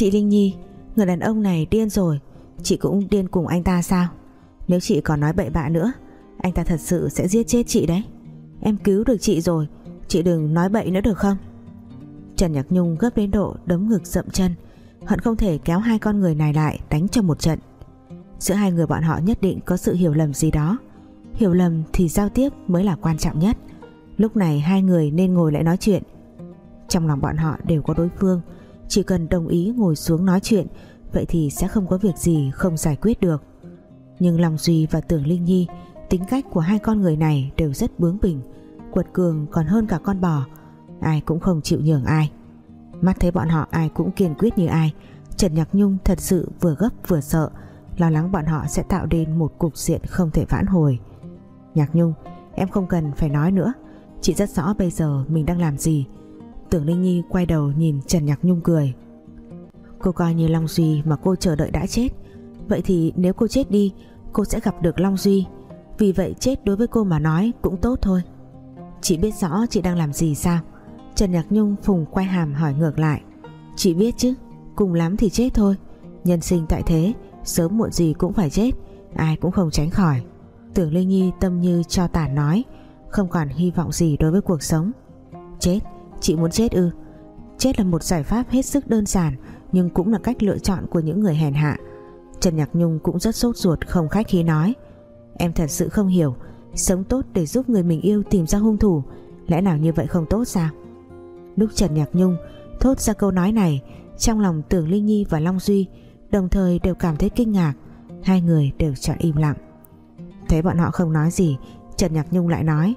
Chị Linh Nhi, Người đàn ông này điên rồi. Chị cũng điên cùng anh ta sao? Nếu chị còn nói bậy bạ nữa, Anh ta thật sự sẽ giết chết chị đấy. Em cứu được chị rồi, Chị đừng nói bậy nữa được không? Trần Nhạc Nhung gấp đến độ đấm ngực dậm chân. Hận không thể kéo hai con người này lại Đánh cho một trận. Giữa hai người bọn họ nhất định có sự hiểu lầm gì đó. Hiểu lầm thì giao tiếp mới là quan trọng nhất. Lúc này hai người nên ngồi lại nói chuyện. Trong lòng bọn họ đều có đối phương chỉ cần đồng ý ngồi xuống nói chuyện, Vậy thì sẽ không có việc gì không giải quyết được. Nhưng Long Duy và Tưởng Linh Nhi, Tính cách của hai con người này đều rất bướng bỉnh, Quật cường còn hơn cả con bò, Ai cũng không chịu nhường ai. Mắt thấy bọn họ ai cũng kiên quyết như ai, Trần Nhạc Nhung thật sự vừa gấp vừa sợ, Lo lắng bọn họ sẽ tạo nên một cục diện không thể vãn hồi. Nhạc Nhung, Em không cần phải nói nữa, Chị rất rõ bây giờ mình đang làm gì Tưởng Linh Nhi quay đầu nhìn Trần Nhạc Nhung cười. Cô coi như Long Duy mà cô chờ đợi đã chết. Vậy thì nếu cô chết đi Cô sẽ gặp được Long Duy. Vì vậy chết đối với cô mà nói cũng tốt thôi. Chị biết rõ chị đang làm gì sao? Trần Nhạc Nhung phùng quay hàm hỏi ngược lại. Chị biết chứ Cùng lắm thì chết thôi. Nhân sinh tại thế Sớm muộn gì cũng phải chết Ai cũng không tránh khỏi. Tưởng Linh Nhi tâm như cho tàn nói Không còn hy vọng gì đối với cuộc sống. Chết, chị muốn chết ư? Chết là một giải pháp hết sức đơn giản, Nhưng cũng là cách lựa chọn của những người hèn hạ. Trần Nhạc Nhung cũng rất sốt ruột, Không khách khí nói. Em thật sự không hiểu, Sống tốt để giúp người mình yêu tìm ra hung thủ, Lẽ nào như vậy không tốt sao? Lúc Trần Nhạc Nhung thốt ra câu nói này, Trong lòng Tưởng Linh Nhi và Long Duy Đồng thời đều cảm thấy kinh ngạc. Hai người đều chọn im lặng. Thấy bọn họ không nói gì, Trần Nhạc Nhung lại nói,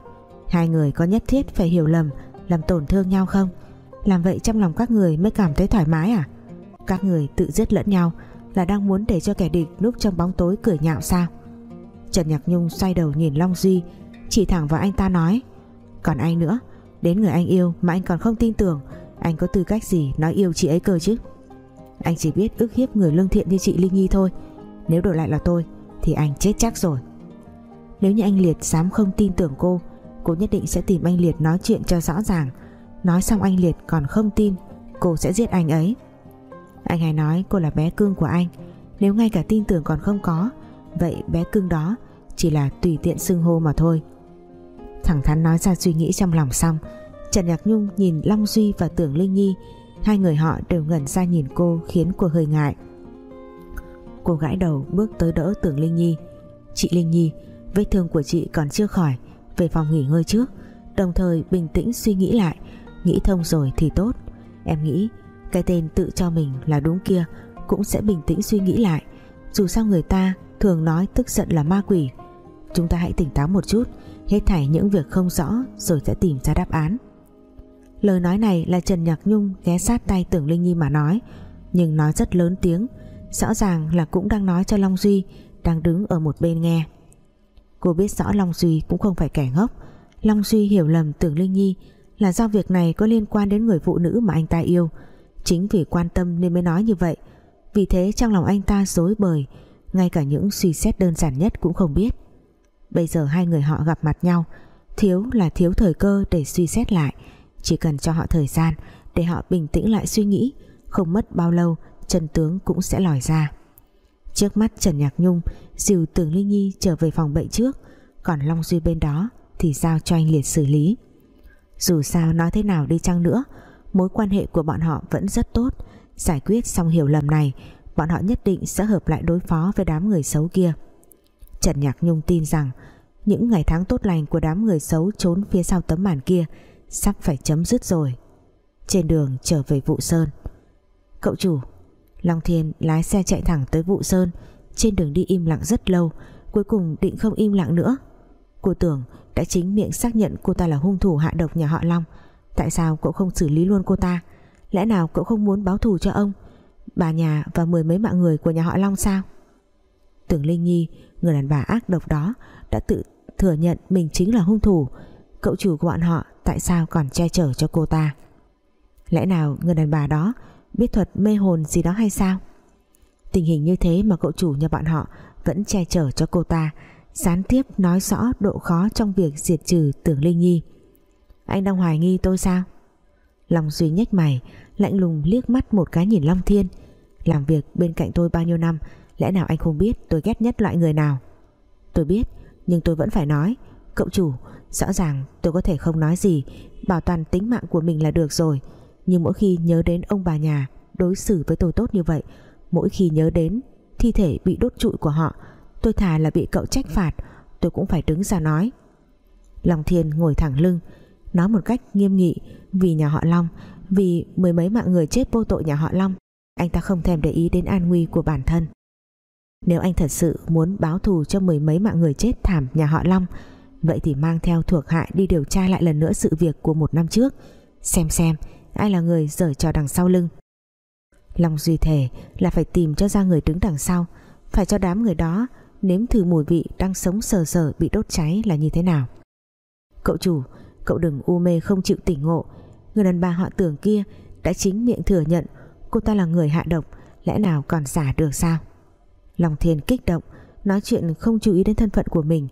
Hai người có nhất thiết phải hiểu lầm làm tổn thương nhau không? Làm vậy trong lòng các người mới cảm thấy thoải mái à? Các người tự giết lẫn nhau Là đang muốn để cho kẻ địch núp trong bóng tối cười nhạo sao? Trần Nhạc Nhung xoay đầu nhìn Long Duy, Chỉ thẳng vào anh ta nói, Còn anh nữa, Đến người anh yêu mà anh còn không tin tưởng, Anh có tư cách gì nói yêu chị ấy cơ chứ? Anh chỉ biết ức hiếp người lương thiện như chị Linh Nhi thôi, Nếu đổi lại là tôi Thì anh chết chắc rồi. Nếu như anh Liệt dám không tin tưởng cô Cô nhất định sẽ tìm anh Liệt nói chuyện cho rõ ràng. Nói xong anh Liệt còn không tin, Cô sẽ giết anh ấy. Anh hay nói cô là bé cưng của anh. Nếu ngay cả tin tưởng còn không có, Vậy bé cưng đó Chỉ là tùy tiện xưng hô mà thôi. Thẳng thắn nói ra suy nghĩ trong lòng xong, Trần Nhạc Nhung nhìn Long Duy và Tưởng Linh Nhi. Hai người họ đều ngẩn ra nhìn cô Khiến cô hơi ngại. Cô gãi đầu bước tới đỡ Tưởng Linh Nhi. Chị Linh Nhi, Vết thương của chị còn chưa khỏi. Về phòng nghỉ ngơi trước, Đồng thời bình tĩnh suy nghĩ lại, Nghĩ thông rồi thì tốt. Em nghĩ cái tên tự cho mình là đúng kia Cũng sẽ bình tĩnh suy nghĩ lại. Dù sao người ta thường nói tức giận là ma quỷ. Chúng ta hãy tỉnh táo một chút, Hết thảy những việc không rõ Rồi sẽ tìm ra đáp án. Lời nói này là Trần Nhạc Nhung ghé sát tay Tưởng Linh Nhi mà nói, Nhưng nói rất lớn tiếng, Rõ ràng là cũng đang nói cho Long Duy Đang đứng ở một bên nghe. Cô biết rõ Long Duy cũng không phải kẻ ngốc. Long Duy hiểu lầm Tưởng Linh Nhi Là do việc này có liên quan đến người phụ nữ mà anh ta yêu. Chính vì quan tâm nên mới nói như vậy. Vì thế trong lòng anh ta dối bời, Ngay cả những suy xét đơn giản nhất cũng không biết. Bây giờ hai người họ gặp mặt nhau, Thiếu là thiếu thời cơ để suy xét lại. Chỉ cần cho họ thời gian Để họ bình tĩnh lại suy nghĩ, Không mất bao lâu Trần tướng cũng sẽ lòi ra. Trước mắt Trần Nhạc Nhung Dìu Tưởng Linh Nhi trở về phòng bệnh trước Còn Long Duy bên đó Thì giao cho anh Liệt xử lý Dù sao nói thế nào đi chăng nữa Mối quan hệ của bọn họ vẫn rất tốt Giải quyết xong hiểu lầm này Bọn họ nhất định sẽ hợp lại đối phó với đám người xấu kia Trần Nhạc Nhung tin rằng những ngày tháng tốt lành của đám người xấu trốn phía sau tấm màn kia sắp phải chấm dứt rồi. Trên đường trở về Vụ Sơn. Cậu chủ, Long Thiên lái xe chạy thẳng tới Vụ Sơn, trên đường đi im lặng rất lâu, cuối cùng định không im lặng nữa. Cô tưởng đã chính miệng xác nhận cô ta là hung thủ hạ độc nhà họ Long, tại sao cậu không xử lý luôn cô ta? Lẽ nào cậu không muốn báo thù cho ông, bà nhà và mười mấy mạng người của nhà họ Long sao? Tưởng Linh Nhi Người đàn bà ác độc đó Đã tự thừa nhận mình chính là hung thủ Cậu chủ của bọn họ Tại sao còn che chở cho cô ta Lẽ nào người đàn bà đó Biết thuật mê hồn gì đó hay sao? Tình hình như thế mà cậu chủ nhà bọn họ Vẫn che chở cho cô ta, Gián tiếp nói rõ độ khó Trong việc diệt trừ tưởng Linh Nhi. Anh đang hoài nghi tôi sao? Lòng Duy nhếch mày, Lạnh lùng liếc mắt một cái nhìn Long Thiên. Làm việc bên cạnh tôi bao nhiêu năm, Lẽ nào anh không biết tôi ghét nhất loại người nào? Tôi biết, Nhưng tôi vẫn phải nói. Cậu chủ, Rõ ràng tôi có thể không nói gì, Bảo toàn tính mạng của mình là được rồi. Nhưng mỗi khi nhớ đến ông bà nhà Đối xử với tôi tốt như vậy, Mỗi khi nhớ đến thi thể bị đốt trụi của họ, Tôi thà là bị cậu trách phạt, Tôi cũng phải đứng ra nói. Long Thiên ngồi thẳng lưng, Nói một cách nghiêm nghị, Vì nhà họ Long, Vì mười mấy mạng người chết vô tội nhà họ Long, Anh ta không thèm để ý đến an nguy của bản thân. Nếu anh thật sự muốn báo thù cho mười mấy mạng người chết thảm nhà họ Long, Vậy thì mang theo thuộc hạ đi điều tra lại lần nữa sự việc của một năm trước. Xem xem ai là người dở trò đằng sau lưng? Long Duy thể là phải tìm cho ra người đứng đằng sau, Phải cho đám người đó nếm thử mùi vị đang sống sờ sờ bị đốt cháy là như thế nào. Cậu chủ, Cậu đừng u mê không chịu tỉnh ngộ. Người đàn bà họ tưởng kia Đã chính miệng thừa nhận Cô ta là người hạ độc, Lẽ nào còn giả được sao? Long Thiên kích động, Nói chuyện không chú ý đến thân phận của mình,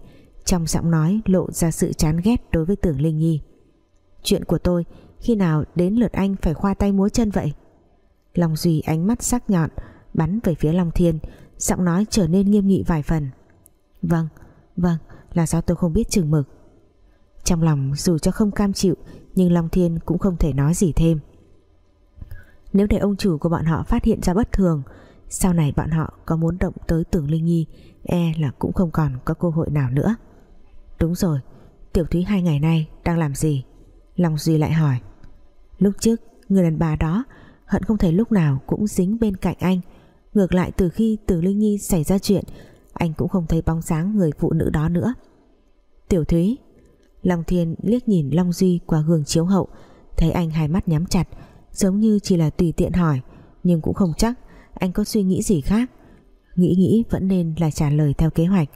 Trong giọng nói lộ ra sự chán ghét Đối với tưởng Linh Nhi. Chuyện của tôi khi nào đến lượt anh Phải khoa tay múa chân vậy? Long Duy ánh mắt sắc nhọn Bắn về phía Long Thiên Giọng nói trở nên nghiêm nghị vài phần. Vâng, vâng Là do tôi không biết chừng mực. Trong lòng dù cho không cam chịu Nhưng Long Thiên cũng không thể nói gì thêm. Nếu để ông chủ của bọn họ phát hiện ra bất thường Sau này bọn họ có muốn động tới tưởng Linh Nhi E là cũng không còn có cơ hội nào nữa. Đúng rồi Tiểu Thúy hai ngày nay đang làm gì? Long Duy lại hỏi. Lúc trước, người đàn bà đó, Hận không thể lúc nào cũng dính bên cạnh anh. Ngược lại, từ khi từ Linh Nhi xảy ra chuyện, Anh cũng không thấy bóng dáng người phụ nữ đó nữa. Tiểu Thúy, Long Thiên liếc nhìn Long Duy qua gương chiếu hậu, Thấy anh hai mắt nhắm chặt, Giống như chỉ là tùy tiện hỏi, Nhưng cũng không chắc anh có suy nghĩ gì khác. Nghĩ nghĩ vẫn nên là trả lời theo kế hoạch.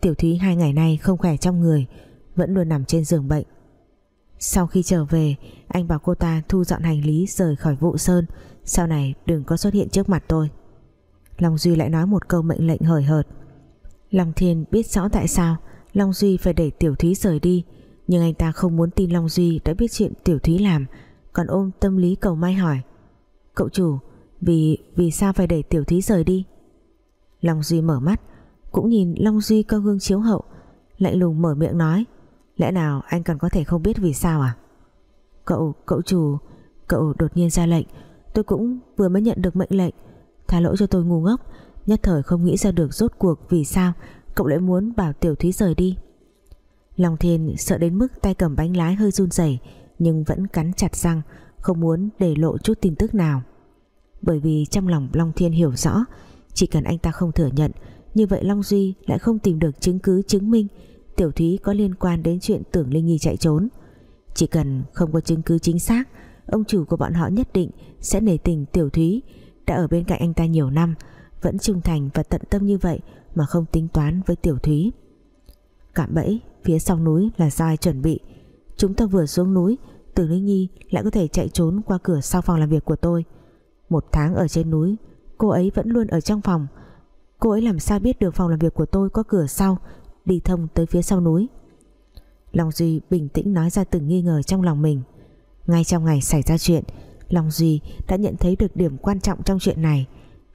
Tiểu Thúy hai ngày nay không khỏe trong người, Vẫn luôn nằm trên giường bệnh. Sau khi trở về, Anh bảo cô ta thu dọn hành lý rời khỏi vụ sơn. Sau này đừng có xuất hiện trước mặt tôi. Long Duy lại nói một câu mệnh lệnh hời hợt. Long Thiên biết rõ tại sao Long Duy phải để Tiểu Thúy rời đi, nhưng anh ta không muốn tin Long Duy đã biết chuyện Tiểu Thúy làm, còn ôm tâm lý cầu may hỏi, cậu chủ, vì vì sao phải để Tiểu Thúy rời đi? Long Duy mở mắt, cũng nhìn Long Duy có gương chiếu hậu, lạnh lùng mở miệng nói lẽ nào anh còn có thể không biết vì sao à? Cậu cậu chủ, cậu đột nhiên ra lệnh. Tôi cũng vừa mới nhận được mệnh lệnh. Tha lỗi cho tôi ngu ngốc. Nhất thời không nghĩ ra được rốt cuộc vì sao cậu lại muốn bảo Tiểu Thúy rời đi. Long Thiên sợ đến mức tay cầm bánh lái hơi run rẩy, nhưng vẫn cắn chặt răng, không muốn để lộ chút tin tức nào. Bởi vì trong lòng Long Thiên hiểu rõ, chỉ cần anh ta không thừa nhận, như vậy Long Duy lại không tìm được chứng cứ chứng minh Tiểu Thúy có liên quan đến chuyện tưởng Linh Nhi chạy trốn. Chỉ cần không có chứng cứ chính xác, ông chủ của bọn họ nhất định sẽ nể tình Tiểu Thúy. Đã ở bên cạnh anh ta nhiều năm, vẫn trung thành và tận tâm như vậy mà không tính toán với Tiểu Thúy. Cạm bẫy phía sau núi là do ai chuẩn bị? Chúng ta vừa xuống núi, Tưởng Linh Nhi lại có thể chạy trốn qua cửa sau phòng làm việc của tôi. Một tháng ở trên núi, cô ấy vẫn luôn ở trong phòng. Cô ấy làm sao biết được phòng làm việc của tôi có cửa sau đi thông tới phía sau núi Long Duy bình tĩnh nói ra từng nghi ngờ trong lòng mình ngay trong ngày xảy ra chuyện Long Duy đã nhận thấy được điểm quan trọng trong chuyện này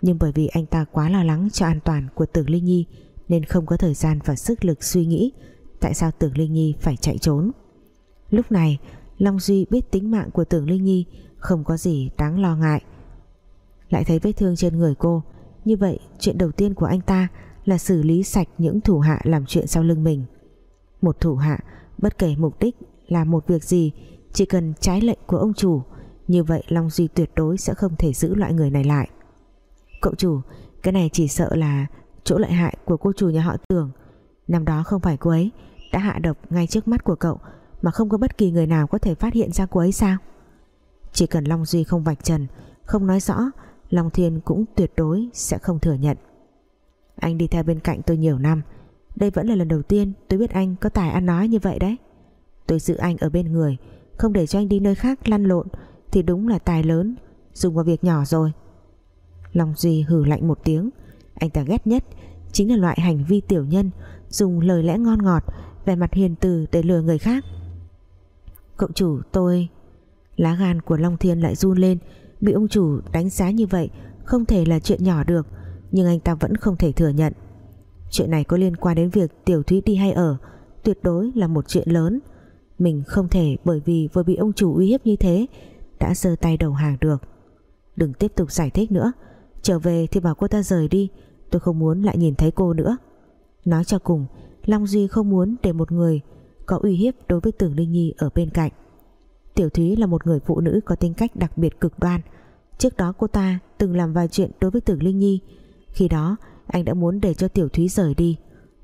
nhưng bởi vì anh ta quá lo lắng cho an toàn của Tưởng Linh Nhi nên không có thời gian và sức lực suy nghĩ tại sao Tưởng Linh Nhi phải chạy trốn. Lúc này, Long Duy biết tính mạng của Tưởng Linh Nhi không có gì đáng lo ngại. Lại thấy vết thương trên người cô, như vậy chuyện đầu tiên của anh ta là xử lý sạch những thủ hạ làm chuyện sau lưng mình. Một thủ hạ, bất kể mục đích là một việc gì, chỉ cần trái lệnh của ông chủ, như vậy Long Duy tuyệt đối sẽ không thể giữ loại người này lại. Cậu chủ Cái này chỉ sợ là chỗ lợi hại của cô chủ nhà họ Tưởng Năm đó không phải cô ấy Đã hạ độc ngay trước mắt của cậu Mà không có bất kỳ người nào có thể phát hiện ra cô ấy sao Chỉ cần Long Duy không vạch trần Không nói rõ Long Thiên cũng tuyệt đối sẽ không thừa nhận anh đi theo bên cạnh tôi nhiều năm. Đây vẫn là lần đầu tiên tôi biết anh có tài ăn nói như vậy đấy. Tôi giữ anh ở bên người, Không để cho anh đi nơi khác lăn lộn, Thì đúng là tài lớn, Dùng vào việc nhỏ rồi. Long Duy hử lạnh một tiếng. Anh ta ghét nhất Chính là loại hành vi tiểu nhân, Dùng lời lẽ ngon ngọt Về mặt hiền từ để lừa người khác. Cậu chủ tôi, Lá gan của Long Thiên lại run lên, Bị ông chủ đánh giá như vậy, không thể là chuyện nhỏ được nhưng anh ta vẫn không thể thừa nhận. Chuyện này có liên quan đến việc Tiểu Thúy đi hay ở, tuyệt đối là một chuyện lớn. Mình không thể bởi vì vừa bị ông chủ uy hiếp như thế, đã giơ tay đầu hàng được. Đừng tiếp tục giải thích nữa. Trở về thì bảo cô ta rời đi, tôi không muốn lại nhìn thấy cô nữa. Nói cho cùng, Long Duy không muốn để một người có uy hiếp đối với Tưởng Linh Nhi ở bên cạnh. Tiểu Thúy là một người phụ nữ có tính cách đặc biệt cực đoan. Trước đó cô ta từng làm vài chuyện đối với Tưởng Linh Nhi khi đó, anh đã muốn để cho Tiểu Thúy rời đi,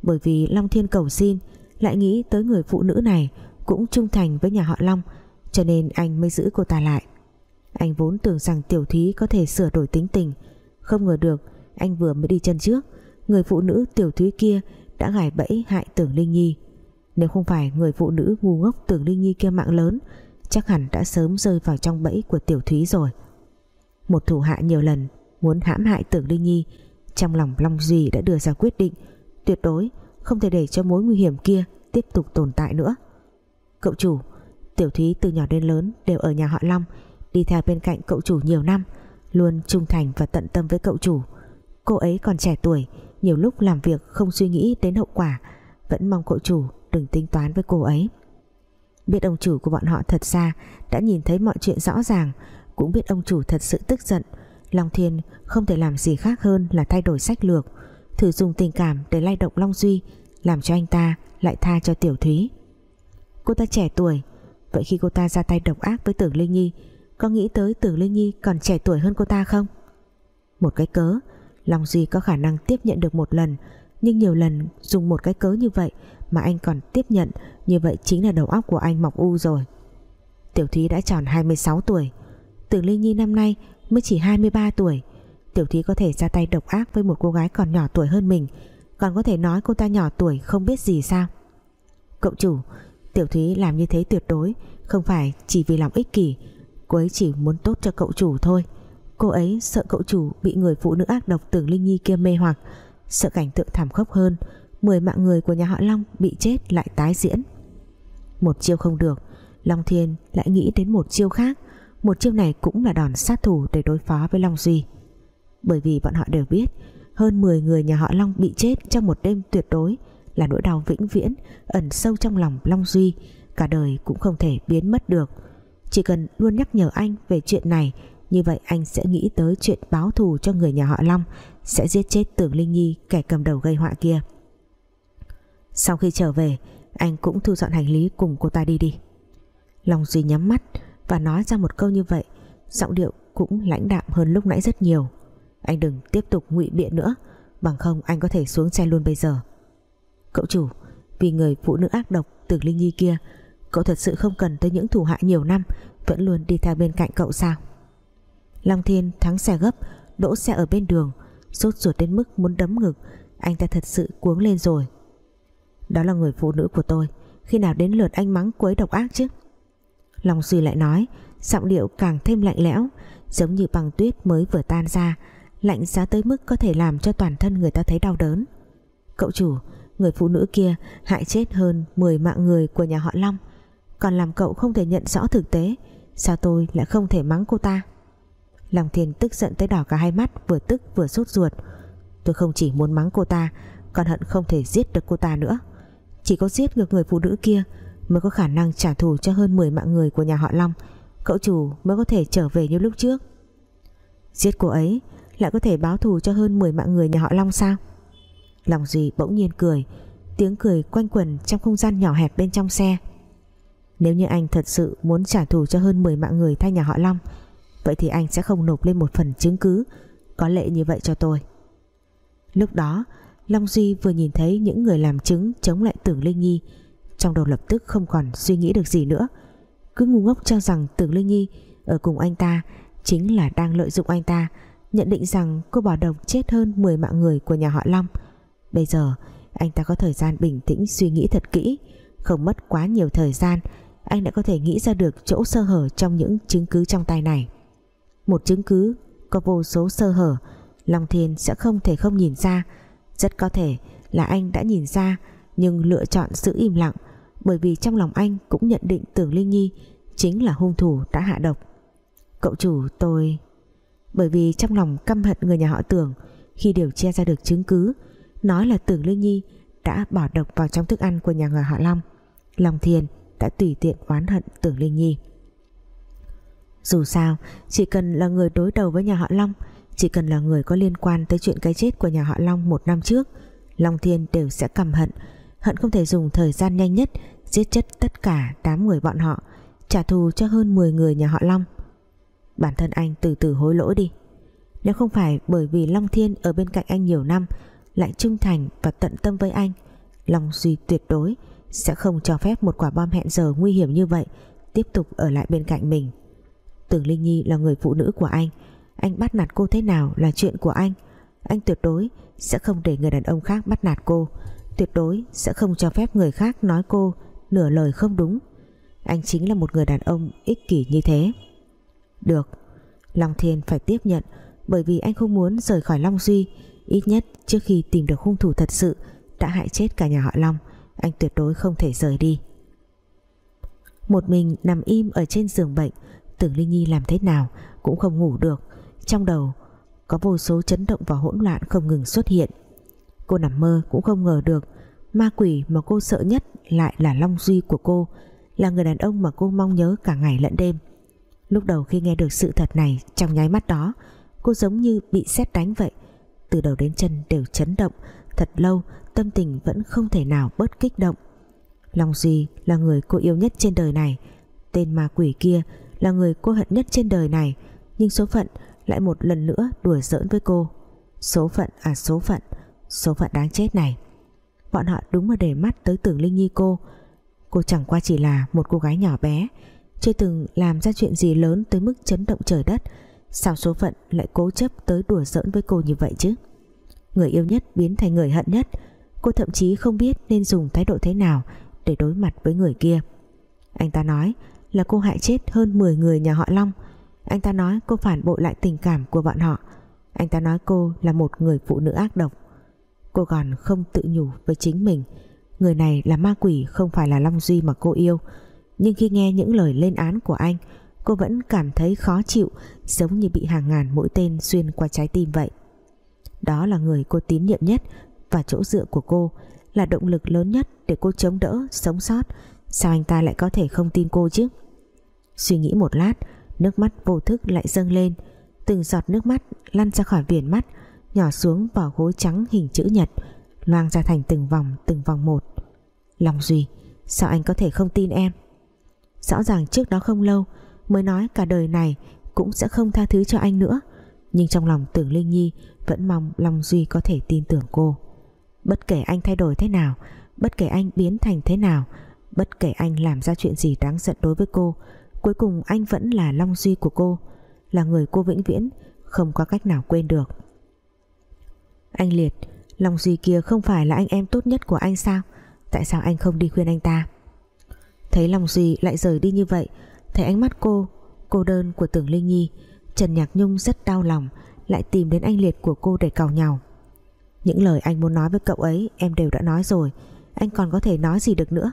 bởi vì Long Thiên cầu xin, lại nghĩ tới người phụ nữ này cũng trung thành với nhà họ Long, cho nên anh mới giữ cô ta lại. Anh vốn tưởng rằng Tiểu Thúy có thể sửa đổi tính tình. Không ngờ được, anh vừa mới đi chân trước, người phụ nữ Tiểu Thúy kia đã gài bẫy hại Tưởng Linh Nhi. Nếu không phải người phụ nữ ngu ngốc Tưởng Linh Nhi kia mạng lớn, chắc hẳn đã sớm rơi vào trong bẫy của Tiểu Thúy rồi. Một thủ hạ nhiều lần muốn hãm hại Tưởng Linh Nhi trong lòng Long Duy đã đưa ra quyết định, tuyệt đối không thể để cho mối nguy hiểm kia tiếp tục tồn tại nữa. Cậu chủ, Tiểu Thúy từ nhỏ đến lớn đều ở nhà họ Long, đi theo bên cạnh cậu chủ nhiều năm, luôn trung thành và tận tâm với cậu chủ. Cô ấy còn trẻ tuổi, nhiều lúc làm việc không suy nghĩ đến hậu quả, vẫn mong cậu chủ đừng tính toán với cô ấy. Biết ông chủ của bọn họ thật ra đã nhìn thấy mọi chuyện rõ ràng, cũng biết ông chủ thật sự tức giận Long Thiên không thể làm gì khác hơn là thay đổi sách lược, thử dùng tình cảm để lay động Long Duy, làm cho anh ta lại tha cho Tiểu Thúy. Cô ta trẻ tuổi, vậy khi cô ta ra tay độc ác với Tưởng Linh Nhi, có nghĩ tới Tưởng Linh Nhi còn trẻ tuổi hơn cô ta không? Một cái cớ, Long Duy có khả năng tiếp nhận được một lần, nhưng nhiều lần dùng một cái cớ như vậy mà anh còn tiếp nhận, như vậy chính là đầu óc của anh mọc u rồi. Tiểu Thúy đã tròn 26 tuổi Tưởng Linh Nhi năm nay mới chỉ 23 tuổi. Tiểu Thúy có thể ra tay độc ác với một cô gái còn nhỏ tuổi hơn mình, còn có thể nói cô ta nhỏ tuổi không biết gì sao. Cậu chủ, Tiểu Thúy làm như thế tuyệt đối, Không phải chỉ vì lòng ích kỷ, Cô ấy chỉ muốn tốt cho cậu chủ thôi. Cô ấy sợ cậu chủ bị người phụ nữ ác độc tưởng Linh Nhi kia mê hoặc, Sợ cảnh tượng thảm khốc hơn, Mười mạng người của nhà họ Long bị chết lại tái diễn. Một chiêu không được, Long Thiên lại nghĩ đến một chiêu khác. Một chiêu này cũng là đòn sát thủ để đối phó với Long Duy. Bởi vì bọn họ đều biết, Hơn 10 người nhà họ Long bị chết trong một đêm tuyệt đối Là nỗi đau vĩnh viễn, Ẩn sâu trong lòng Long Duy, Cả đời cũng không thể biến mất được. Chỉ cần luôn nhắc nhở anh về chuyện này, Như vậy anh sẽ nghĩ tới chuyện báo thù cho người nhà họ Long, Sẽ giết chết Tưởng Linh Nhi Kẻ cầm đầu gây họa kia. Sau khi trở về, Anh cũng thu dọn hành lý cùng cô ta đi đi. Long Duy nhắm mắt và nói ra một câu như vậy, Giọng điệu cũng lãnh đạm hơn lúc nãy rất nhiều. Anh đừng tiếp tục ngụy biện nữa, Bằng không anh có thể xuống xe luôn bây giờ. Cậu chủ, Vì người phụ nữ ác độc từ Linh Nhi kia, Cậu thật sự không cần tới những thủ hạ nhiều năm, Vẫn luôn đi theo bên cạnh cậu sao? Long Thiên thắng xe gấp, Đỗ xe ở bên đường, Sốt ruột đến mức muốn đấm ngực, Anh ta thật sự cuống lên rồi. Đó là người phụ nữ của tôi, Khi nào đến lượt anh mắng quấy độc ác chứ? Long Duy lại nói, Giọng điệu càng thêm lạnh lẽo, Giống như băng tuyết mới vừa tan ra, Lạnh giá tới mức có thể làm cho toàn thân người ta thấy đau đớn. Cậu chủ, Người phụ nữ kia hại chết hơn 10 mạng người của nhà họ Long, Còn làm cậu không thể nhận rõ thực tế, Sao tôi lại không thể mắng cô ta? Lòng thiền tức giận tới đỏ cả hai mắt, Vừa tức vừa sốt ruột. Tôi không chỉ muốn mắng cô ta, Còn hận không thể giết được cô ta nữa. Chỉ có giết được người phụ nữ kia Mới có khả năng trả thù cho hơn 10 mạng người của nhà họ Long. Cậu chủ mới có thể trở về như lúc trước. Giết cô ấy Lại có thể báo thù cho hơn 10 mạng người nhà họ Long sao? Lòng gì bỗng nhiên cười, Tiếng cười quanh quẩn trong không gian nhỏ hẹp bên trong xe. Nếu như anh thật sự muốn trả thù cho hơn 10 mạng người thay nhà họ Long, Vậy thì anh sẽ không nộp lên một phần chứng cứ. Có lệ như vậy cho tôi. Lúc đó, Long Duy vừa nhìn thấy những người làm chứng chống lại Tưởng Linh Nhi trong đầu lập tức không còn suy nghĩ được gì nữa. Cứ ngu ngốc cho rằng Tưởng Linh Nhi ở cùng anh ta chính là đang lợi dụng anh ta, nhận định rằng cô bỏ độc chết hơn 10 mạng người của nhà họ Long. Bây giờ, anh ta có thời gian bình tĩnh suy nghĩ thật kỹ. Không mất quá nhiều thời gian, anh đã có thể nghĩ ra được chỗ sơ hở trong những chứng cứ trong tay này. Một chứng cứ có vô số sơ hở, Long Thiên sẽ không thể không nhìn ra. Rất có thể là anh đã nhìn ra, nhưng lựa chọn giữ im lặng bởi vì trong lòng anh cũng nhận định Tưởng Linh Nhi chính là hung thủ đã hạ độc. Cậu chủ tôi... bởi vì trong lòng căm hận người nhà họ tưởng, khi điều tra ra được chứng cứ, nói là tưởng Linh Nhi đã bỏ độc vào trong thức ăn của nhà người họ Long Long thiền đã tùy tiện oán hận tưởng Linh Nhi dù sao, chỉ cần là người đối đầu với nhà họ Long, chỉ cần là người có liên quan tới chuyện cái chết của nhà họ Long một năm trước, Long Thiên đều sẽ căm hận hận không thể dùng thời gian nhanh nhất giết chết tất cả 8 người bọn họ, trả thù cho hơn 10 người nhà họ Long. Bản thân anh từ từ hối lỗi đi. Nếu không phải bởi vì Long Thiên ở bên cạnh anh nhiều năm, lại trung thành và tận tâm với anh, Long Duy tuyệt đối sẽ không cho phép một quả bom hẹn giờ nguy hiểm như vậy tiếp tục ở lại bên cạnh mình. Tưởng Linh Nhi là người phụ nữ của anh anh bắt nạt cô thế nào là chuyện của anh. Anh tuyệt đối sẽ không để người đàn ông khác bắt nạt cô, tuyệt đối sẽ không cho phép người khác nói cô nửa lời không đúng. Anh chính là một người đàn ông ích kỷ như thế. Được, Long Thiên phải tiếp nhận, bởi vì anh không muốn rời khỏi Long Duy. Ít nhất trước khi tìm được hung thủ thật sự đã hại chết cả nhà họ Long, anh tuyệt đối không thể rời đi. Một mình nằm im ở trên giường bệnh, tưởng Linh Nhi làm thế nào cũng không ngủ được. Trong đầu có vô số chấn động và hỗn loạn không ngừng xuất hiện. Cô nằm mơ cũng không ngờ được ma quỷ mà cô sợ nhất lại là Long Duy của cô, là người đàn ông mà cô mong nhớ cả ngày lẫn đêm. Lúc đầu khi nghe được sự thật này, trong nháy mắt đó, cô giống như bị sét đánh vậy. Từ đầu đến chân đều chấn động, thật lâu, tâm tình vẫn không thể nào bớt kích động. Long Duy là người cô yêu nhất trên đời này, tên ma quỷ kia là người cô hận nhất trên đời này, nhưng số phận lại một lần nữa đùa giỡn với cô. Số phận à số phận số phận đáng chết này bọn họ đúng mà để mắt tới tưởng Linh Nhi cô. Cô chẳng qua chỉ là một cô gái nhỏ bé, chưa từng làm ra chuyện gì lớn tới mức chấn động trời đất. Sao số phận lại cố chấp tới đùa giỡn với cô như vậy chứ? Người yêu nhất biến thành người hận nhất. Cô thậm chí không biết nên dùng thái độ thế nào để đối mặt với người kia. Anh ta nói là cô hại chết hơn 10 người nhà họ Long. Anh ta nói cô phản bội lại tình cảm của bọn họ. Anh ta nói cô là một người phụ nữ ác độc cô còn không tự nhủ với chính mình, người này là ma quỷ không phải là Long Duy mà cô yêu. Nhưng khi nghe những lời lên án của anh, cô vẫn cảm thấy khó chịu, giống như bị hàng ngàn mũi tên xuyên qua trái tim vậy. Đó là người cô tín nhiệm nhất và chỗ dựa của cô, là động lực lớn nhất để cô chống đỡ, sống sót. Sao anh ta lại có thể không tin cô chứ? Suy nghĩ một lát, nước mắt vô thức lại dâng lên. Từng giọt nước mắt lăn ra khỏi viền mắt nhỏ xuống vào gối trắng hình chữ nhật, loang ra thành từng vòng từng vòng một. Long Duy, sao anh có thể không tin em? Rõ ràng trước đó không lâu, mới nói cả đời này cũng sẽ không tha thứ cho anh nữa. Nhưng trong lòng tưởng Linh Nhi vẫn mong Long Duy có thể tin tưởng cô. Bất kể anh thay đổi thế nào, bất kể anh biến thành thế nào, bất kể anh làm ra chuyện gì đáng giận đối với cô, cuối cùng anh vẫn là Long Duy của cô, là người cô vĩnh viễn không có cách nào quên được anh Liệt Long Duy kia không phải là anh em tốt nhất của anh sao? Tại sao anh không đi khuyên anh ta? Thấy Long Duy lại rời đi như vậy, thấy ánh mắt cô cô đơn của tưởng Linh Nhi, Trần Nhạc Nhung rất đau lòng, lại tìm đến anh Liệt của cô để cầu nhau. Những lời anh muốn nói với cậu ấy, em đều đã nói rồi, anh còn có thể nói gì được nữa?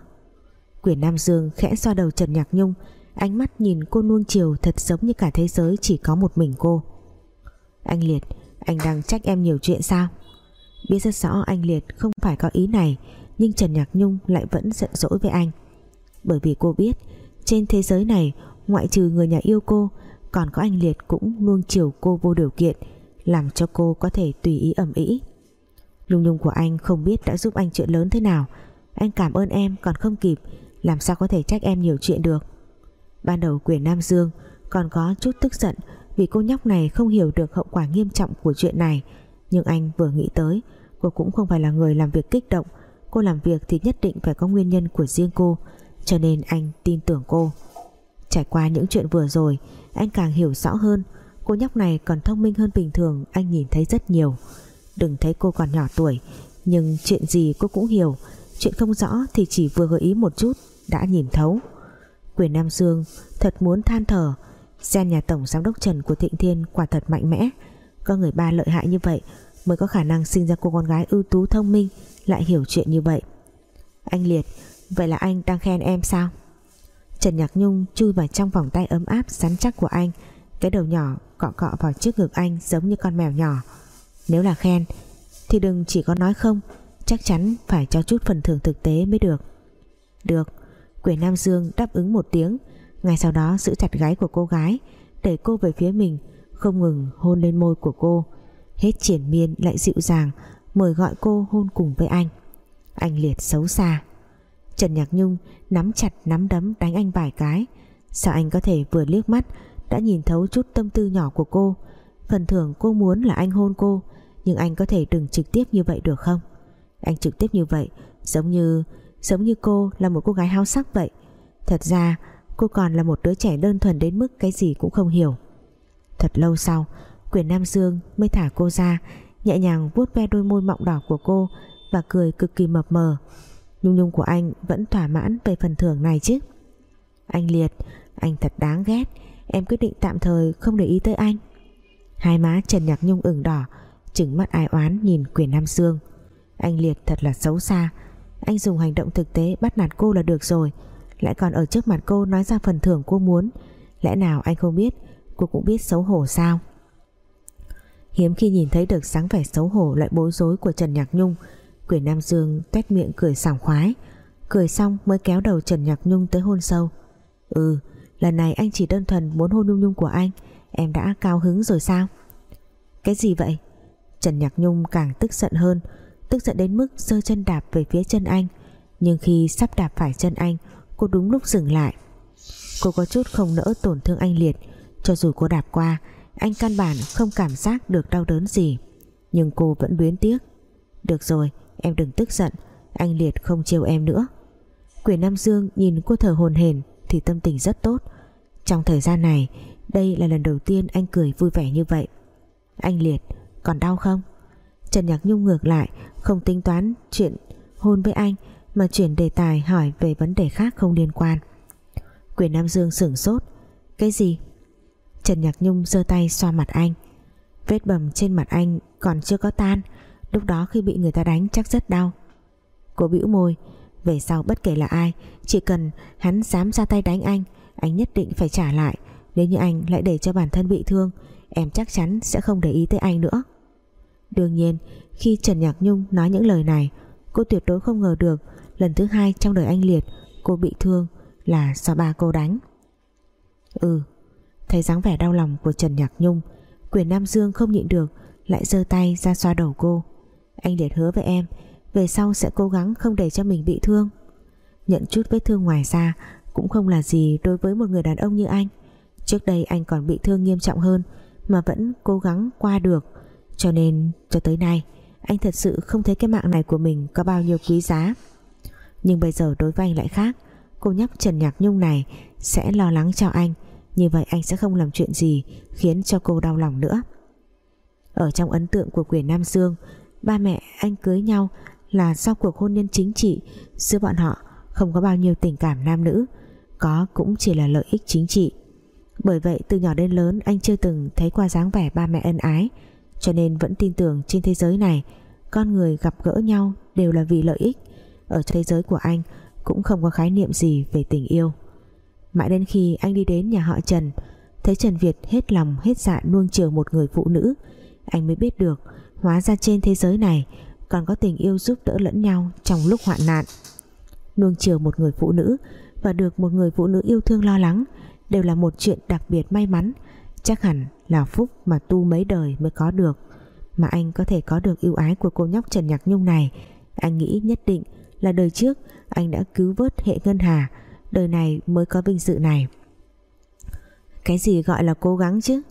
Quyền Nam Dương khẽ xoa đầu Trần Nhạc Nhung, Ánh mắt nhìn cô nuông chiều Thật giống như cả thế giới chỉ có một mình cô. Anh Liệt anh đang trách em nhiều chuyện sao? Biết rất rõ anh Liệt không phải có ý này, Nhưng Trần Nhạc Nhung lại vẫn giận dỗi với anh. Bởi vì cô biết, Trên thế giới này, Ngoại trừ người nhà yêu cô, Còn có anh Liệt cũng nuông chiều cô vô điều kiện, Làm cho cô có thể tùy ý ẩm ý Nhung nhung của anh không biết đã giúp anh chuyện lớn thế nào. Anh cảm ơn em còn không kịp, Làm sao có thể trách em nhiều chuyện được? Ban đầu quyền Nam Dương Còn có chút tức giận vì cô nhóc này không hiểu được hậu quả nghiêm trọng của chuyện này. Nhưng anh vừa nghĩ tới, Cô cũng không phải là người làm việc kích động. Cô làm việc thì nhất định phải có nguyên nhân của riêng cô, Cho nên anh tin tưởng cô. Trải qua những chuyện vừa rồi, Anh càng hiểu rõ hơn. Cô nhóc này còn thông minh hơn bình thường, Anh nhìn thấy rất nhiều. Đừng thấy cô còn nhỏ tuổi, Nhưng chuyện gì cô cũng hiểu. Chuyện không rõ thì chỉ vừa gợi ý một chút, Đã nhìn thấu. Quyền Nam Dương thật muốn than thở Gen nhà tổng giám đốc Trần của Thịnh Thiên Quả thật mạnh mẽ. Có người ba lợi hại như vậy Mới có khả năng sinh ra cô con gái ưu tú, thông minh, Lại hiểu chuyện như vậy. Anh Liệt, Vậy là anh đang khen em sao? Trần Nhạc Nhung chui vào trong vòng tay ấm áp, Sắn chắc của anh. Cái đầu nhỏ cọ cọ vào trước ngực anh giống như con mèo nhỏ. Nếu là khen, Thì đừng chỉ có nói không. Chắc chắn phải cho chút phần thưởng thực tế mới được. Được, Quyền Nam Dương đáp ứng một tiếng. Ngay sau đó, giữ chặt gáy của cô gái, Đẩy cô về phía mình, Không ngừng hôn lên môi của cô. Hết triển miên lại dịu dàng, Mời gọi cô hôn cùng với anh. Anh liệt xấu xa. Trần Nhạc Nhung nắm chặt nắm đấm đánh anh vài cái. Sao anh có thể vừa liếc mắt, Đã nhìn thấu chút tâm tư nhỏ của cô? Phần thưởng cô muốn là anh hôn cô, Nhưng anh có thể đừng trực tiếp như vậy được không? Anh trực tiếp như vậy, Giống như Giống như cô là một cô gái hao sắc vậy. Thật ra cô còn là một đứa trẻ đơn thuần đến mức cái gì cũng không hiểu. Thật lâu sau, Quyền Nam Dương mới thả cô ra, Nhẹ nhàng vuốt ve đôi môi mọng đỏ của cô Và cười cực kỳ mập mờ. Nhung nhung của anh vẫn thỏa mãn về phần thưởng này chứ? Anh Liệt, Anh thật đáng ghét. Em quyết định tạm thời không để ý tới anh. Hai má Trần Nhạc Nhung ửng đỏ, Trừng mắt ai oán nhìn quyền Nam Dương. Anh Liệt thật là xấu xa. Anh dùng hành động thực tế bắt nạt cô là được rồi. Lại còn ở trước mặt cô nói ra phần thưởng cô muốn. Lẽ nào anh không biết, Cô cũng biết xấu hổ sao? Hiếm khi nhìn thấy được sáng vẻ xấu hổ Loại bối rối của Trần Nhạc Nhung. Quyền Nam Dương tét miệng cười sảng khoái. Cười xong mới kéo đầu Trần Nhạc Nhung tới hôn sâu. Ừ lần này anh chỉ đơn thuần muốn hôn Nhung Nhung của anh. Em đã cao hứng rồi sao? Cái gì vậy? Trần Nhạc Nhung càng tức giận hơn. Tức giận đến mức giơ chân đạp về phía chân anh. Nhưng khi sắp đạp phải chân anh Cô đúng lúc dừng lại. Cô có chút không nỡ tổn thương anh Liệt. Cho dù cô đạp qua, Anh căn bản không cảm giác được đau đớn gì. Nhưng cô vẫn luyến tiếc. Được rồi, Em đừng tức giận. Anh Liệt không chiều em nữa. Quyền Nam Dương nhìn cô thở hồn hển Thì tâm tình rất tốt. Trong thời gian này, Đây là lần đầu tiên anh cười vui vẻ như vậy. Anh Liệt, còn đau không? Trần Nhạc Nhung ngược lại, Không tính toán chuyện hôn với anh. Mà chuyển đề tài hỏi về vấn đề khác không liên quan. Quyền Nam Dương sửng sốt. Cái gì? Trần Nhạc Nhung giơ tay xoa mặt anh. Vết bầm trên mặt anh còn chưa có tan. Lúc đó khi bị người ta đánh chắc rất đau. Cô bĩu môi. Về sau bất kể là ai, Chỉ cần hắn dám ra tay đánh anh Anh nhất định phải trả lại. Nếu như anh lại để cho bản thân bị thương, Em chắc chắn sẽ không để ý tới anh nữa. Đương nhiên, Khi Trần Nhạc Nhung nói những lời này, Cô tuyệt đối không ngờ được Lần thứ hai trong đời anh Liệt, Cô bị thương là do ba cô đánh. Ừ Thấy dáng vẻ đau lòng của Trần Nhạc Nhung, Quyền Nam Dương không nhịn được, Lại giơ tay ra xoa đầu cô. Anh Liệt hứa với em, Về sau sẽ cố gắng không để cho mình bị thương. Nhận chút vết thương ngoài ra Cũng không là gì đối với một người đàn ông như anh. Trước đây anh còn bị thương nghiêm trọng hơn, Mà vẫn cố gắng qua được. Cho nên, cho tới nay, Anh thật sự không thấy cái mạng này của mình Có bao nhiêu quý giá. Nhưng bây giờ đối với anh lại khác. Cô nhóc Trần Nhạc Nhung này Sẽ lo lắng cho anh. Như vậy anh sẽ không làm chuyện gì Khiến cho cô đau lòng nữa. Ở trong ấn tượng của quyền Nam Dương, ba mẹ anh cưới nhau là sau cuộc hôn nhân chính trị giữa bọn họ không có bao nhiêu tình cảm nam nữ, có cũng chỉ là lợi ích chính trị. Bởi vậy từ nhỏ đến lớn anh chưa từng thấy qua dáng vẻ ba mẹ ân ái, cho nên vẫn tin tưởng trên thế giới này con người gặp gỡ nhau đều là vì lợi ích ở thế giới của anh cũng không có khái niệm gì về tình yêu. Mãi đến khi anh đi đến nhà họ Trần, thấy Trần Việt hết lòng, hết dạ nuông chiều một người phụ nữ, anh mới biết được Hóa ra trên thế giới này còn có tình yêu giúp đỡ lẫn nhau trong lúc hoạn nạn. Nuông chiều một người phụ nữ và được một người phụ nữ yêu thương lo lắng đều là một chuyện đặc biệt may mắn, chắc hẳn là phúc mà tu mấy đời mới có được. Mà anh có thể có được yêu ái của cô nhóc Trần Nhạc Nhung này, anh nghĩ nhất định là đời trước, anh đã cứu vớt hệ ngân hà. Đời này mới có vinh dự này. Cái gì gọi là cố gắng chứ?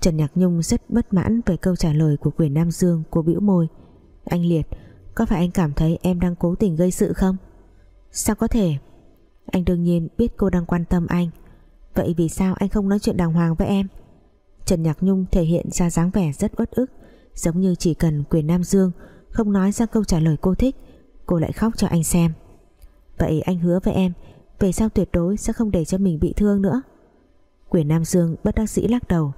Trần Nhạc Nhung rất bất mãn về câu trả lời của quyền Nam Dương của bĩu môi. Anh Liệt, Có phải anh cảm thấy em đang cố tình gây sự không? Sao có thể? Anh đương nhiên biết cô đang quan tâm anh. Vậy vì sao anh không nói chuyện đàng hoàng với em? Trần Nhạc Nhung thể hiện ra dáng vẻ rất uất ức, Giống như chỉ cần quyền Nam Dương Không nói ra câu trả lời cô thích. Cô lại khóc cho anh xem. Vậy anh hứa với em, Về sau tuyệt đối sẽ không để cho mình bị thương nữa. Quyền Nam Dương bất đắc dĩ lắc đầu,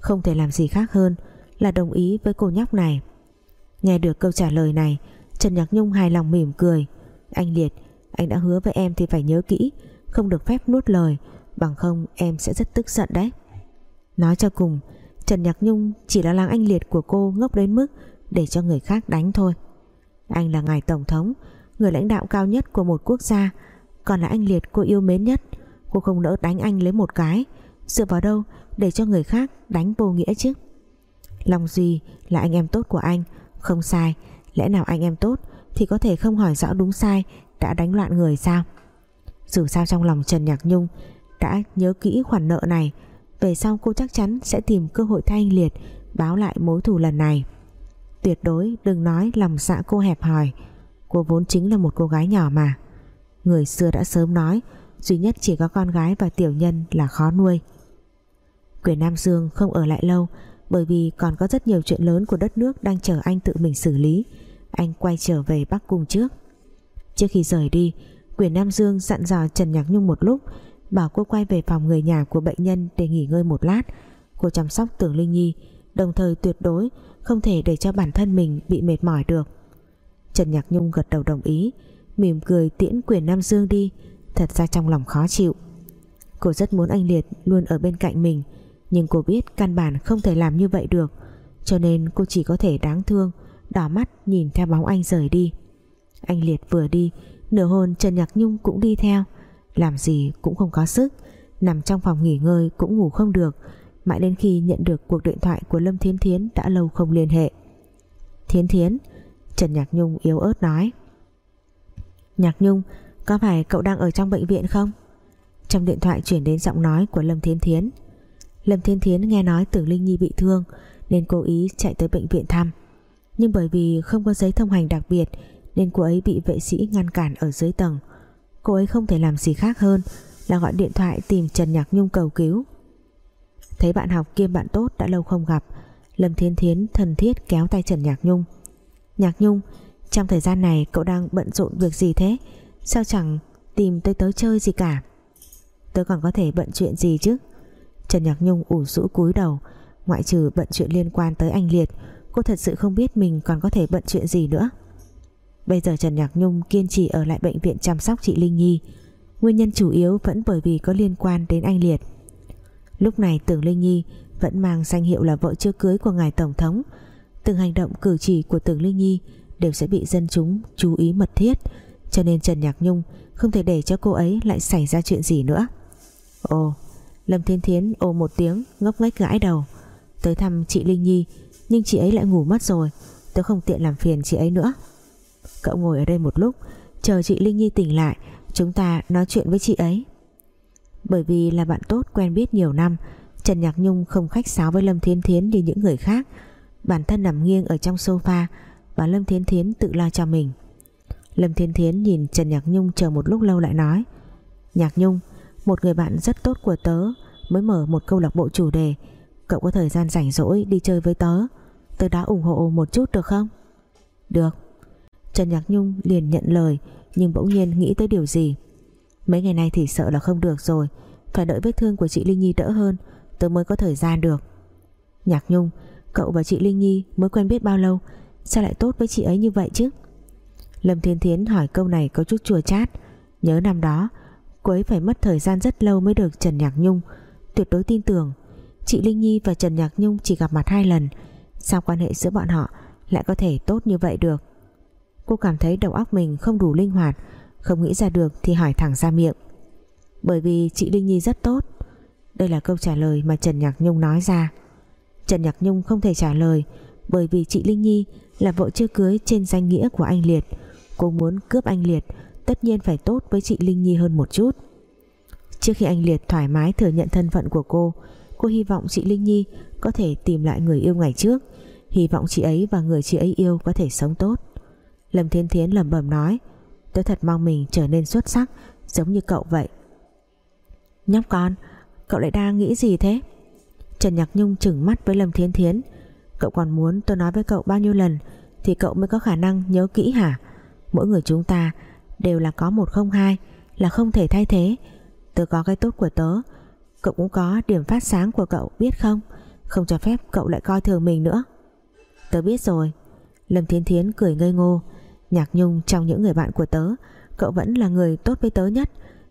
không thể làm gì khác hơn là đồng ý với cô nhóc này. Nghe được câu trả lời này, Trần Nhạc Nhung hài lòng mỉm cười. Anh Liệt, anh đã hứa với em thì phải nhớ kỹ, không được phép nuốt lời, bằng không em sẽ rất tức giận đấy. Nói cho cùng, Trần Nhạc Nhung chỉ là làng anh liệt của cô ngốc đến mức để cho người khác đánh thôi. Anh là ngài tổng thống, Người lãnh đạo cao nhất của một quốc gia. Còn là anh liệt cô yêu mến nhất. Cô không nỡ đánh anh lấy một cái. Dựa vào đâu để cho người khác đánh vô nghĩa chứ? Long Duy là anh em tốt của anh. Không sai, Lẽ nào anh em tốt thì có thể không hỏi rõ đúng sai Đã đánh loạn người sao? Dù sao trong lòng Trần Nhạc Nhung Đã nhớ kỹ khoản nợ này, Về sau cô chắc chắn sẽ tìm cơ hội thay anh Liệt Báo lại mối thù lần này. Tuyệt đối đừng nói lòng dạ cô hẹp hòi. Cô vốn chính là một cô gái nhỏ mà. Người xưa đã sớm nói, Duy nhất chỉ có con gái và tiểu nhân là khó nuôi. Quyền Nam Dương không ở lại lâu, Bởi vì còn có rất nhiều chuyện lớn của đất nước Đang chờ anh tự mình xử lý. Anh quay trở về Bắc Cung trước. Trước khi rời đi, Quyền Nam Dương dặn dò Trần Nhạc Nhung một lúc, Bảo cô quay về phòng người nhà của bệnh nhân Để nghỉ ngơi một lát. Cô chăm sóc Tưởng Linh Nhi, Đồng thời tuyệt đối không thể để cho bản thân mình bị mệt mỏi được. Trần Nhạc Nhung gật đầu đồng ý, Mỉm cười tiễn quyền Nam Dương đi, Thật ra trong lòng khó chịu. Cô rất muốn anh Liệt luôn ở bên cạnh mình, Nhưng cô biết căn bản không thể làm như vậy được, Cho nên cô chỉ có thể đáng thương, Đỏ mắt nhìn theo bóng anh rời đi. Anh Liệt vừa đi, Nửa hôn Trần Nhạc Nhung cũng đi theo. Làm gì cũng không có sức, Nằm trong phòng nghỉ ngơi cũng ngủ không được Mãi đến khi nhận được cuộc điện thoại của Lâm Thiến Thiến Đã lâu không liên hệ. Thiến Thiến, Trần Nhạc Nhung yếu ớt nói. Nhạc Nhung, Có phải cậu đang ở trong bệnh viện không? Trong điện thoại chuyển đến giọng nói của Lâm Thiến Thiến. Lâm Thiên Thiến nghe nói Tưởng Linh Nhi bị thương, Nên cố ý chạy tới bệnh viện thăm. Nhưng bởi vì không có giấy thông hành đặc biệt, Nên cô ấy bị vệ sĩ ngăn cản ở dưới tầng. Cô ấy không thể làm gì khác hơn Là gọi điện thoại tìm Trần Nhạc Nhung cầu cứu. Thấy bạn học kiêm bạn tốt đã lâu không gặp, Lâm Thiên Thiến thần thiết kéo tay Trần Nhạc Nhung. Nhạc Nhung, Trong thời gian này cậu đang bận rộn việc gì thế? Sao chẳng tìm tới tớ chơi gì cả? Tớ còn có thể bận chuyện gì chứ? Trần Nhạc Nhung ủ rũ cúi đầu, Ngoại trừ bận chuyện liên quan tới anh Liệt, Cô thật sự không biết mình còn có thể bận chuyện gì nữa. Bây giờ Trần Nhạc Nhung kiên trì ở lại bệnh viện chăm sóc chị Linh Nhi. Nguyên nhân chủ yếu vẫn bởi vì có liên quan đến anh Liệt. Lúc này Tưởng Linh Nhi vẫn mang danh hiệu là vợ chưa cưới của ngài Tổng thống. Từng hành động cử chỉ của Tưởng Linh Nhi đều sẽ bị dân chúng chú ý mật thiết, cho nên Trần Nhạc Nhung không thể để cho cô ấy lại xảy ra chuyện gì nữa. Ồ, Lâm Thiên Thiến ồ một tiếng, ngốc nghếch gãi đầu. Tới thăm chị Linh Nhi, nhưng chị ấy lại ngủ mất rồi. Tôi không tiện làm phiền chị ấy nữa. Cậu ngồi ở đây một lúc, chờ chị Linh Nhi tỉnh lại, chúng ta nói chuyện với chị ấy bởi vì là bạn tốt quen biết nhiều năm, Trần Nhạc Nhung không khách sáo với Lâm Thiên Thiến như những người khác. Bản thân nằm nghiêng ở trong sofa và Lâm Thiên Thiến tự lo cho mình. Lâm Thiên Thiến nhìn Trần Nhạc Nhung chờ một lúc lâu lại nói, Nhạc Nhung, một người bạn rất tốt của tớ, mới mở một câu lạc bộ chủ đề. Cậu có thời gian rảnh rỗi đi chơi với tớ. Tớ đã ủng hộ một chút được không? Được. Trần Nhạc Nhung liền nhận lời, nhưng bỗng nhiên nghĩ tới điều gì mấy ngày nay thì sợ là không được rồi. Phải đợi vết thương của chị Linh Nhi đỡ hơn, tôi mới có thời gian được. Nhạc Nhung, cậu và chị Linh Nhi mới quen biết bao lâu? Sao lại tốt với chị ấy như vậy chứ? Lâm Thiên Thiến hỏi câu này có chút chua chát. Nhớ năm đó, cô ấy phải mất thời gian rất lâu mới được Trần Nhạc Nhung. Tuyệt đối tin tưởng, chị Linh Nhi và Trần Nhạc Nhung chỉ gặp mặt hai lần. Sao quan hệ giữa bọn họ lại có thể tốt như vậy được? Cô cảm thấy đầu óc mình không đủ linh hoạt không nghĩ ra được thì hỏi thẳng ra miệng. Bởi vì chị Linh Nhi rất tốt. Đây là câu trả lời mà Trần Nhạc Nhung nói ra. Trần Nhạc Nhung không thể trả lời bởi vì chị Linh Nhi là vợ chưa cưới trên danh nghĩa của anh Liệt. Cô muốn cướp anh Liệt, tất nhiên phải tốt với chị Linh Nhi hơn một chút. Trước khi anh Liệt thoải mái thừa nhận thân phận của cô cô hy vọng chị Linh Nhi có thể tìm lại người yêu ngày trước. Hy vọng chị ấy và người chị ấy yêu có thể sống tốt. Lâm Thiên Thiến lẩm bẩm nói tôi thật mong mình trở nên xuất sắc, giống như cậu vậy. Nhóc con, cậu lại đang nghĩ gì thế? Trần Nhạc Nhung chừng mắt với Lâm Thiên Thiến. Cậu còn muốn tôi nói với cậu bao nhiêu lần thì cậu mới có khả năng nhớ kỹ hả? Mỗi người chúng ta đều là có một không hai, là không thể thay thế. Tớ có cái tốt của tớ, cậu cũng có điểm phát sáng của cậu, biết không? Không cho phép cậu lại coi thường mình nữa. Tớ biết rồi. Lâm Thiên Thiến cười ngây ngô. Nhạc Nhung, trong những người bạn của tớ, cậu vẫn là người tốt với tớ nhất.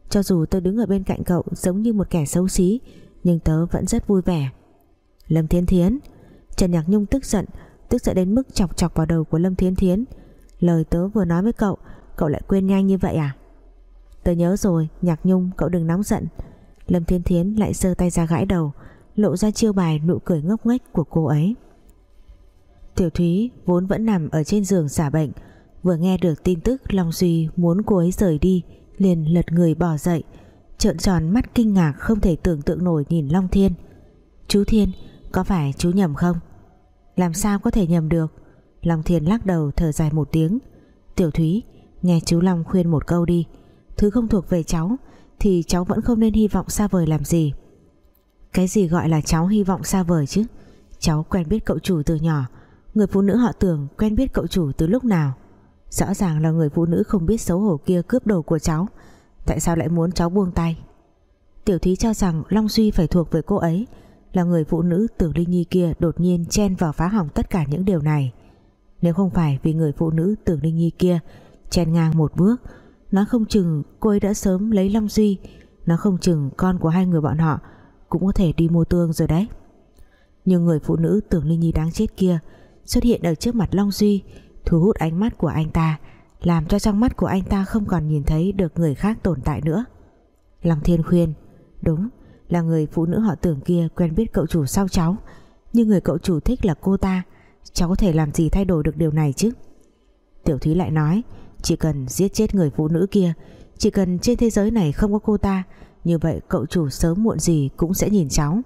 Cho dù tớ đứng ở bên cạnh cậu giống như một kẻ xấu xí, nhưng tớ vẫn rất vui vẻ. Lâm Thiên Thiến. Trần Nhạc Nhung tức giận Tức giận đến mức chọc chọc vào đầu của Lâm Thiên Thiến. Lời tớ vừa nói với cậu Cậu lại quên nhanh như vậy à? Tớ nhớ rồi, Nhạc Nhung, cậu đừng nóng giận. Lâm Thiên Thiến lại giơ tay ra gãi đầu, Lộ ra chiêu bài nụ cười ngốc nghếch của cô ấy. Tiểu Thúy vốn vẫn nằm ở trên giường xả bệnh Vừa nghe được tin tức Long Duy muốn cô ấy rời đi, Liền lật người bỏ dậy, Trợn tròn mắt kinh ngạc không thể tưởng tượng nổi nhìn Long Thiên. Chú Thiên, Có phải chú nhầm không? Làm sao có thể nhầm được? Long Thiên lắc đầu thở dài một tiếng. Tiểu Thúy, Nghe chú Long khuyên một câu đi, Thứ không thuộc về cháu Thì cháu vẫn không nên hy vọng xa vời làm gì. Cái gì gọi là cháu hy vọng xa vời chứ? Cháu quen biết cậu chủ từ nhỏ, Người phụ nữ họ tưởng quen biết cậu chủ từ lúc nào? Rõ ràng là người phụ nữ không biết xấu hổ kia cướp đồ của cháu. Tại sao lại muốn cháu buông tay? Tiểu thúy cho rằng Long Duy phải thuộc về cô ấy, Là người phụ nữ tưởng Linh Nhi kia đột nhiên chen vào phá hỏng tất cả những điều này. Nếu không phải vì người phụ nữ tưởng Linh Nhi kia Chen ngang một bước, Nó không chừng cô ấy đã sớm lấy Long Duy, Nó không chừng con của hai người bọn họ Cũng có thể đi mua tương rồi đấy. Nhưng người phụ nữ tưởng Linh Nhi đáng chết kia Xuất hiện ở trước mặt Long Duy Thu hút ánh mắt của anh ta, Làm cho trong mắt của anh ta không còn nhìn thấy Được người khác tồn tại nữa. Long Thiên khuyên, Đúng, là người phụ nữ họ tưởng kia quen biết cậu chủ sau cháu, Nhưng người cậu chủ thích là cô ta, Cháu có thể làm gì thay đổi được điều này chứ? Tiểu Thúy lại nói, Chỉ cần giết chết người phụ nữ kia, Chỉ cần trên thế giới này không có cô ta, Như vậy cậu chủ sớm muộn gì cũng sẽ nhìn cháu.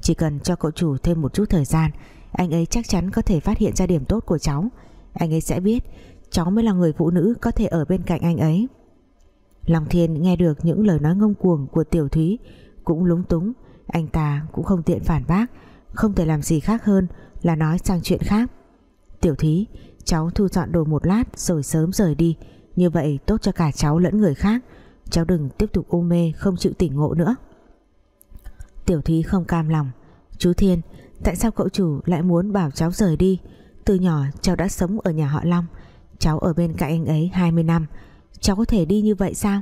Chỉ cần cho cậu chủ thêm một chút thời gian, Anh ấy chắc chắn có thể phát hiện ra điểm tốt của cháu anh ấy sẽ biết, Cháu mới là người phụ nữ có thể ở bên cạnh anh ấy. Long Thiên nghe được những lời nói ngông cuồng của Tiểu Thúy, Cũng lúng túng. Anh ta cũng không tiện phản bác, Không thể làm gì khác hơn là nói sang chuyện khác. Tiểu Thúy, Cháu thu dọn đồ một lát rồi sớm rời đi. Như vậy tốt cho cả cháu lẫn người khác. Cháu đừng tiếp tục u mê, Không chịu tỉnh ngộ nữa. Tiểu Thúy không cam lòng. Chú Thiên, Tại sao cậu chủ lại muốn bảo cháu rời đi? Từ nhỏ, cháu đã sống ở nhà họ Long. Cháu ở bên cạnh anh ấy 20 năm. Cháu có thể đi như vậy sao?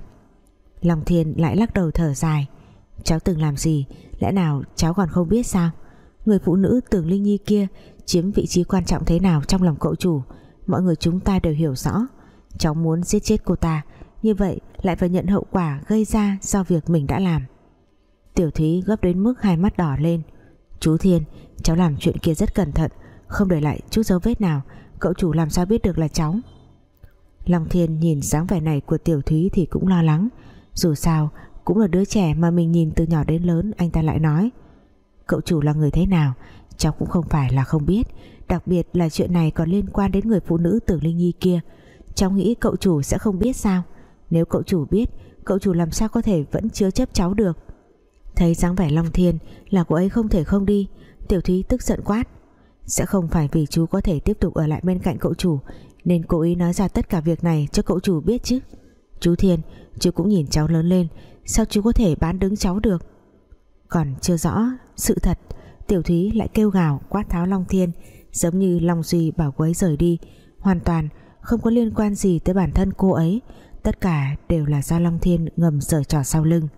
Long Thiên lại lắc đầu thở dài. Cháu từng làm gì? Lẽ nào cháu còn không biết sao? Người phụ nữ tưởng Linh Nhi kia Chiếm vị trí quan trọng thế nào trong lòng cậu chủ? Mọi người chúng ta đều hiểu rõ. Cháu muốn giết chết cô ta. Như vậy lại phải nhận hậu quả gây ra Do việc mình đã làm. Tiểu Thúy gấp đến mức hai mắt đỏ lên. Chú Thiên, Cháu làm chuyện kia rất cẩn thận. Không để lại chút dấu vết nào. Cậu chủ làm sao biết được là cháu? Long Thiên nhìn dáng vẻ này của Tiểu Thúy Thì cũng lo lắng. Dù sao, cũng là đứa trẻ mà mình nhìn từ nhỏ đến lớn, Anh ta lại nói. Cậu chủ là người thế nào? Cháu cũng không phải là không biết. Đặc biệt là chuyện này còn liên quan đến người phụ nữ Tưởng Linh Nhi kia. Cháu nghĩ cậu chủ sẽ không biết sao? Nếu cậu chủ biết, Cậu chủ làm sao có thể vẫn chứa chấp cháu được? Thấy dáng vẻ Long Thiên Là cô ấy không thể không đi. Tiểu Thúy tức giận quát. Sẽ không phải vì chú có thể tiếp tục ở lại bên cạnh cậu chủ, Nên cố ý nói ra tất cả việc này Cho cậu chủ biết chứ. Chú Thiên, Chú cũng nhìn cháu lớn lên, Sao chú có thể bán đứng cháu được? Còn chưa rõ sự thật, Tiểu Thúy lại kêu gào quát tháo Long Thiên, Giống như Long Duy bảo cô ấy rời đi. Hoàn toàn không có liên quan gì tới bản thân cô ấy, Tất cả đều là do Long Thiên ngầm sở trò sau lưng.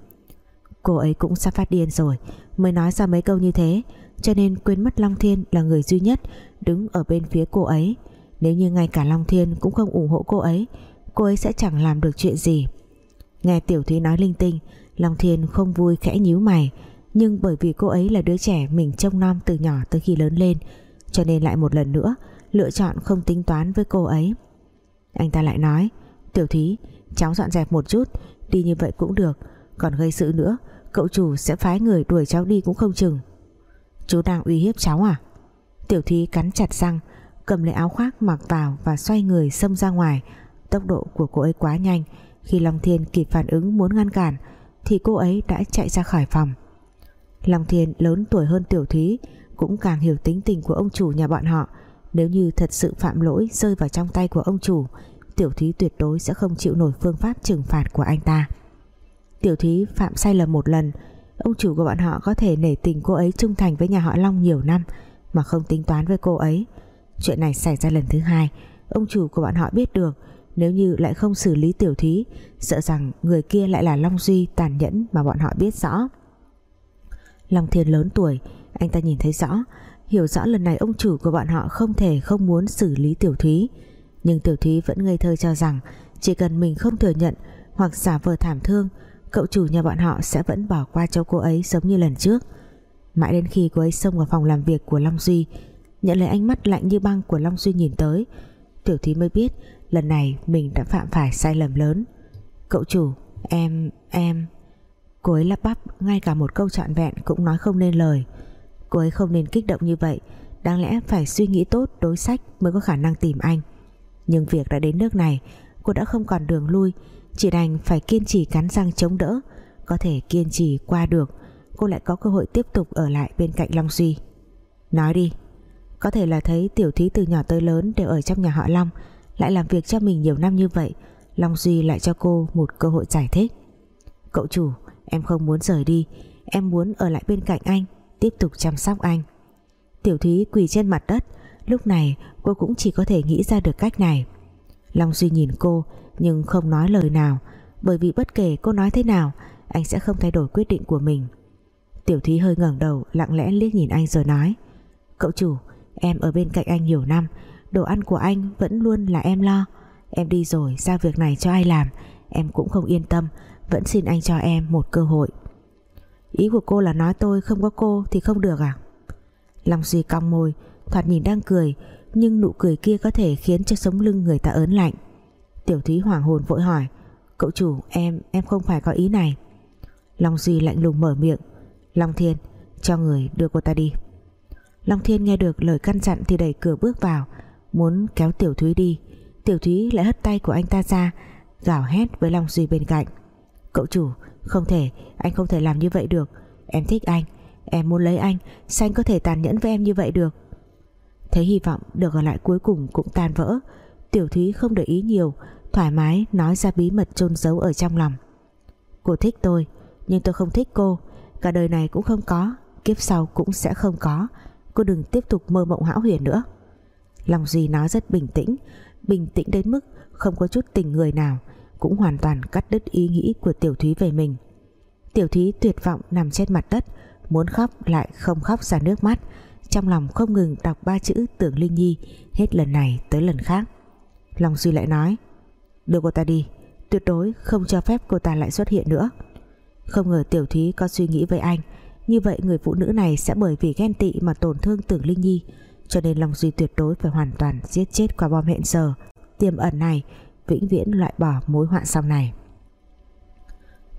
Cô ấy cũng sắp phát điên rồi, Mới nói ra mấy câu như thế cho nên quên mất Long Thiên là người duy nhất Đứng ở bên phía cô ấy. Nếu như ngay cả Long Thiên cũng không ủng hộ cô ấy Cô ấy sẽ chẳng làm được chuyện gì. Nghe Tiểu Thúy nói linh tinh, Long Thiên không vui khẽ nhíu mày. Nhưng bởi vì cô ấy là đứa trẻ Mình trông nom từ nhỏ tới khi lớn lên, Cho nên lại một lần nữa Lựa chọn không tính toán với cô ấy. Anh ta lại nói, Tiểu Thúy, cháu dọn dẹp một chút, Đi như vậy cũng được. Còn gây sự nữa, Cậu chủ sẽ phái người đuổi cháu đi cũng không chừng. Chú đang uy hiếp cháu à? Tiểu thí cắn chặt răng, Cầm lấy áo khoác mặc vào Và xoay người xông ra ngoài. Tốc độ của cô ấy quá nhanh, Khi Long Thiên kịp phản ứng muốn ngăn cản, Thì cô ấy đã chạy ra khỏi phòng. Long Thiên lớn tuổi hơn Tiểu Thúy Cũng càng hiểu tính tình của ông chủ nhà bọn họ. Nếu như thật sự phạm lỗi Rơi vào trong tay của ông chủ, Tiểu Thúy tuyệt đối sẽ không chịu nổi phương pháp trừng phạt của anh ta. Tiểu Thúy phạm sai lầm một lần Ông chủ của bọn họ có thể nể tình cô ấy trung thành với nhà họ Long nhiều năm, Mà không tính toán với cô ấy. Chuyện này xảy ra lần thứ hai. Ông chủ của bọn họ biết được, Nếu như lại không xử lý Tiểu Thúy, Sợ rằng người kia lại là Long Duy tàn nhẫn Mà bọn họ biết rõ. Long Thiên lớn tuổi, Anh ta nhìn thấy rõ, Hiểu rõ lần này ông chủ của bọn họ không thể không muốn xử lý Tiểu Thúy. Nhưng Tiểu Thúy vẫn ngây thơ cho rằng Chỉ cần mình không thừa nhận Hoặc giả vờ thảm thương Cậu chủ nhà bọn họ sẽ vẫn bỏ qua cho cô ấy giống như lần trước. Mãi đến khi cô ấy xông vào phòng làm việc của Long Duy Nhận lấy ánh mắt lạnh như băng của Long Duy nhìn tới Tiểu Thúy mới biết Lần này mình đã phạm phải sai lầm lớn. Cậu chủ Em, em Cô ấy lắp bắp ngay cả một câu trọn vẹn cũng nói không nên lời. Cô ấy không nên kích động như vậy Đáng lẽ phải suy nghĩ tốt đối sách Mới có khả năng tìm anh. Nhưng việc đã đến nước này Cô đã không còn đường lui chỉ đành phải kiên trì cắn răng chống đỡ. Có thể kiên trì qua được, Cô lại có cơ hội tiếp tục ở lại bên cạnh Long Duy. Nói đi, Có thể là thấy tiểu thúy từ nhỏ tới lớn Đều ở trong nhà họ Long, Lại làm việc cho mình nhiều năm như vậy, Long Duy lại cho cô một cơ hội giải thích. Cậu chủ, Em không muốn rời đi, Em muốn ở lại bên cạnh anh, Tiếp tục chăm sóc anh. Tiểu Thúy quỳ trên mặt đất, Lúc này cô cũng chỉ có thể nghĩ ra được cách này. Long Duy nhìn cô nhưng không nói lời nào. Bởi vì bất kể cô nói thế nào, Anh sẽ không thay đổi quyết định của mình. Tiểu Thúy hơi ngẩng đầu, lặng lẽ liếc nhìn anh rồi nói, Cậu chủ, Em ở bên cạnh anh nhiều năm, Đồ ăn của anh vẫn luôn là em lo. Em đi rồi, giao việc này cho ai làm, Em cũng không yên tâm, Vẫn xin anh cho em một cơ hội. Ý của cô là nói tôi không có cô Thì không được à? Long Duy cong môi, Thoạt nhìn đang cười, Nhưng nụ cười kia có thể khiến cho sống lưng người ta ớn lạnh. Tiểu Thúy hoảng hồn vội hỏi, Cậu chủ, em em không phải có ý này. Long Duy lạnh lùng mở miệng, Long Thiên, cho người đưa cô ta đi. Long Thiên nghe được lời căn dặn thì đẩy cửa bước vào, Muốn kéo Tiểu Thúy đi. Tiểu Thúy lại hất tay của anh ta ra, Gào hét với Long Duy bên cạnh, Cậu chủ, không thể, Anh không thể làm như vậy được. Em thích anh, Em muốn lấy anh, Sao anh có thể tàn nhẫn với em như vậy được? Thấy hy vọng được ở lại cuối cùng cũng tan vỡ, Tiểu Thúy không để ý nhiều Thoải mái nói ra bí mật chôn giấu ở trong lòng. Cô thích tôi, Nhưng tôi không thích cô. Cả đời này cũng không có, Kiếp sau cũng sẽ không có. Cô đừng tiếp tục mơ mộng hão huyền nữa. Lòng Duy nói rất bình tĩnh Bình tĩnh đến mức không có chút tình người nào, Cũng hoàn toàn cắt đứt ý nghĩ của Tiểu Thúy về mình. Tiểu Thúy tuyệt vọng nằm trên mặt đất, Muốn khóc lại không khóc ra nước mắt. Trong lòng không ngừng đọc ba chữ Tưởng Linh Nhi, Hết lần này tới lần khác. Long Duy lại nói Đưa cô ta đi. Tuyệt đối không cho phép cô ta lại xuất hiện nữa. Không ngờ Tiểu Thúy có suy nghĩ với anh, Như vậy người phụ nữ này sẽ bởi vì ghen tị Mà tổn thương Tưởng Linh Nhi, Cho nên Long Duy tuyệt đối phải hoàn toàn giết chết quả bom hẹn giờ. Tiềm ẩn này, Vĩnh viễn loại bỏ mối họa sau này.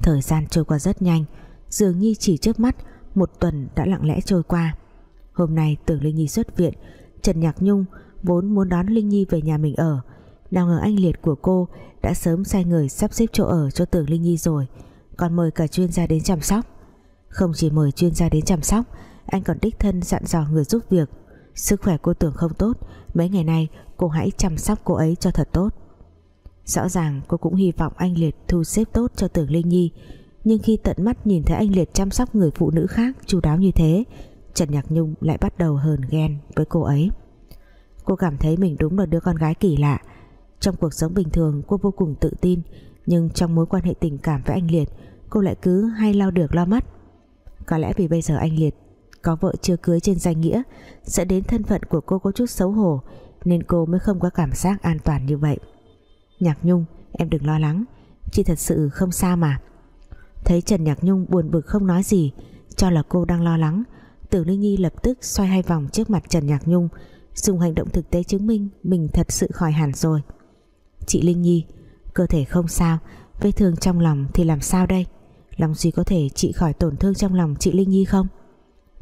Thời gian trôi qua rất nhanh, Dường như chỉ trước mắt, Một tuần đã lặng lẽ trôi qua. Hôm nay tưởng Linh Nhi xuất viện, Trần Nhạc Nhung vốn muốn đón Linh Nhi về nhà mình ở nào ngờ anh liệt của cô Đã sớm sai người sắp xếp chỗ ở cho tưởng Linh Nhi rồi. Còn mời cả chuyên gia đến chăm sóc. Không chỉ mời chuyên gia đến chăm sóc, Anh còn đích thân dặn dò người giúp việc. Sức khỏe cô tưởng không tốt, Mấy ngày nay cô hãy chăm sóc cô ấy cho thật tốt. Rõ ràng cô cũng hy vọng anh Liệt thu xếp tốt cho tưởng Linh Nhi, Nhưng khi tận mắt nhìn thấy anh Liệt chăm sóc người phụ nữ khác chu đáo như thế, Trần Nhạc Nhung lại bắt đầu hờn ghen với cô ấy. Cô cảm thấy mình đúng là đứa con gái kỳ lạ trong cuộc sống bình thường, cô vô cùng tự tin, Nhưng trong mối quan hệ tình cảm với anh Liệt, Cô lại cứ hay lo được lo mất Có lẽ vì bây giờ anh Liệt Có vợ chưa cưới trên danh nghĩa, Sẽ đến thân phận của cô có chút xấu hổ, Nên cô mới không có cảm giác an toàn như vậy. Nhạc Nhung, em đừng lo lắng, Chị thật sự không sao mà. Thấy Trần Nhạc Nhung buồn bực không nói gì, Cho là cô đang lo lắng Tưởng Linh Nhi lập tức xoay hai vòng trước mặt Trần Nhạc Nhung, Dùng hành động thực tế chứng minh Mình thật sự khỏi hẳn rồi. Chị Linh Nhi. Cơ thể không sao, Vết thương trong lòng thì làm sao đây? Long Duy có thể trị khỏi tổn thương trong lòng chị Linh Nhi không?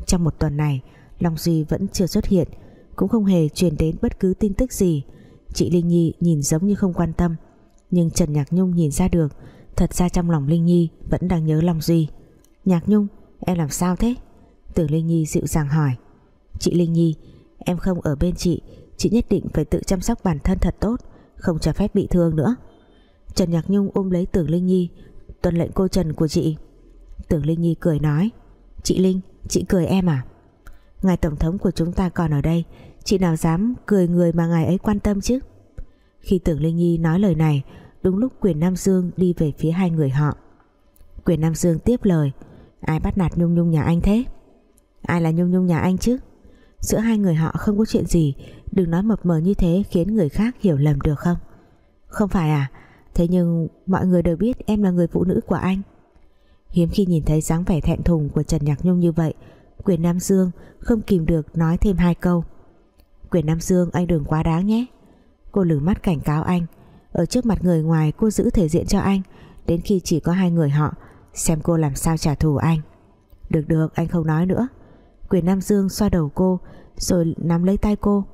Trong một tuần này, Long Duy vẫn chưa xuất hiện, Cũng không hề truyền đến bất cứ tin tức gì. Chị Linh Nhi nhìn giống như không quan tâm, Nhưng Trần Nhạc Nhung nhìn ra được, Thật ra trong lòng Linh Nhi vẫn đang nhớ Long Duy. Nhạc Nhung, em làm sao thế? Tử Linh Nhi dịu dàng hỏi. Chị Linh Nhi, em không ở bên chị Chị nhất định phải tự chăm sóc bản thân thật tốt. Không cho phép bị thương nữa. Trần Nhạc Nhung ôm lấy Tưởng Linh Nhi Tuần lệnh cô Trần của chị. Tưởng Linh Nhi cười nói Chị Linh, chị cười em à? Ngài Tổng thống của chúng ta còn ở đây Chị nào dám cười người mà ngài ấy quan tâm chứ? Khi tưởng Linh Nhi nói lời này Đúng lúc quyền Nam Dương đi về phía hai người họ. Quyền Nam Dương tiếp lời Ai bắt nạt Nhung Nhung nhà anh thế? Ai là Nhung Nhung nhà anh chứ? Giữa hai người họ không có chuyện gì. Đừng nói mập mờ như thế khiến người khác hiểu lầm được không? Không phải à? Thế nhưng mọi người đều biết em là người phụ nữ của anh. Hiếm khi nhìn thấy dáng vẻ thẹn thùng của Trần Nhạc Nhung như vậy, Quyền Nam Dương không kìm được nói thêm hai câu. Quyền Nam Dương, anh đừng quá đáng nhé. Cô lử mắt cảnh cáo anh. Ở trước mặt người ngoài, cô giữ thể diện cho anh. Đến khi chỉ có hai người họ, Xem cô làm sao trả thù anh. Được được, anh không nói nữa. Quyền Nam Dương xoa đầu cô, Rồi nắm lấy tay cô.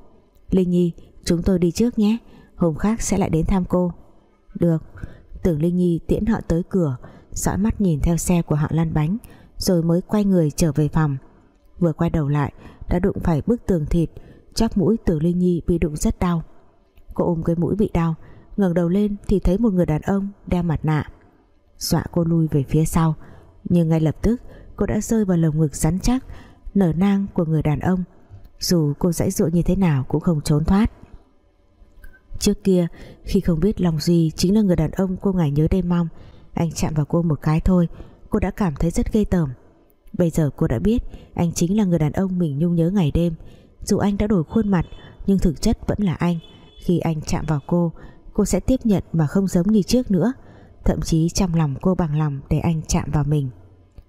Linh Nhi, chúng tôi đi trước nhé, Hôm khác sẽ lại đến thăm cô. Được. Tưởng Linh Nhi tiễn họ tới cửa, dõi mắt nhìn theo xe của họ lăn bánh, rồi mới quay người trở về phòng. Vừa quay đầu lại, đã đụng phải bức tường thịt, chóp mũi Tưởng Linh Nhi bị đụng rất đau. Cô ôm cái mũi bị đau, ngẩng đầu lên thì thấy một người đàn ông đeo mặt nạ. Dọa cô lui về phía sau, nhưng ngay lập tức cô đã rơi vào lồng ngực rắn chắc nở nang của người đàn ông. Dù cô dãy dụa như thế nào cũng không trốn thoát. Trước kia, khi không biết Long Duy chính là người đàn ông cô ngày nhớ đêm mong, anh chạm vào cô một cái thôi, cô đã cảm thấy rất ghê tởm. Bây giờ cô đã biết anh chính là người đàn ông mình nhung nhớ ngày đêm. Dù anh đã đổi khuôn mặt, nhưng thực chất vẫn là anh. Khi anh chạm vào cô cô sẽ tiếp nhận mà không giống như trước nữa, thậm chí trong lòng cô bằng lòng để anh chạm vào mình.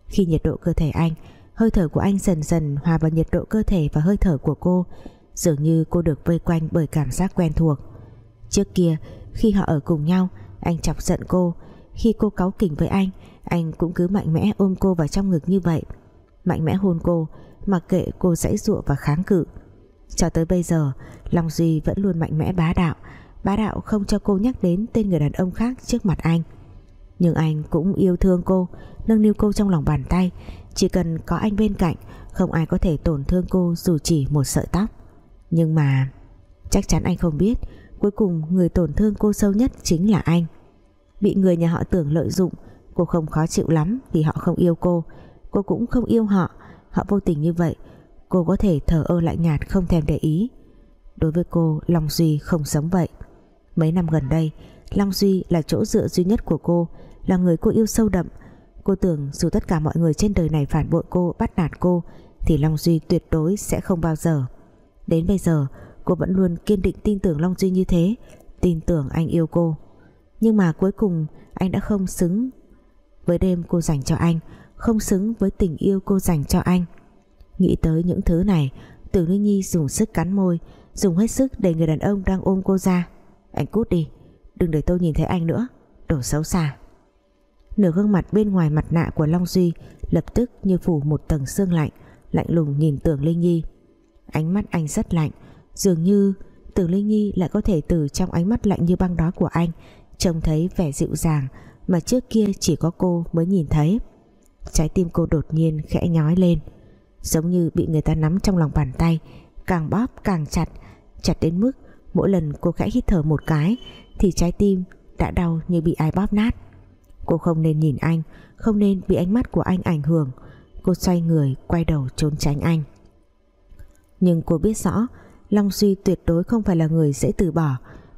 Khi nhiệt độ cơ thể anh hơi thở của anh dần dần hòa vào nhiệt độ cơ thể và hơi thở của cô, dường như cô được vây quanh bởi cảm giác quen thuộc. Trước kia, khi họ ở cùng nhau, anh chọc giận cô. Khi cô cáu kỉnh với anh anh cũng cứ mạnh mẽ ôm cô vào trong ngực như vậy. Mạnh mẽ hôn cô, mặc kệ cô dãy dụa và kháng cự. Cho tới bây giờ, Long Duy vẫn luôn mạnh mẽ bá đạo bá đạo không cho cô nhắc đến tên người đàn ông khác trước mặt anh. Nhưng anh cũng yêu thương cô, nâng niu cô trong lòng bàn tay chỉ cần có anh bên cạnh, không ai có thể tổn thương cô dù chỉ một sợi tóc. Nhưng mà chắc chắn anh không biết, cuối cùng người tổn thương cô sâu nhất chính là anh. Bị người nhà họ tưởng lợi dụng, cô không khó chịu lắm vì họ không yêu cô. Cô cũng không yêu họ họ vô tình như vậy, cô có thể thờ ơ lạnh nhạt không thèm để ý. Đối với cô, Long Duy không sống vậy. Mấy năm gần đây, Long Duy là chỗ dựa duy nhất của cô, là người cô yêu sâu đậm cô tưởng dù tất cả mọi người trên đời này phản bội cô, bắt nạt cô, thì Long Duy tuyệt đối sẽ không bao giờ. Đến bây giờ, cô vẫn luôn kiên định tin tưởng Long Duy như thế, tin tưởng anh yêu cô. Nhưng mà cuối cùng, anh đã không xứng với đêm cô dành cho anh, không xứng với tình yêu cô dành cho anh. Nghĩ tới những thứ này Tưởng Nữ Nhi dùng sức cắn môi, dùng hết sức để người đàn ông đang ôm cô ra. Anh cút đi, đừng để tôi nhìn thấy anh nữa, đồ xấu xa nửa gương mặt bên ngoài mặt nạ của Long Duy lập tức như phủ một tầng sương lạnh lạnh lùng nhìn Tưởng Linh Nhi. Ánh mắt anh rất lạnh, dường như Tưởng Linh Nhi lại có thể từ trong ánh mắt lạnh như băng đó của anh trông thấy vẻ dịu dàng mà trước kia chỉ có cô mới nhìn thấy. Trái tim cô đột nhiên khẽ nhói lên, giống như bị người ta nắm trong lòng bàn tay, càng bóp càng chặt chặt đến mức mỗi lần cô khẽ hít thở một cái thì trái tim đã đau như bị ai bóp nát cô không nên nhìn anh, không nên bị ánh mắt của anh ảnh hưởng. Cô xoay người, quay đầu trốn tránh anh. Nhưng cô biết rõ, Long Duy tuyệt đối không phải là người dễ từ bỏ.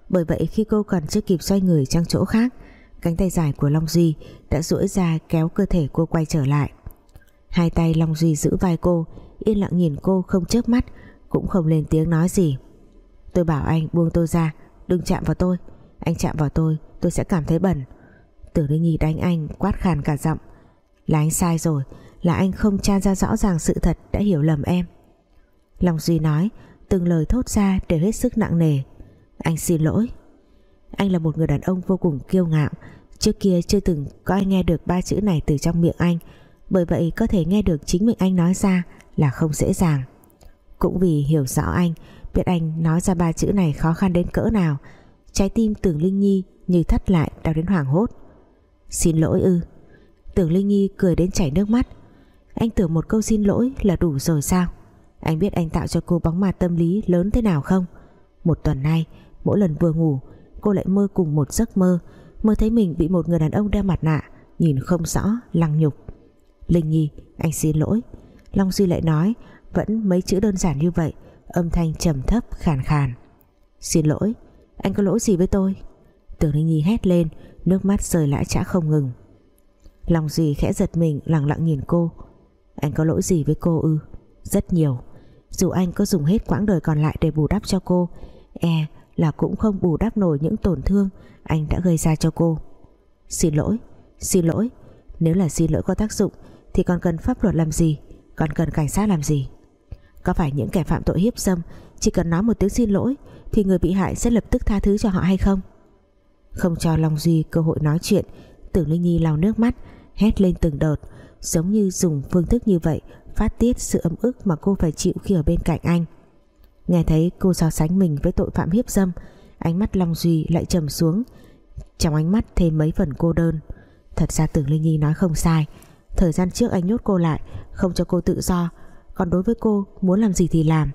Bởi vậy khi cô còn chưa kịp xoay người sang chỗ khác, cánh tay dài của Long Duy đã duỗi ra kéo cơ thể cô quay trở lại. Hai tay Long Duy giữ vai cô, yên lặng nhìn cô không chớp mắt, cũng không lên tiếng nói gì. Tôi bảo anh buông tôi ra, đừng chạm vào tôi. Anh chạm vào tôi tôi sẽ cảm thấy bẩn tưởng Linh Nhi đánh anh quát khàn cả giọng. Là anh sai rồi, là anh không tra ra rõ ràng sự thật đã hiểu lầm em. Long Duy nói, từng lời thốt ra đều hết sức nặng nề. Anh xin lỗi. Anh là một người đàn ông vô cùng kiêu ngạo. Trước kia chưa từng có ai nghe được ba chữ này từ trong miệng anh. Bởi vậy có thể nghe được chính miệng anh nói ra là không dễ dàng. Cũng vì hiểu rõ anh, biết anh nói ra ba chữ này khó khăn đến cỡ nào. Trái tim tưởng linh nhi như thắt lại, đau đến hoảng hốt xin lỗi ư. Tưởng linh nhi cười đến chảy nước mắt. Anh tưởng một câu xin lỗi là đủ rồi sao? Anh biết anh tạo cho cô bóng ma tâm lý lớn thế nào không? Một tuần nay, mỗi lần vừa ngủ, cô lại mơ cùng một giấc mơ. Mơ thấy mình bị một người đàn ông đeo mặt nạ, nhìn không rõ, lăng nhục. Linh Nhi, anh xin lỗi. Long Duy lại nói, vẫn mấy chữ đơn giản như vậy, âm thanh trầm thấp, khàn khàn. Xin lỗi, anh có lỗi gì với tôi? Tưởng Linh Nhi hét lên nước mắt rơi lã chã không ngừng. Lòng gì khẽ giật mình, lặng lặng nhìn cô. Anh có lỗi gì với cô ư? Rất nhiều. Dù anh có dùng hết quãng đời còn lại để bù đắp cho cô E là cũng không bù đắp nổi những tổn thương Anh đã gây ra cho cô. Xin lỗi Xin lỗi. Nếu là xin lỗi có tác dụng, Thì còn cần pháp luật làm gì? Còn cần cảnh sát làm gì? Có phải những kẻ phạm tội hiếp dâm Chỉ cần nói một tiếng xin lỗi, Thì người bị hại sẽ lập tức tha thứ cho họ hay không? Không cho Long Duy cơ hội nói chuyện. Tưởng Linh Nhi lau nước mắt, Hét lên từng đợt. Giống như dùng phương thức như vậy, Phát tiết sự ấm ức mà cô phải chịu khi ở bên cạnh anh. Nghe thấy cô so sánh mình với tội phạm hiếp dâm, Ánh mắt Long Duy lại trầm xuống. Trong ánh mắt thêm mấy phần cô đơn. Thật ra Tưởng Linh Nhi nói không sai. Thời gian trước anh nhốt cô lại, Không cho cô tự do. Còn đối với cô, muốn làm gì thì làm.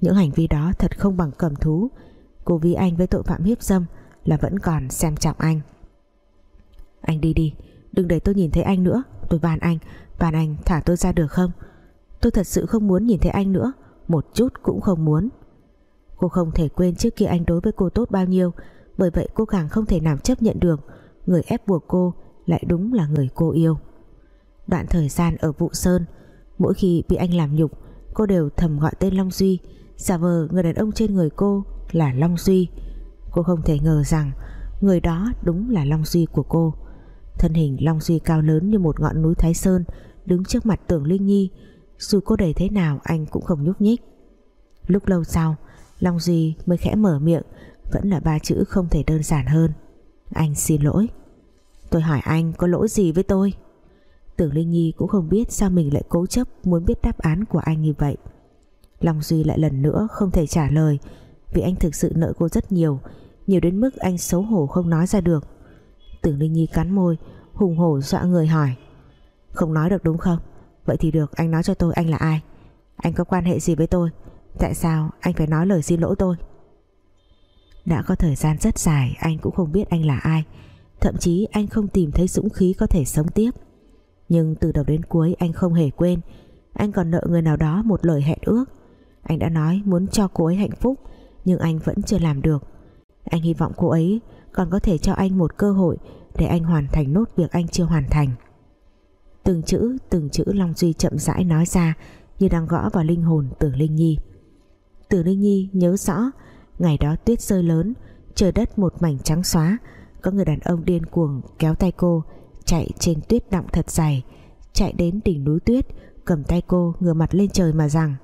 Những hành vi đó thật không bằng cầm thú. Cô vì anh với tội phạm hiếp dâm là vẫn còn xem trọng anh. Anh đi đi, Đừng để tôi nhìn thấy anh nữa. Tôi van anh Van anh thả tôi ra được không? Tôi thật sự không muốn nhìn thấy anh nữa, Một chút cũng không muốn. Cô không thể quên trước kia anh đối với cô tốt bao nhiêu, Bởi vậy cô càng không thể nào chấp nhận được. Người ép buộc cô Lại đúng là người cô yêu. Đoạn thời gian ở Vụ Sơn, Mỗi khi bị anh làm nhục, Cô đều thầm gọi tên Long Duy. Giả vờ người đàn ông trên người cô là Long Duy. Cô không thể ngờ rằng Người đó đúng là Long Duy của cô. Thân hình Long Duy cao lớn như một ngọn núi Thái Sơn, Đứng trước mặt tưởng Linh Nhi. Dù cô đẩy thế nào, anh cũng không nhúc nhích. Lúc lâu sau, Long Duy mới khẽ mở miệng, Vẫn là ba chữ không thể đơn giản hơn. Anh xin lỗi. Tôi hỏi anh có lỗi gì với tôi? Tưởng Linh Nhi cũng không biết Sao mình lại cố chấp muốn biết đáp án của anh như vậy. Long Duy lại lần nữa Không thể trả lời, Vì anh thực sự nợ cô rất nhiều. Nhiều đến mức anh xấu hổ không nói ra được. Tưởng Linh Nhi cắn môi, Hùng hổ dọa người hỏi. Không nói được đúng không? Vậy thì được, anh nói cho tôi anh là ai? Anh có quan hệ gì với tôi? Tại sao anh phải nói lời xin lỗi tôi? Đã có thời gian rất dài, Anh cũng không biết anh là ai. Thậm chí anh không tìm thấy dũng khí có thể sống tiếp. Nhưng từ đầu đến cuối anh không hề quên. Anh còn nợ người nào đó một lời hẹn ước. Anh đã nói muốn cho cô ấy hạnh phúc, Nhưng anh vẫn chưa làm được. Anh hy vọng cô ấy còn có thể cho anh một cơ hội để anh hoàn thành nốt việc anh chưa hoàn thành. Từng chữ từng chữ Long Duy chậm rãi nói ra như đang gõ vào linh hồn Tử Linh Nhi. Tử Linh Nhi nhớ rõ, ngày đó tuyết rơi lớn, trời đất một mảnh trắng xóa, có người đàn ông điên cuồng kéo tay cô, chạy trên tuyết đọng thật dày chạy đến đỉnh núi tuyết, cầm tay cô ngửa mặt lên trời mà rằng,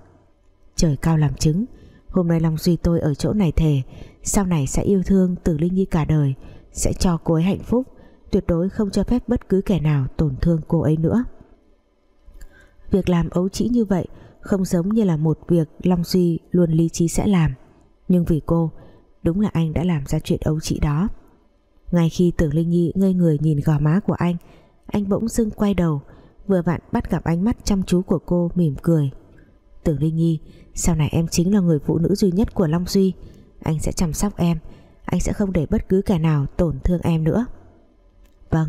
trời cao làm chứng, hôm nay Long Duy tôi ở chỗ này thề sau này sẽ yêu thương Tử Linh Nhi cả đời, sẽ cho cô ấy hạnh phúc, tuyệt đối không cho phép bất cứ kẻ nào tổn thương cô ấy nữa. Việc làm ấu trĩ như vậy không giống như là một việc Long Duy luôn lý trí sẽ làm. Nhưng vì cô, đúng là anh đã làm ra chuyện ấu trĩ đó. Ngay khi Tưởng Linh Nhi ngây người nhìn gò má của anh anh bỗng dưng quay đầu, vừa vặn bắt gặp ánh mắt chăm chú của cô mỉm cười. Tưởng Linh Nhi, sau này em chính là người phụ nữ duy nhất của Long Duy anh sẽ chăm sóc em. Anh sẽ không để bất cứ kẻ nào tổn thương em nữa. Vâng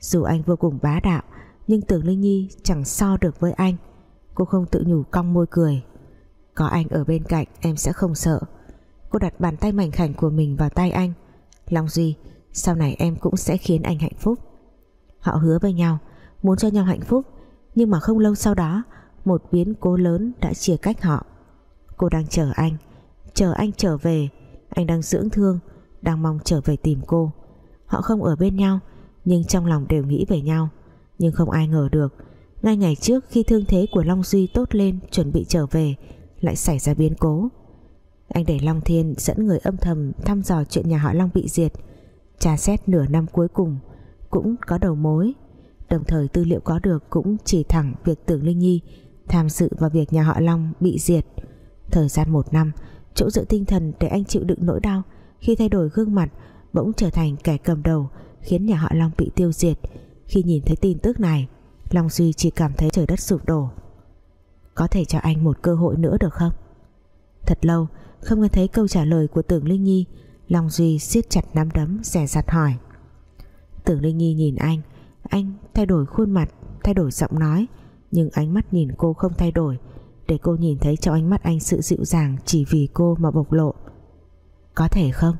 dù anh vô cùng bá đạo, nhưng tưởng Linh Nhi chẳng so được với anh. Cô không tự nhủ cong môi cười. Có anh ở bên cạnh, em sẽ không sợ. Cô đặt bàn tay mảnh khảnh của mình vào tay anh. Long Duy, sau này em cũng sẽ khiến anh hạnh phúc. Họ hứa với nhau, muốn cho nhau hạnh phúc. Nhưng mà không lâu sau đó, một biến cố lớn đã chia cách họ. Cô đang chờ anh chờ anh trở về. Anh đang dưỡng thương, đang mong trở về tìm cô. Họ không ở bên nhau, nhưng trong lòng đều nghĩ về nhau. Nhưng không ai ngờ được, ngay ngày trước khi thương thế của Long Duy tốt lên, chuẩn bị trở về, lại xảy ra biến cố. Anh để Long Thiên dẫn người âm thầm thăm dò chuyện nhà họ Long bị diệt. Tra xét nửa năm cuối cùng, cũng có đầu mối. Đồng thời tư liệu có được cũng chỉ thẳng việc Tưởng Linh Nhi tham dự vào việc nhà họ Long bị diệt. Thời gian một năm chỗ dựa tinh thần để anh chịu đựng nỗi đau, khi thay đổi gương mặt, bỗng trở thành kẻ cầm đầu, khiến nhà họ Long bị tiêu diệt. Khi nhìn thấy tin tức này, Long Duy chỉ cảm thấy trời đất sụp đổ. Có thể cho anh một cơ hội nữa được không? Thật lâu, không nghe thấy câu trả lời của tưởng Linh Nhi, Long Duy siết chặt nắm đấm rẻ rặt hỏi. Tưởng Linh Nhi nhìn anh anh thay đổi khuôn mặt, thay đổi giọng nói, nhưng ánh mắt nhìn cô không thay đổi để cô nhìn thấy trong ánh mắt anh sự dịu dàng chỉ vì cô mà bộc lộ. Có thể không?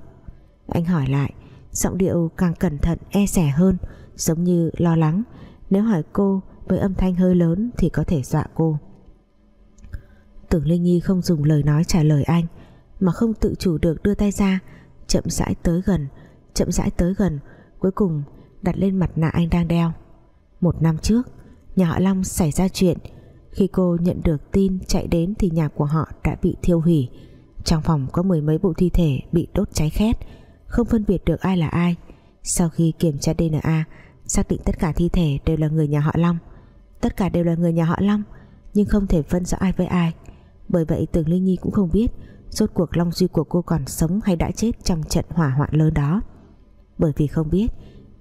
Anh hỏi lại, giọng điệu càng cẩn thận e rẻ hơn, giống như lo lắng. Nếu hỏi cô với âm thanh hơi lớn thì có thể dọa cô. Tưởng Linh Nhi không dùng lời nói trả lời anh, Mà không tự chủ được đưa tay ra, Chậm rãi tới gần, Chậm rãi tới gần, Cuối cùng đặt lên mặt nạ anh đang đeo. Một năm trước, Nhà họ Long xảy ra chuyện khi cô nhận được tin chạy đến Thì nhà của họ đã bị thiêu hủy. Trong phòng có mười mấy bộ thi thể Bị đốt cháy khét, Không phân biệt được ai là ai. Sau khi kiểm tra DNA Xác định tất cả thi thể đều là người nhà họ Long. Tất cả đều là người nhà họ Long, Nhưng không thể phân rõ ai với ai. Bởi vậy Tưởng Linh Nhi cũng không biết Rốt cuộc Long Duy của cô còn sống hay đã chết Trong trận hỏa hoạn lớn đó. Bởi vì không biết,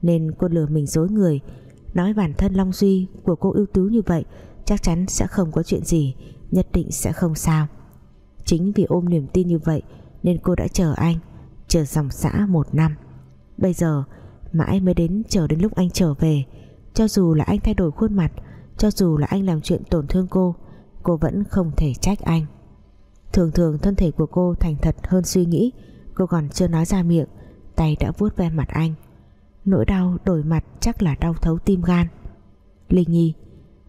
Nên cô lừa mình dối người. Nói bản thân Long Duy của cô ưu tú như vậy Chắc chắn sẽ không có chuyện gì, Nhất định sẽ không sao. Chính vì ôm niềm tin như vậy Nên cô đã chờ anh, Chờ dòng xã một năm. Bây giờ, mãi mới đến chờ đến lúc anh trở về. Cho dù là anh thay đổi khuôn mặt, Cho dù là anh làm chuyện tổn thương cô Cô vẫn không thể trách anh. Thường thường thân thể của cô thành thật hơn suy nghĩ, Cô còn chưa nói ra miệng, Tay đã vuốt ve mặt anh. Nỗi đau đổi mặt chắc là đau thấu tim gan. Linh Nhi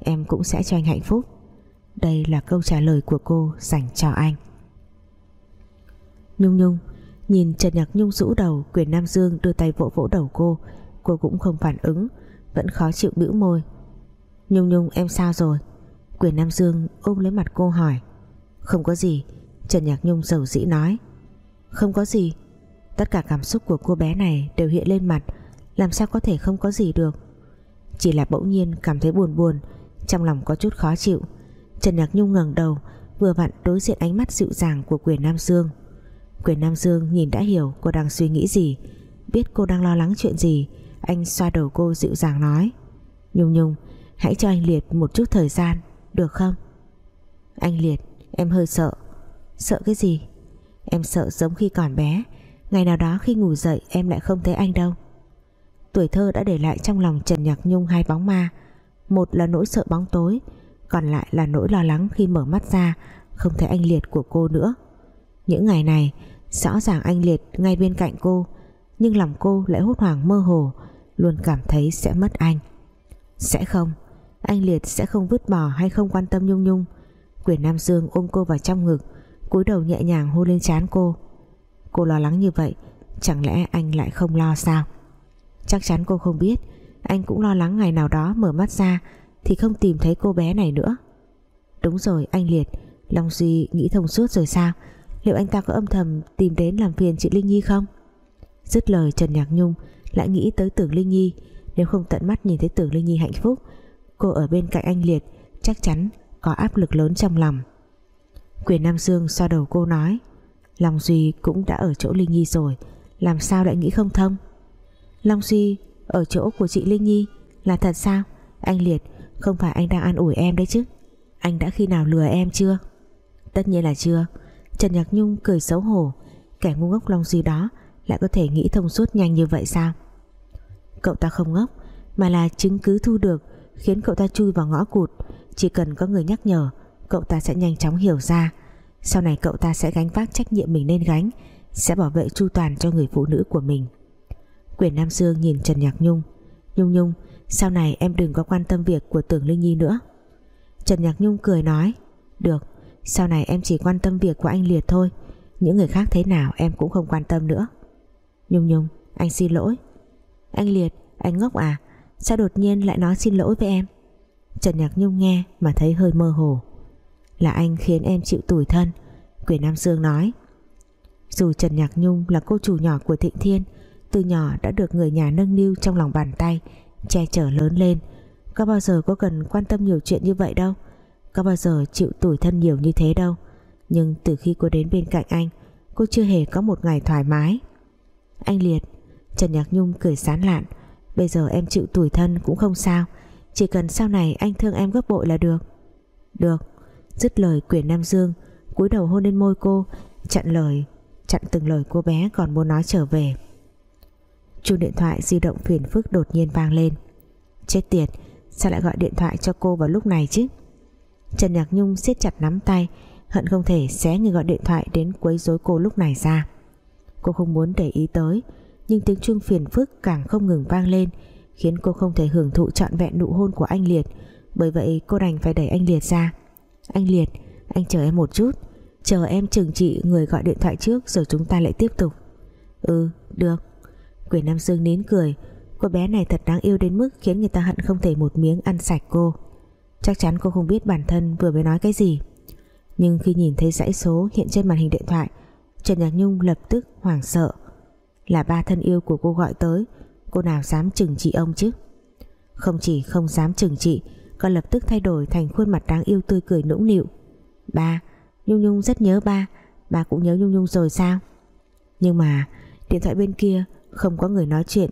Em cũng sẽ cho anh hạnh phúc. Đây là câu trả lời của cô dành cho anh. Nhung Nhung Nhìn Trần Nhạc Nhung rũ đầu Quyền Nam Dương đưa tay vỗ vỗ đầu cô. Cô cũng không phản ứng, Vẫn khó chịu bĩu môi. Nhung Nhung, em sao rồi? Quyền Nam Dương ôm lấy mặt cô hỏi. Không có gì, Trần Nhạc Nhung giàu dĩ nói. Không có gì, Tất cả cảm xúc của cô bé này đều hiện lên mặt, Làm sao có thể không có gì được? Chỉ là bỗng nhiên cảm thấy buồn buồn trong lòng có chút khó chịu. Trần Nhạc Nhung ngẩng đầu, Vừa vặn đối diện ánh mắt dịu dàng của quyền Nam Dương Quyền Nam Dương nhìn đã hiểu cô đang suy nghĩ gì, Biết cô đang lo lắng chuyện gì, Anh xoa đầu cô dịu dàng nói, Nhung Nhung, Hãy cho anh Liệt một chút thời gian, Được không? Anh Liệt, em hơi sợ. Sợ cái gì? Em sợ giống khi còn bé, Ngày nào đó khi ngủ dậy em lại không thấy anh đâu. Tuổi thơ đã để lại trong lòng Trần Nhạc Nhung hai bóng ma một là nỗi sợ bóng tối, Còn lại là nỗi lo lắng khi mở mắt ra, Không thấy anh Liệt của cô nữa. Những ngày này, Rõ ràng anh Liệt ngay bên cạnh cô, Nhưng lòng cô lại hốt hoảng mơ hồ, Luôn cảm thấy sẽ mất anh. Sẽ không, Anh Liệt sẽ không vứt bỏ hay không quan tâm Nhung Nhung. Quyền Nam Dương ôm cô vào trong ngực, cúi đầu nhẹ nhàng hôn lên trán cô. Cô lo lắng như vậy, Chẳng lẽ anh lại không lo sao? Chắc chắn cô không biết anh cũng lo lắng ngày nào đó mở mắt ra Thì không tìm thấy cô bé này nữa. Đúng rồi, anh Liệt. Long Duy nghĩ thông suốt rồi sao? Liệu anh ta có âm thầm tìm đến làm phiền chị Linh Nhi không? Dứt lời, Trần Nhạc Nhung Lại nghĩ tới tưởng Linh Nhi. Nếu không tận mắt nhìn thấy tưởng Linh Nhi hạnh phúc, Cô ở bên cạnh anh Liệt Chắc chắn có áp lực lớn trong lòng. Quyền Nam Dương xoa đầu cô nói, Long Duy cũng đã ở chỗ Linh Nhi rồi, Làm sao lại nghĩ không thông? Long Duy ở chỗ của chị Linh Nhi. Là thật sao? Anh Liệt, không phải anh đang an ủi em đấy chứ. Anh đã khi nào lừa em chưa? Tất nhiên là chưa. Trần Nhạc Nhung cười xấu hổ. Kẻ ngu ngốc Long Duy đó Lại có thể nghĩ thông suốt nhanh như vậy sao? Cậu ta không ngốc, Mà là chứng cứ thu được, Khiến cậu ta chui vào ngõ cụt. Chỉ cần có người nhắc nhở, Cậu ta sẽ nhanh chóng hiểu ra. Sau này cậu ta sẽ gánh vác trách nhiệm mình nên gánh, Sẽ bảo vệ chu toàn cho người phụ nữ của mình. Quyền Nam Dương nhìn Trần Nhạc Nhung. Nhung Nhung, Sau này em đừng có quan tâm việc của Tưởng Linh Nhi nữa. Trần Nhạc Nhung cười nói, Được, sau này em chỉ quan tâm việc của anh Liệt thôi, Những người khác thế nào em cũng không quan tâm nữa. Nhung Nhung, Anh xin lỗi. Anh Liệt, anh ngốc à? Sao đột nhiên lại nói xin lỗi với em? Trần Nhạc Nhung nghe mà thấy hơi mơ hồ. Là anh khiến em chịu tủi thân, Quyền Nam Dương nói. Dù Trần Nhạc Nhung là cô chủ nhỏ của Thịnh Thiên từ nhỏ đã được người nhà nâng niu trong lòng bàn tay, Che chở lớn lên. Có bao giờ có cần quan tâm nhiều chuyện như vậy đâu? Có bao giờ chịu tủi thân nhiều như thế đâu? Nhưng từ khi cô đến bên cạnh anh, Cô chưa hề có một ngày thoải mái. Anh Liệt, Trần Nhạc Nhung cười sán lạn. Bây giờ em chịu tủi thân cũng không sao. Chỉ cần sau này anh thương em gấp bội là được. Được. Dứt lời quyển Nam Dương, cúi đầu hôn lên môi cô, Chặn lời, Chặn từng lời cô bé còn muốn nói trở về. Chuông điện thoại di động phiền phức đột nhiên vang lên. Chết tiệt, Sao lại gọi điện thoại cho cô vào lúc này chứ? Trần Nhạc Nhung siết chặt nắm tay, Hận không thể xé người gọi điện thoại Đến quấy rối cô lúc này ra. Cô không muốn để ý tới, Nhưng tiếng chuông phiền phức càng không ngừng vang lên, Khiến cô không thể hưởng thụ trọn vẹn nụ hôn của anh Liệt. Bởi vậy, cô đành phải đẩy anh Liệt ra. Anh Liệt, Anh chờ em một chút, Chờ em trừng trị người gọi điện thoại trước Rồi chúng ta lại tiếp tục. Ừ được. Quyền Nam Dương nín cười. Cô bé này thật đáng yêu đến mức khiến người ta hận không thể một miếng ăn sạch cô. Chắc chắn cô không biết bản thân vừa mới nói cái gì. Nhưng khi nhìn thấy dãy số hiện trên màn hình điện thoại, Trần Nhạc Nhung lập tức hoảng sợ. Là ba thân yêu của cô gọi tới, Cô nào dám chừng trị ông chứ? Không chỉ không dám chừng trị, Còn lập tức thay đổi thành khuôn mặt đáng yêu tươi cười nũng nịu. Ba, Nhung Nhung rất nhớ ba. Ba cũng nhớ Nhung Nhung rồi sao? Nhưng mà điện thoại bên kia không có người nói chuyện.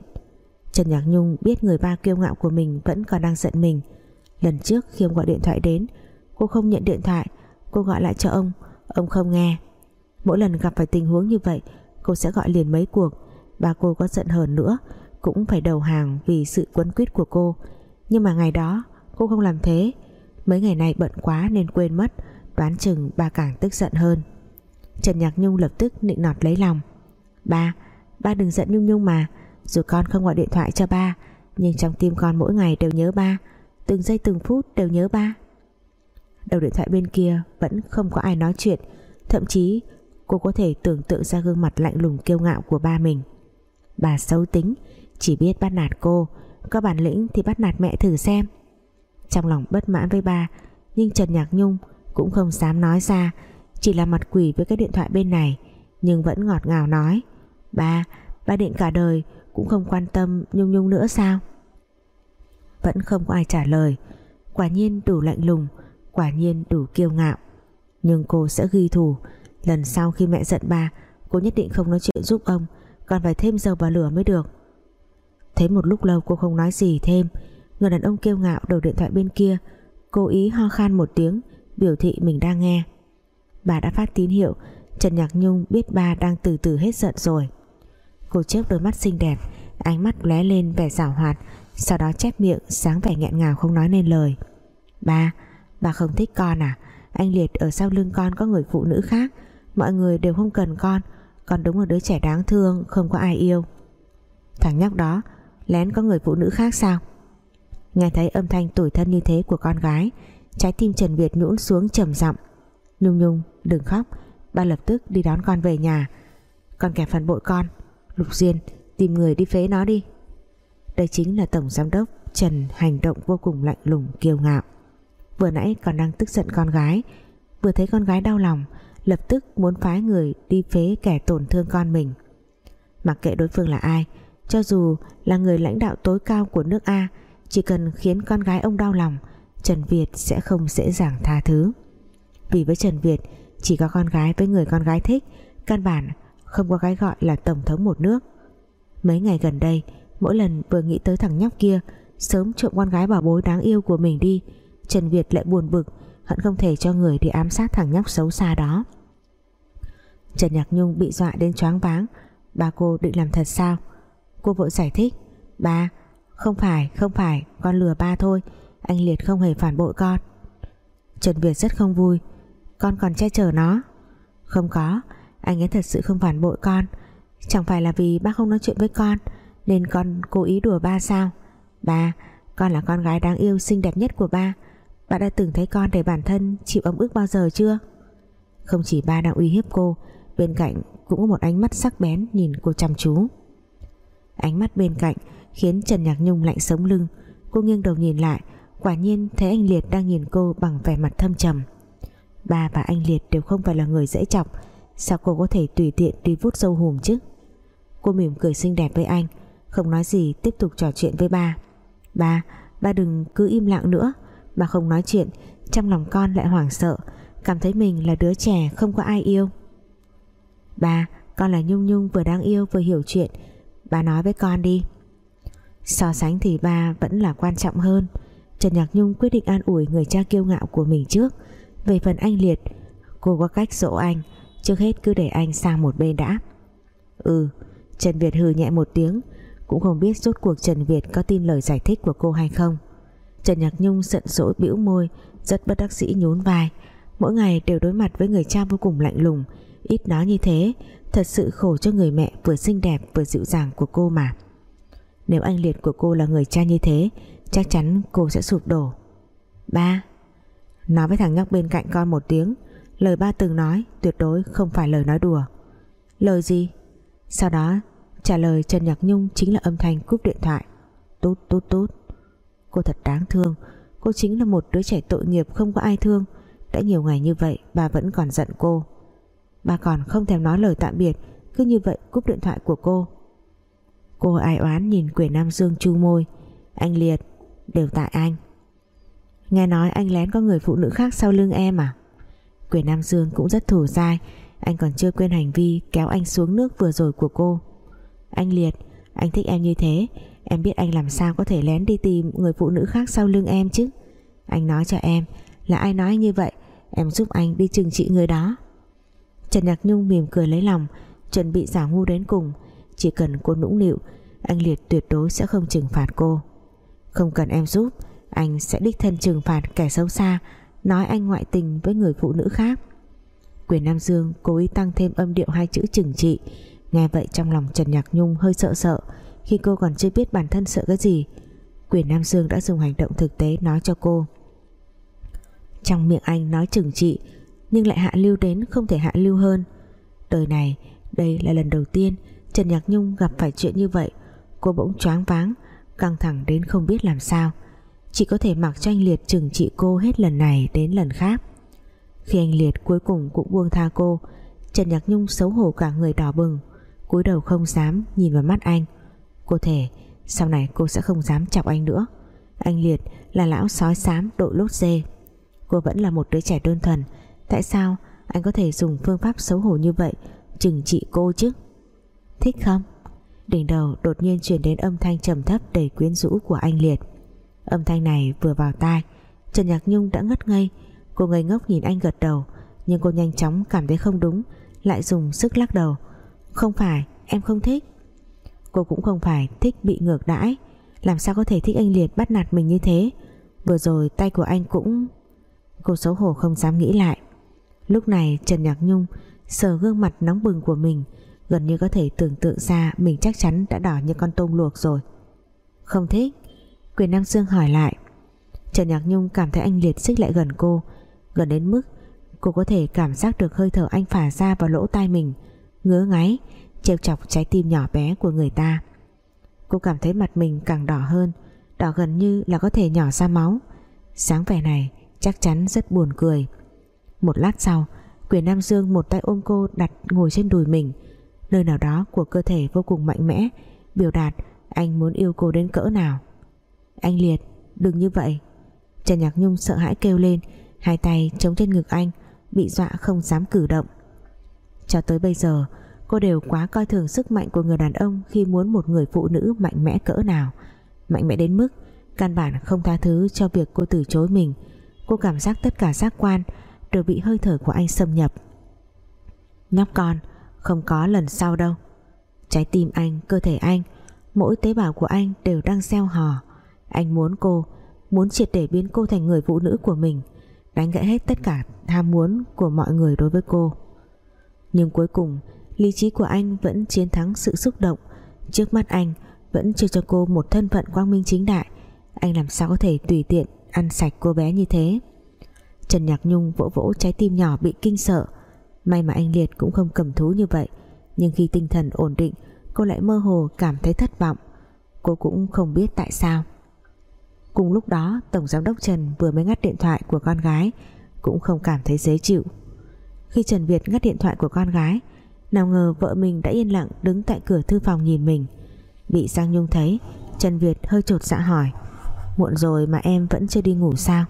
Trần Nhạc Nhung biết người ba kiêu ngạo của mình Vẫn còn đang giận mình. Lần trước khi ông gọi điện thoại đến Cô không nhận điện thoại Cô gọi lại cho ông Ông không nghe. Mỗi lần gặp phải tình huống như vậy Cô sẽ gọi liền mấy cuộc. Ba cô có giận hờn nữa Cũng phải đầu hàng vì sự quấn quýt của cô. Nhưng mà ngày đó cô không làm thế. Mấy ngày này bận quá nên quên mất Đoán chừng ba càng tức giận hơn. Trần Nhạc Nhung lập tức nịnh nọt lấy lòng. Ba, ba đừng giận Nhung Nhung mà. Dù con không gọi điện thoại cho ba, Nhưng trong tim con mỗi ngày đều nhớ ba. Từng giây từng phút đều nhớ ba. Đầu điện thoại bên kia Vẫn không có ai nói chuyện. Thậm chí, cô có thể tưởng tượng ra gương mặt lạnh lùng kiêu ngạo của ba mình. Bà xấu tính, Chỉ biết bắt nạt cô. Có bản lĩnh thì bắt nạt mẹ thử xem. Trong lòng bất mãn với ba, Nhưng Trần Nhạc Nhung cũng không dám nói ra. Chỉ là mặt quỷ với cái điện thoại bên này, Nhưng vẫn ngọt ngào nói. Ba, ba định cả đời Cũng không quan tâm Nhung Nhung nữa sao? Vẫn không có ai trả lời. Quả nhiên đủ lạnh lùng Quả nhiên đủ kiêu ngạo. Nhưng cô sẽ ghi thù. Lần sau khi mẹ giận ba Cô nhất định không nói chuyện giúp ông Còn phải thêm dầu vào lửa mới được. Thế một lúc lâu cô không nói gì thêm. Người đàn ông kêu ngạo đầu điện thoại bên kia Cố ý ho khan một tiếng Biểu thị mình đang nghe. Bà đã phát tín hiệu Trần Nhạc Nhung biết ba đang từ từ hết giận rồi. Cô chớp đôi mắt xinh đẹp, Ánh mắt lóe lên vẻ giảo hoạt, Sau đó chép miệng sáng vẻ nghẹn ngào không nói nên lời. Ba Bà không thích con à? Anh Liệt ở sau lưng con có người phụ nữ khác. Mọi người đều không cần con Con đúng là đứa trẻ đáng thương, Không có ai yêu. Thằng nhóc đó, lén có người phụ nữ khác sao? Nghe thấy âm thanh tủi thân như thế của con gái, Trái tim Trần Việt nhũn xuống trầm giọng. Nhung Nhung, đừng khóc, Ba lập tức đi đón con về nhà. Con kẻ phản bội con. Lục Duyên, tìm người đi phế nó đi. Đây chính là Tổng Giám đốc Trần hành động vô cùng lạnh lùng, kiêu ngạo. Vừa nãy còn đang tức giận con gái, Vừa thấy con gái đau lòng, Lập tức muốn phái người đi phế kẻ tổn thương con mình. Mặc kệ đối phương là ai, Cho dù là người lãnh đạo tối cao của nước A, Chỉ cần khiến con gái ông đau lòng, Trần Việt sẽ không dễ dàng tha thứ. Vì với Trần Việt, Chỉ có con gái với người con gái thích, Căn bản không có cái gọi là tổng thống một nước. Mấy ngày gần đây, Mỗi lần vừa nghĩ tới thằng nhóc kia, Sớm trộm con gái bảo bối đáng yêu của mình đi, Trần Việt lại buồn bực, Hận không thể cho người đi ám sát thằng nhóc xấu xa đó. Trần Nhạc Nhung bị dọa đến choáng váng Bà cô định làm thật sao? Cô vội giải thích, Ba, không phải không phải, con lừa ba thôi, Anh Liệt không hề phản bội con. Trần Việt rất không vui, Con còn che chở nó? Không có anh ấy thật sự không phản bội con. Chẳng phải là vì ba không nói chuyện với con, Nên con cố ý đùa ba sao? Ba, Con là con gái đáng yêu xinh đẹp nhất của ba. Ba đã từng thấy con để bản thân chịu ấm ức bao giờ chưa? Không chỉ ba đang uy hiếp cô, Bên cạnh cũng có một ánh mắt sắc bén Nhìn cô chăm chú. Ánh mắt bên cạnh khiến Trần Nhạc Nhung lạnh sống lưng. Cô nghiêng đầu nhìn lại, Quả nhiên thấy anh Liệt đang nhìn cô bằng vẻ mặt thâm trầm. Ba và anh Liệt đều không phải là người dễ chọc Sao cô có thể tùy tiện đi vút sâu hùm chứ? Cô mỉm cười xinh đẹp với anh Không nói gì tiếp tục trò chuyện với ba. Ba, ba đừng cứ im lặng nữa. Ba không nói chuyện Trong lòng con lại hoảng sợ Cảm thấy mình là đứa trẻ không có ai yêu. Ba, con là Nhung Nhung vừa đáng yêu vừa hiểu chuyện. Ba nói với con đi. So sánh thì ba vẫn là quan trọng hơn. Trần Nhạc Nhung quyết định an ủi người cha kiêu ngạo của mình trước. Về phần anh Liệt Cô có cách dỗ anh. Trước hết cứ để anh sang một bên đã. Ừ Trần Việt hừ nhẹ một tiếng, Cũng không biết rốt cuộc Trần Việt có tin lời giải thích của cô hay không. Trần Nhạc Nhung giận dỗi bĩu môi, Rất bất đắc dĩ nhún vai. Mỗi ngày đều đối mặt với người cha vô cùng lạnh lùng, Ít nói như thế, Thật sự khổ cho người mẹ vừa xinh đẹp vừa dịu dàng của cô mà. Nếu anh Liệt của cô là người cha như thế, Chắc chắn cô sẽ sụp đổ. Ba, Nói với thằng nhóc bên cạnh con một tiếng Lời ba từng nói tuyệt đối không phải lời nói đùa. Lời gì? Sau đó, trả lời Trần Nhạc Nhung Chính là âm thanh cúp điện thoại. Tút tút tút. Cô thật đáng thương. Cô chính là một đứa trẻ tội nghiệp không có ai thương. Đã nhiều ngày như vậy, bà vẫn còn giận cô. Bà còn không thèm nói lời tạm biệt, Cứ như vậy cúp điện thoại của cô. Cô ai oán nhìn quỷ Nam Dương chu môi. Anh Liệt, Đều tại anh. Nghe nói anh lén có người phụ nữ khác sau lưng em à? Quyền Nam Dương cũng rất thủ dai. Anh còn chưa quên hành vi kéo anh xuống nước vừa rồi của cô. Anh Liệt, Anh thích em như thế. Em biết anh làm sao có thể lén đi tìm người phụ nữ khác sau lưng em chứ? Anh nói cho em Là ai nói như vậy, Em giúp anh đi trừng trị người đó. Trần Nhạc Nhung mỉm cười lấy lòng, Chuẩn bị giả ngu đến cùng. Chỉ cần cô nũng nịu, Anh Liệt tuyệt đối sẽ không trừng phạt cô. Không cần em giúp, Anh sẽ đích thân trừng phạt kẻ xấu xa. Nói anh ngoại tình với người phụ nữ khác. Quyền Nam Dương cố ý tăng thêm âm điệu hai chữ trừng trị. Nghe vậy trong lòng Trần Nhạc Nhung hơi sợ sợ, Khi cô còn chưa biết bản thân sợ cái gì, Quyền Nam Dương đã dùng hành động thực tế nói cho cô. Trong miệng anh nói trừng trị, Nhưng lại hạ lưu đến không thể hạ lưu hơn. Đời này, Đây là lần đầu tiên Trần Nhạc Nhung gặp phải chuyện như vậy. Cô bỗng choáng váng, Căng thẳng đến không biết làm sao. Chỉ có thể mặc cho anh Liệt trừng trị cô hết lần này đến lần khác. Khi anh Liệt cuối cùng cũng buông tha cô, Trần Nhạc Nhung xấu hổ cả người đỏ bừng, cúi đầu không dám nhìn vào mắt anh. Cô thể sau này cô sẽ không dám chọc anh nữa. Anh Liệt là lão sói xám đội lốt dê. Cô vẫn là một đứa trẻ đơn thuần, Tại sao anh có thể dùng phương pháp xấu hổ như vậy Trừng trị cô chứ? Thích không? Đỉnh đầu đột nhiên truyền đến âm thanh trầm thấp đầy quyến rũ của anh Liệt. Âm thanh này vừa vào tai, Trần Nhạc Nhung đã ngất ngây. Cô ngây ngốc nhìn anh gật đầu, Nhưng cô nhanh chóng cảm thấy không đúng, Lại dùng sức lắc đầu. Không phải, em không thích. Cô cũng không phải thích bị ngược đãi. Làm sao có thể thích anh Liệt bắt nạt mình như thế? Vừa rồi tay của anh cũng Cô xấu hổ không dám nghĩ lại. Lúc này Trần Nhạc Nhung Sờ gương mặt nóng bừng của mình, Gần như có thể tưởng tượng ra Mình chắc chắn đã đỏ như con tôm luộc rồi. Không thích. Quyền Nam Dương hỏi lại. Trần Nhạc Nhung cảm thấy anh Liệt xích lại gần cô, Gần đến mức Cô có thể cảm giác được hơi thở anh phả ra vào lỗ tai mình, Ngứa ngáy, trêu chọc trái tim nhỏ bé của người ta. Cô cảm thấy mặt mình càng đỏ hơn, đỏ gần như là có thể nhỏ ra máu. Sáng vẻ này, chắc chắn rất buồn cười. Một lát sau, quyền Nam Dương một tay ôm cô đặt ngồi trên đùi mình. Nơi nào đó của cơ thể vô cùng mạnh mẽ, biểu đạt anh muốn yêu cô đến cỡ nào anh Liệt đừng như vậy. Trần Nhạc Nhung sợ hãi kêu lên hai tay chống trên ngực anh bị dọa không dám cử động. Cho tới bây giờ Cô đều quá coi thường sức mạnh của người đàn ông Khi muốn một người phụ nữ mạnh mẽ cỡ nào. Mạnh mẽ đến mức Căn bản không tha thứ cho việc cô từ chối mình. Cô cảm giác tất cả giác quan Đều bị hơi thở của anh xâm nhập. Nhóc con Không có lần sau đâu. Trái tim anh, cơ thể anh Mỗi tế bào của anh đều đang gieo hò. Anh muốn cô, Muốn triệt để biến cô thành người phụ nữ của mình, Đánh gãy hết tất cả tham muốn Của mọi người đối với cô. Nhưng cuối cùng, lý trí của anh vẫn chiến thắng sự xúc động. Trước mắt anh, vẫn chưa cho cô một thân phận quang minh chính đại. Anh làm sao có thể tùy tiện ăn sạch cô bé như thế? Trần Nhạc Nhung vỗ vỗ trái tim nhỏ bị kinh sợ. May mà anh Liệt cũng không cầm thú như vậy, nhưng khi tinh thần ổn định, cô lại mơ hồ cảm thấy thất vọng. Cô cũng không biết tại sao cùng lúc đó, Tổng Giám đốc Trần vừa mới ngắt điện thoại của con gái, cũng không cảm thấy dễ chịu. Khi Trần Việt ngắt điện thoại của con gái, nào ngờ vợ mình đã yên lặng đứng tại cửa thư phòng nhìn mình. Bị Giang Nhung thấy, Trần Việt hơi trột dạ hỏi, Muộn rồi mà em vẫn chưa đi ngủ sao?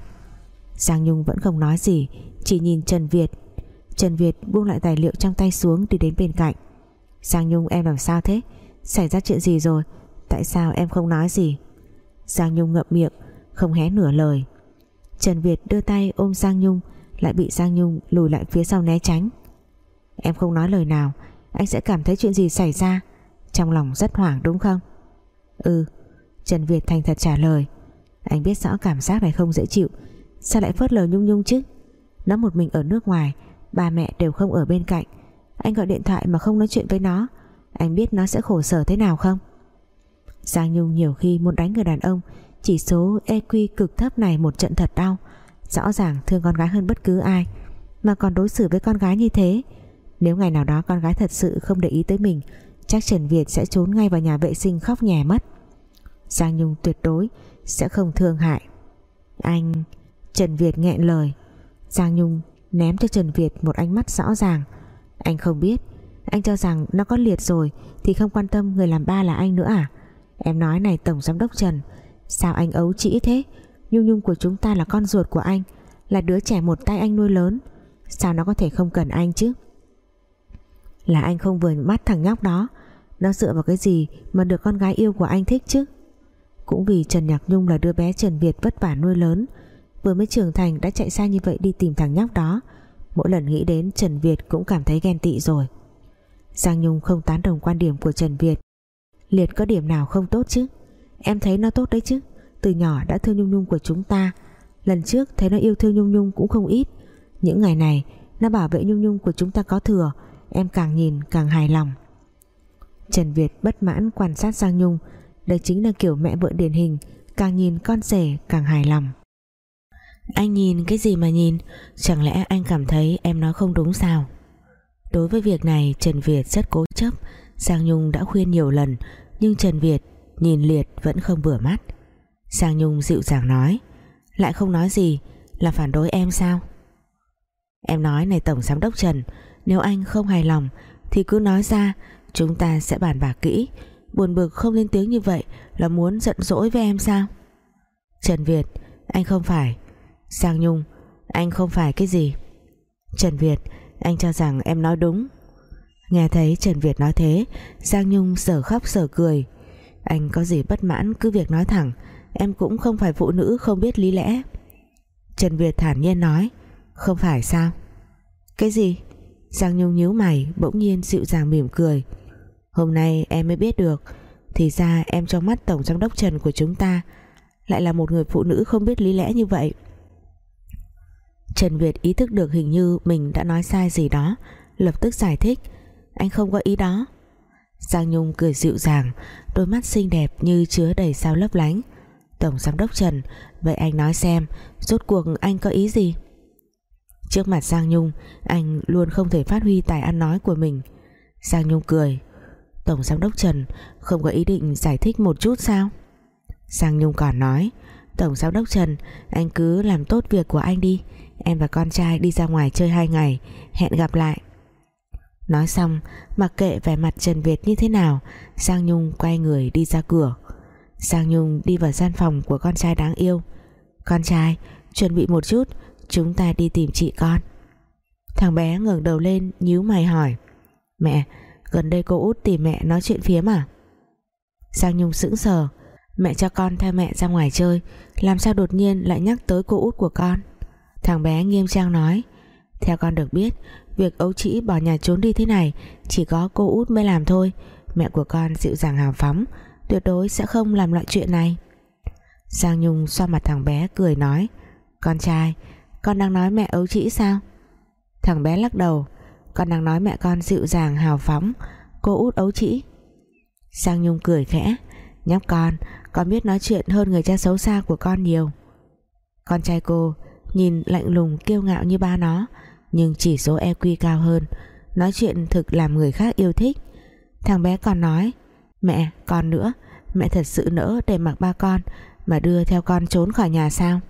Giang Nhung vẫn không nói gì, Chỉ nhìn Trần Việt. Trần Việt buông lại tài liệu trong tay xuống Đi đến bên cạnh. Giang Nhung, em làm sao thế? Xảy ra chuyện gì rồi? Tại sao em không nói gì? Giang Nhung ngậm miệng, Không hé nửa lời. Trần Việt đưa tay ôm Giang Nhung, Lại bị Giang Nhung lùi lại phía sau né tránh. Em không nói lời nào, Anh sẽ cảm thấy chuyện gì xảy ra? Trong lòng rất hoảng đúng không? Ừ Trần Việt thành thật trả lời. Anh biết rõ cảm giác này không dễ chịu, Sao lại phớt lờ Nhung Nhung chứ? Nó một mình ở nước ngoài, Ba mẹ đều không ở bên cạnh. Anh gọi điện thoại mà không nói chuyện với nó, Anh biết nó sẽ khổ sở thế nào không? Giang Nhung nhiều khi muốn đánh người đàn ông, Chỉ số EQ cực thấp này một trận thật đau. Rõ ràng thương con gái hơn bất cứ ai, Mà còn đối xử với con gái như thế. Nếu ngày nào đó con gái thật sự không để ý tới mình, Chắc Trần Việt sẽ trốn ngay vào nhà vệ sinh khóc nhè mất Giang Nhung tuyệt đối Sẽ không thương hại. Anh, Trần Việt nghẹn lời. Giang Nhung ném cho Trần Việt một ánh mắt rõ ràng. Anh không biết, Anh cho rằng nó có liệt rồi Thì không quan tâm người làm ba là anh nữa à? Em nói này, Tổng Giám đốc Trần. Sao anh ấu trĩ thế? Nhung Nhung của chúng ta là con ruột của anh, Là đứa trẻ một tay anh nuôi lớn. Sao nó có thể không cần anh chứ? Là anh không vừa mắt thằng nhóc đó. Nó dựa vào cái gì Mà được con gái yêu của anh thích chứ? Cũng vì Trần Nhạc Nhung là đứa bé Trần Việt vất vả nuôi lớn, Vừa mới trưởng thành đã chạy xa như vậy đi tìm thằng nhóc đó. Mỗi lần nghĩ đến Trần Việt cũng cảm thấy ghen tị rồi. Giang Nhung không tán đồng quan điểm của Trần Việt. Liệt có điểm nào không tốt chứ? Em thấy nó tốt đấy chứ. Từ nhỏ đã thương Nhung Nhung của chúng ta. Lần trước thấy nó yêu thương Nhung Nhung cũng không ít. Những ngày này, Nó bảo vệ Nhung Nhung của chúng ta có thừa. Em càng nhìn càng hài lòng. Trần Việt bất mãn quan sát Giang Nhung. Đây chính là kiểu mẹ vợ điển hình. Càng nhìn con rể càng hài lòng. Anh nhìn cái gì mà nhìn? Chẳng lẽ anh cảm thấy em nói không đúng sao? Đối với việc này, Trần Việt rất cố chấp. Giang Nhung đã khuyên nhiều lần, Nhưng Trần Việt nhìn Liệt vẫn không vừa mắt. Giang Nhung dịu dàng nói, Lại không nói gì, Là phản đối em sao? Em nói này, Tổng Giám đốc Trần, Nếu anh không hài lòng Thì cứ nói ra, Chúng ta sẽ bàn bạc kỹ. Buồn bực không lên tiếng như vậy Là muốn giận dỗi với em sao? Trần Việt, Anh không phải. Giang Nhung, Anh không phải cái gì? Trần Việt, Anh cho rằng em nói đúng. Nghe thấy Trần Việt nói thế, Giang Nhung sở khóc sở cười. Anh có gì bất mãn cứ việc nói thẳng, Em cũng không phải phụ nữ không biết lý lẽ. Trần Việt thản nhiên nói, Không phải sao? Cái gì? Giang Nhung nhíu mày, bỗng nhiên dịu dàng mỉm cười. Hôm nay em mới biết được, Thì ra em trong mắt Tổng Giám đốc Trần của chúng ta Lại là một người phụ nữ không biết lý lẽ như vậy. Trần Việt ý thức được hình như mình đã nói sai gì đó, Lập tức giải thích. Anh không có ý đó. Giang Nhung cười dịu dàng, Đôi mắt xinh đẹp như chứa đầy sao lấp lánh. Tổng Giám đốc Trần, Vậy anh nói xem, Rốt cuộc anh có ý gì? Trước mặt Giang Nhung, Anh luôn không thể phát huy tài ăn nói của mình. Giang Nhung cười. Tổng Giám đốc Trần, Không có ý định giải thích một chút sao? Giang Nhung còn nói. Tổng Giám đốc Trần, Anh cứ làm tốt việc của anh đi. Em và con trai đi ra ngoài chơi hai ngày. Hẹn gặp lại. Nói xong, mặc kệ vẻ mặt Trần Việt như thế nào, Giang Nhung quay người đi ra cửa. Giang Nhung đi vào gian phòng của con trai đáng yêu. Con trai, Chuẩn bị một chút, Chúng ta đi tìm chị con. Thằng bé ngẩng đầu lên, nhíu mày hỏi, Mẹ, Gần đây cô út tìm mẹ nói chuyện phía mà Giang Nhung sững sờ, Mẹ cho con theo mẹ ra ngoài chơi, Làm sao đột nhiên lại nhắc tới cô út của con? Thằng bé nghiêm trang nói, Theo con được biết Việc ấu trĩ bỏ nhà trốn đi thế này, Chỉ có cô út mới làm thôi. Mẹ của con dịu dàng hào phóng, Tuyệt đối sẽ không làm loại chuyện này. Giang Nhung xoa mặt thằng bé, cười nói, Con trai, Con đang nói mẹ ấu trĩ sao? Thằng bé lắc đầu, Con đang nói mẹ con dịu dàng hào phóng, Cô út ấu trĩ. Giang Nhung cười khẽ, Nhóc con Con biết nói chuyện hơn người cha xấu xa của con nhiều. Con trai cô Nhìn lạnh lùng kiêu ngạo như ba nó nhưng chỉ số EQ cao hơn. Nói chuyện thực làm người khác yêu thích. Thằng bé còn nói, Mẹ, con nữa. Mẹ thật sự nỡ để mặc ba con Mà đưa theo con trốn khỏi nhà sao?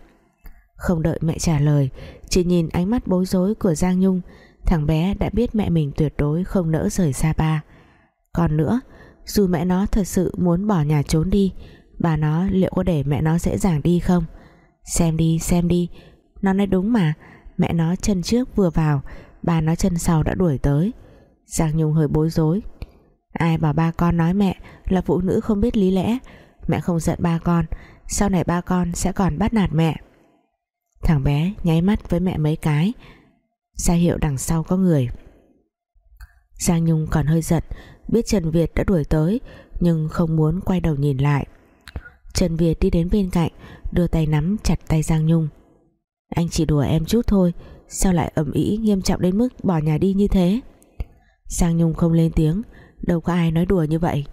Không đợi mẹ trả lời, Chỉ nhìn ánh mắt bối rối của Giang Nhung. Thằng bé đã biết mẹ mình tuyệt đối Không nỡ rời xa ba Còn nữa, Dù mẹ nó thật sự muốn bỏ nhà trốn đi, Bà nó liệu có để mẹ nó dễ dàng đi không? Xem đi xem đi. Nó nói đúng mà. Mẹ nó chân trước vừa vào Bà nó chân sau đã đuổi tới. Giang Nhung hơi bối rối. Ai bảo ba con nói mẹ là phụ nữ không biết lý lẽ? Mẹ không giận ba con, Sau này ba con sẽ còn bắt nạt mẹ. Thằng bé nháy mắt với mẹ mấy cái. Ra hiệu đằng sau có người. Giang Nhung còn hơi giận, Biết Trần Việt đã đuổi tới, Nhưng không muốn quay đầu nhìn lại. Trần Việt đi đến bên cạnh, Đưa tay nắm chặt tay Giang Nhung. Anh chỉ đùa em chút thôi, Sao lại ẩm ý nghiêm trọng đến mức bỏ nhà đi như thế? Sang Nhung không lên tiếng, Đâu có ai nói đùa như vậy.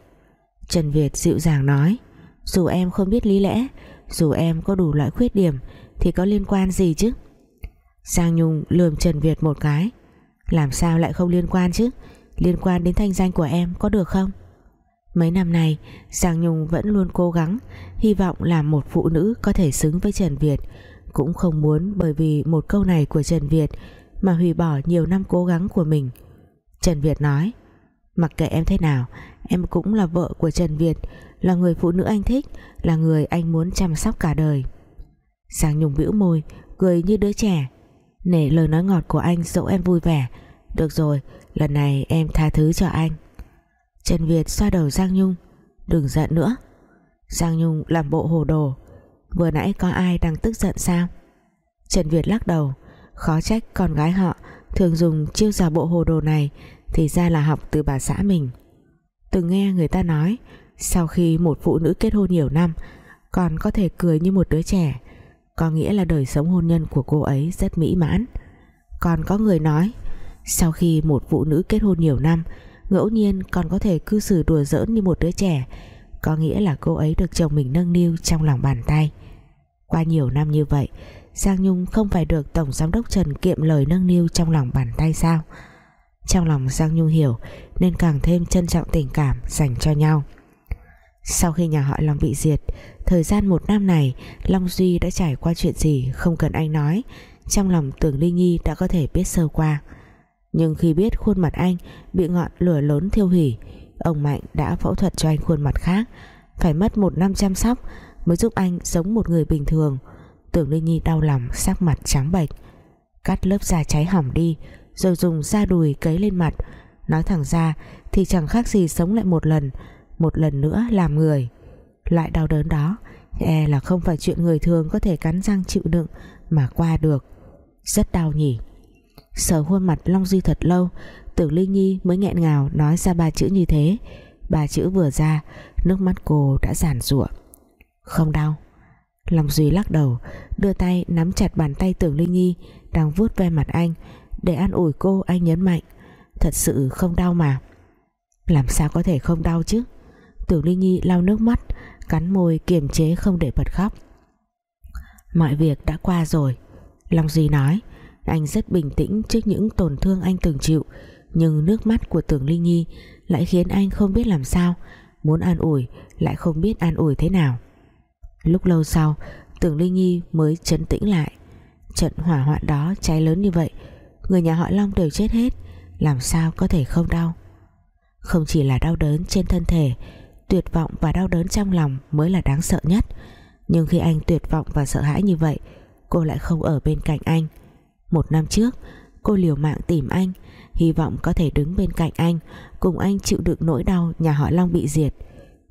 Trần Việt dịu dàng nói, Dù em không biết lý lẽ, Dù em có đủ loại khuyết điểm, Thì có liên quan gì chứ? Sang Nhung lườm Trần Việt một cái, Làm sao lại không liên quan chứ? Liên quan đến thanh danh của em có được không? Mấy năm nay Giang Nhung vẫn luôn cố gắng, Hy vọng làm một phụ nữ có thể xứng với Trần Việt cũng không muốn bởi vì một câu này của Trần Việt Mà hủy bỏ nhiều năm cố gắng của mình. Trần Việt nói, Mặc kệ em thế nào, Em cũng là vợ của Trần Việt, Là người phụ nữ anh thích, Là người anh muốn chăm sóc cả đời. Giang Nhung bĩu môi, Cười như đứa trẻ, Nể lời nói ngọt của anh dỗ em vui vẻ. Được rồi, lần này em tha thứ cho anh. Trần Việt xoa đầu Giang Nhung, Đừng giận nữa. Giang Nhung làm bộ hồ đồ Vừa nãy có ai đang tức giận sao? Trần Việt lắc đầu. Khó trách con gái họ Thường dùng chiêu giả bộ hồ đồ này, Thì ra là học từ bà xã mình. Từng nghe người ta nói, Sau khi một phụ nữ kết hôn nhiều năm, Còn có thể cười như một đứa trẻ. Có nghĩa là đời sống hôn nhân của cô ấy rất mỹ mãn. Còn có người nói, Sau khi một phụ nữ kết hôn nhiều năm, ngẫu nhiên còn có thể cư xử đùa giỡn như một đứa trẻ. Có nghĩa là cô ấy được chồng mình nâng niu trong lòng bàn tay qua nhiều năm như vậy, Giang Nhung không phải được Tổng Giám đốc Trần kiệm lời nâng niu trong lòng bàn tay sao? Trong lòng Giang Nhung hiểu nên càng thêm trân trọng tình cảm dành cho nhau. Sau khi nhà họ Long bị diệt, thời gian một năm này, Long Duy đã trải qua chuyện gì không cần anh nói, trong lòng tưởng Linh Nhi đã có thể biết sơ qua. Nhưng khi biết khuôn mặt anh bị ngọn lửa lớn thiêu hủy, ông Mạnh đã phẫu thuật cho anh khuôn mặt khác, phải mất một năm chăm sóc mới giúp anh giống một người bình thường. Tưởng Linh Nhi đau lòng, sắc mặt trắng bệch. Cắt lớp da cháy hỏng đi, rồi dùng da đùi cấy lên mặt. Nói thẳng ra, thì chẳng khác gì sống lại một lần một lần nữa làm người. Loại đau đớn đó e là không phải chuyện người thường có thể cắn răng chịu đựng mà qua được. Rất đau nhỉ. Sờ khuôn mặt Long Duy thật lâu, Tưởng Linh Nhi mới nghẹn ngào nói ra ba chữ như thế. Ba chữ vừa ra, Nước mắt cô đã giản ruộng không đau. Lòng Duy lắc đầu, Đưa tay nắm chặt bàn tay Tưởng Linh Nhi, Đang vuốt ve mặt anh, Để an ủi cô anh nhấn mạnh, Thật sự không đau mà. Làm sao có thể không đau chứ? Tưởng Linh Nhi lau nước mắt, Cắn môi kiềm chế không để bật khóc. Mọi việc đã qua rồi, Long Duy nói. Anh rất bình tĩnh trước những tổn thương anh từng chịu, nhưng nước mắt của tưởng Linh Nhi lại khiến anh không biết làm sao, muốn an ủi lại không biết an ủi thế nào lúc lâu sau, tưởng Linh Nhi mới chấn tĩnh lại. Trận hỏa hoạn đó cháy lớn như vậy, người nhà họ Long đều chết hết, làm sao có thể không đau? Không chỉ là đau đớn trên thân thể, tuyệt vọng và đau đớn trong lòng mới là đáng sợ nhất. Nhưng khi anh tuyệt vọng và sợ hãi như vậy, cô lại không ở bên cạnh anh. Một năm trước, cô liều mạng tìm anh, hy vọng có thể đứng bên cạnh anh, cùng anh chịu đựng nỗi đau nhà họ Long bị diệt.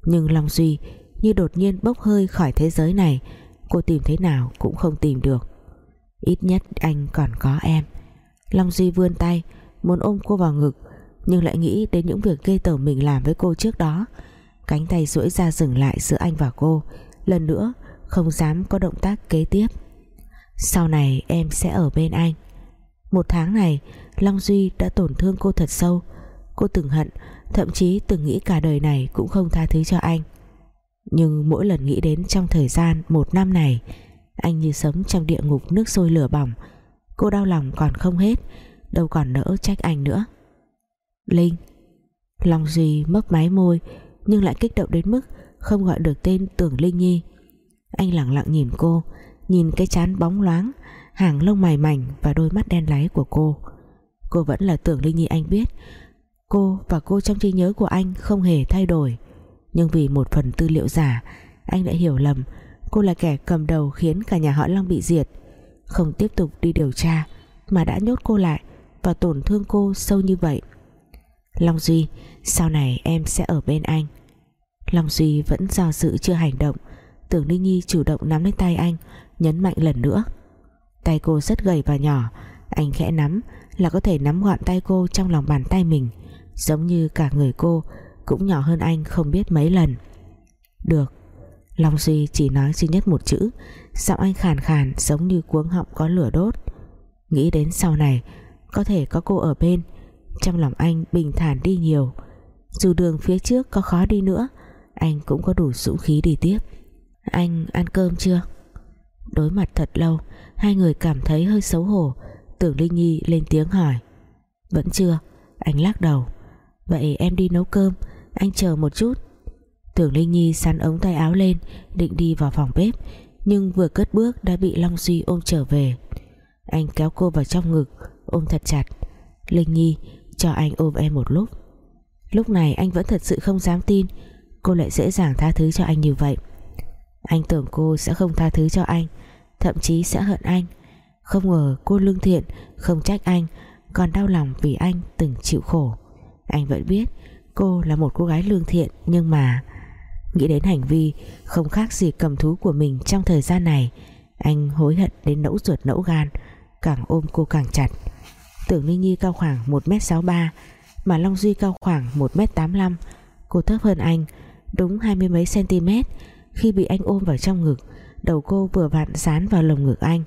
Nhưng Long Duy như đột nhiên bốc hơi khỏi thế giới này. Cô tìm thế nào cũng không tìm được. Ít nhất anh còn có em. Long Duy vươn tay, muốn ôm cô vào ngực, nhưng lại nghĩ đến những việc ghê tởm mình làm với cô trước đó. Cánh tay duỗi ra dừng lại giữa anh và cô. Lần nữa, không dám có động tác kế tiếp. Sau này em sẽ ở bên anh. Một tháng này, Long Duy đã tổn thương cô thật sâu. Cô từng hận, Thậm chí từng nghĩ cả đời này cũng không tha thứ cho anh. Nhưng mỗi lần nghĩ đến trong thời gian một năm này, Anh như sống trong địa ngục nước sôi lửa bỏng. Cô đau lòng còn không hết, Đâu còn nỡ trách anh nữa. Linh, Long Duy mấp máy môi, Nhưng lại kích động đến mức Không gọi được tên tưởng Linh Nhi. Anh lặng lặng nhìn cô, nhìn cái chán bóng loáng, hàng lông mày mảnh và đôi mắt đen láy của cô. Cô vẫn là tưởng Linh Nhi anh biết. Cô và cô trong trí nhớ của anh không hề thay đổi nhưng vì một phần tư liệu giả, anh đã hiểu lầm. Cô là kẻ cầm đầu khiến cả nhà họ Long bị diệt. Không tiếp tục đi điều tra, mà đã nhốt cô lại và tổn thương cô sâu như vậy. Long Duy, sau này em sẽ ở bên anh. Long Duy vẫn do dự chưa hành động. Tưởng Linh Nhi chủ động nắm lấy tay anh, nhấn mạnh lần nữa. Tay cô rất gầy và nhỏ. Anh khẽ nắm là có thể nắm gọn tay cô trong lòng bàn tay mình, giống như cả người cô cũng nhỏ hơn anh không biết mấy lần. Được, Long Duy chỉ nói duy nhất một chữ, Giọng anh khàn khàn giống như cuống họng có lửa đốt. Nghĩ đến sau này, Có thể có cô ở bên, Trong lòng anh bình thản đi nhiều. Dù đường phía trước có khó đi nữa, Anh cũng có đủ dũng khí đi tiếp. Anh ăn cơm chưa? Đối mặt thật lâu, Hai người cảm thấy hơi xấu hổ. Tưởng Linh Nhi lên tiếng hỏi. Vẫn chưa, Anh lắc đầu. Vậy em đi nấu cơm anh chờ một chút. Tưởng Linh Nhi sắn ống tay áo lên, Định đi vào phòng bếp, Nhưng vừa cất bước đã bị Long Duy ôm trở về. Anh kéo cô vào trong ngực, Ôm thật chặt. Linh Nhi, cho anh ôm em một lúc. Lúc này anh vẫn thật sự không dám tin, Cô lại dễ dàng tha thứ cho anh như vậy. Anh tưởng cô sẽ không tha thứ cho anh, Thậm chí sẽ hận anh. Không ngờ cô lương thiện, Không trách anh, Còn đau lòng vì anh từng chịu khổ. Anh vẫn biết cô là một cô gái lương thiện, Nhưng mà Nghĩ đến hành vi không khác gì cầm thú của mình Trong thời gian này. Anh hối hận đến nẫu ruột nẫu gan, Càng ôm cô càng chặt. Tưởng Linh Nhi cao khoảng 1m63 Mà Long Duy cao khoảng 1m85 Cô thấp hơn anh, Đúng hai mươi mấy cm Khi bị anh ôm vào trong ngực, Đầu cô vừa vặn dán vào lồng ngực anh.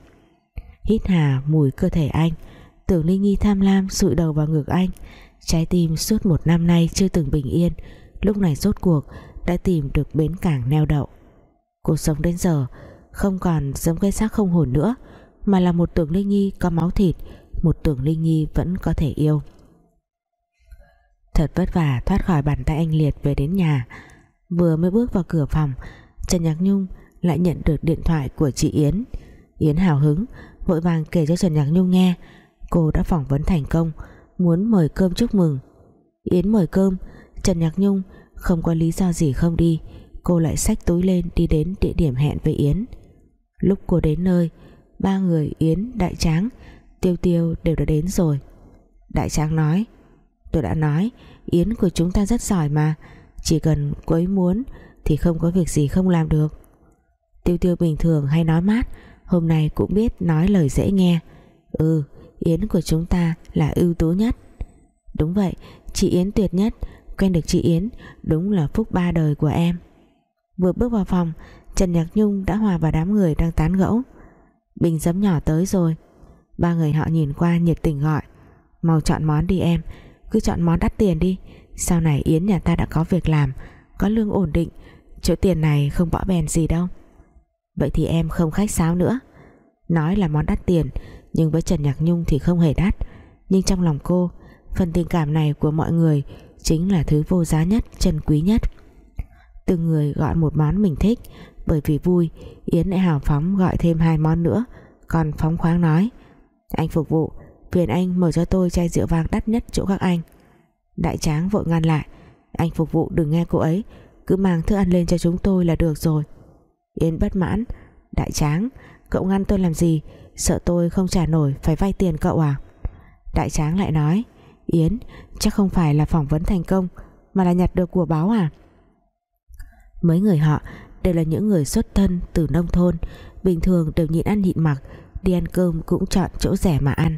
Hít hà mùi cơ thể anh, Tưởng Linh Nhi tham lam sụi đầu vào ngực anh. Trái tim suốt một năm nay chưa từng bình yên. Lúc này rốt cuộc Đã tìm được bến cảng neo đậu. Cuộc sống đến giờ Không còn giống cái xác không hồn nữa, Mà là một tưởng Linh Nhi có máu thịt, Một tưởng Linh Nhi vẫn có thể yêu. Thật vất vả thoát khỏi bàn tay anh Liệt về đến nhà. Vừa mới bước vào cửa phòng, Trần Nhạc Nhung lại nhận được điện thoại của chị Yến. Yến hào hứng, vội vàng kể cho Trần Nhạc Nhung nghe. Cô đã phỏng vấn thành công muốn mời cơm chúc mừng. Yến mời cơm Trần Nhạc Nhung không có lý do gì không đi cô lại xách túi lên đi đến địa điểm hẹn với Yến. Lúc cô đến nơi ba người Yến, Đại Tráng Tiêu Tiêu đều đã đến rồi. Đại Tráng nói tôi đã nói Yến của chúng ta rất giỏi mà chỉ cần cô ấy muốn thì không có việc gì không làm được. Tiêu Tiêu bình thường hay nói mát Hôm nay cũng biết nói lời dễ nghe. Ừ Yến của chúng ta là ưu tú nhất. Đúng vậy, Chị Yến tuyệt nhất. Quen được chị Yến, Đúng là phúc ba đời của em. Vừa bước vào phòng, Trần Nhạc Nhung đã hòa vào đám người đang tán gẫu. Bình giấm nhỏ tới rồi. Ba người họ nhìn qua nhiệt tình gọi. Mau chọn món đi em, Cứ chọn món đắt tiền đi. Sau này Yến nhà ta đã có việc làm, Có lương ổn định, Chỗ tiền này không bỏ bèn gì đâu. Vậy thì em không khách sáo nữa. Nói là món đắt tiền nhưng với Trần Nhạc Nhung thì không hề đắt. Nhưng trong lòng cô Phần tình cảm này của mọi người Chính là thứ vô giá nhất, chân quý nhất. Từng người gọi một món mình thích Bởi vì vui Yến lại hào phóng gọi thêm hai món nữa. Còn phóng khoáng nói Anh phục vụ, phiền anh mở cho tôi chai rượu vang đắt nhất chỗ các anh. Đại tráng vội ngăn lại Anh phục vụ đừng nghe cô ấy Cứ mang thức ăn lên cho chúng tôi là được rồi. Yến bất mãn Đại tráng cậu ngăn tôi làm gì? Sợ tôi không trả nổi, phải vay tiền cậu à? Đại tráng lại nói, Yến, chắc không phải là phỏng vấn thành công, Mà là nhặt được của báo à? Mấy người họ Đều là những người xuất thân từ nông thôn, Bình thường đều nhịn ăn nhịn mặc, Đi ăn cơm cũng chọn chỗ rẻ mà ăn.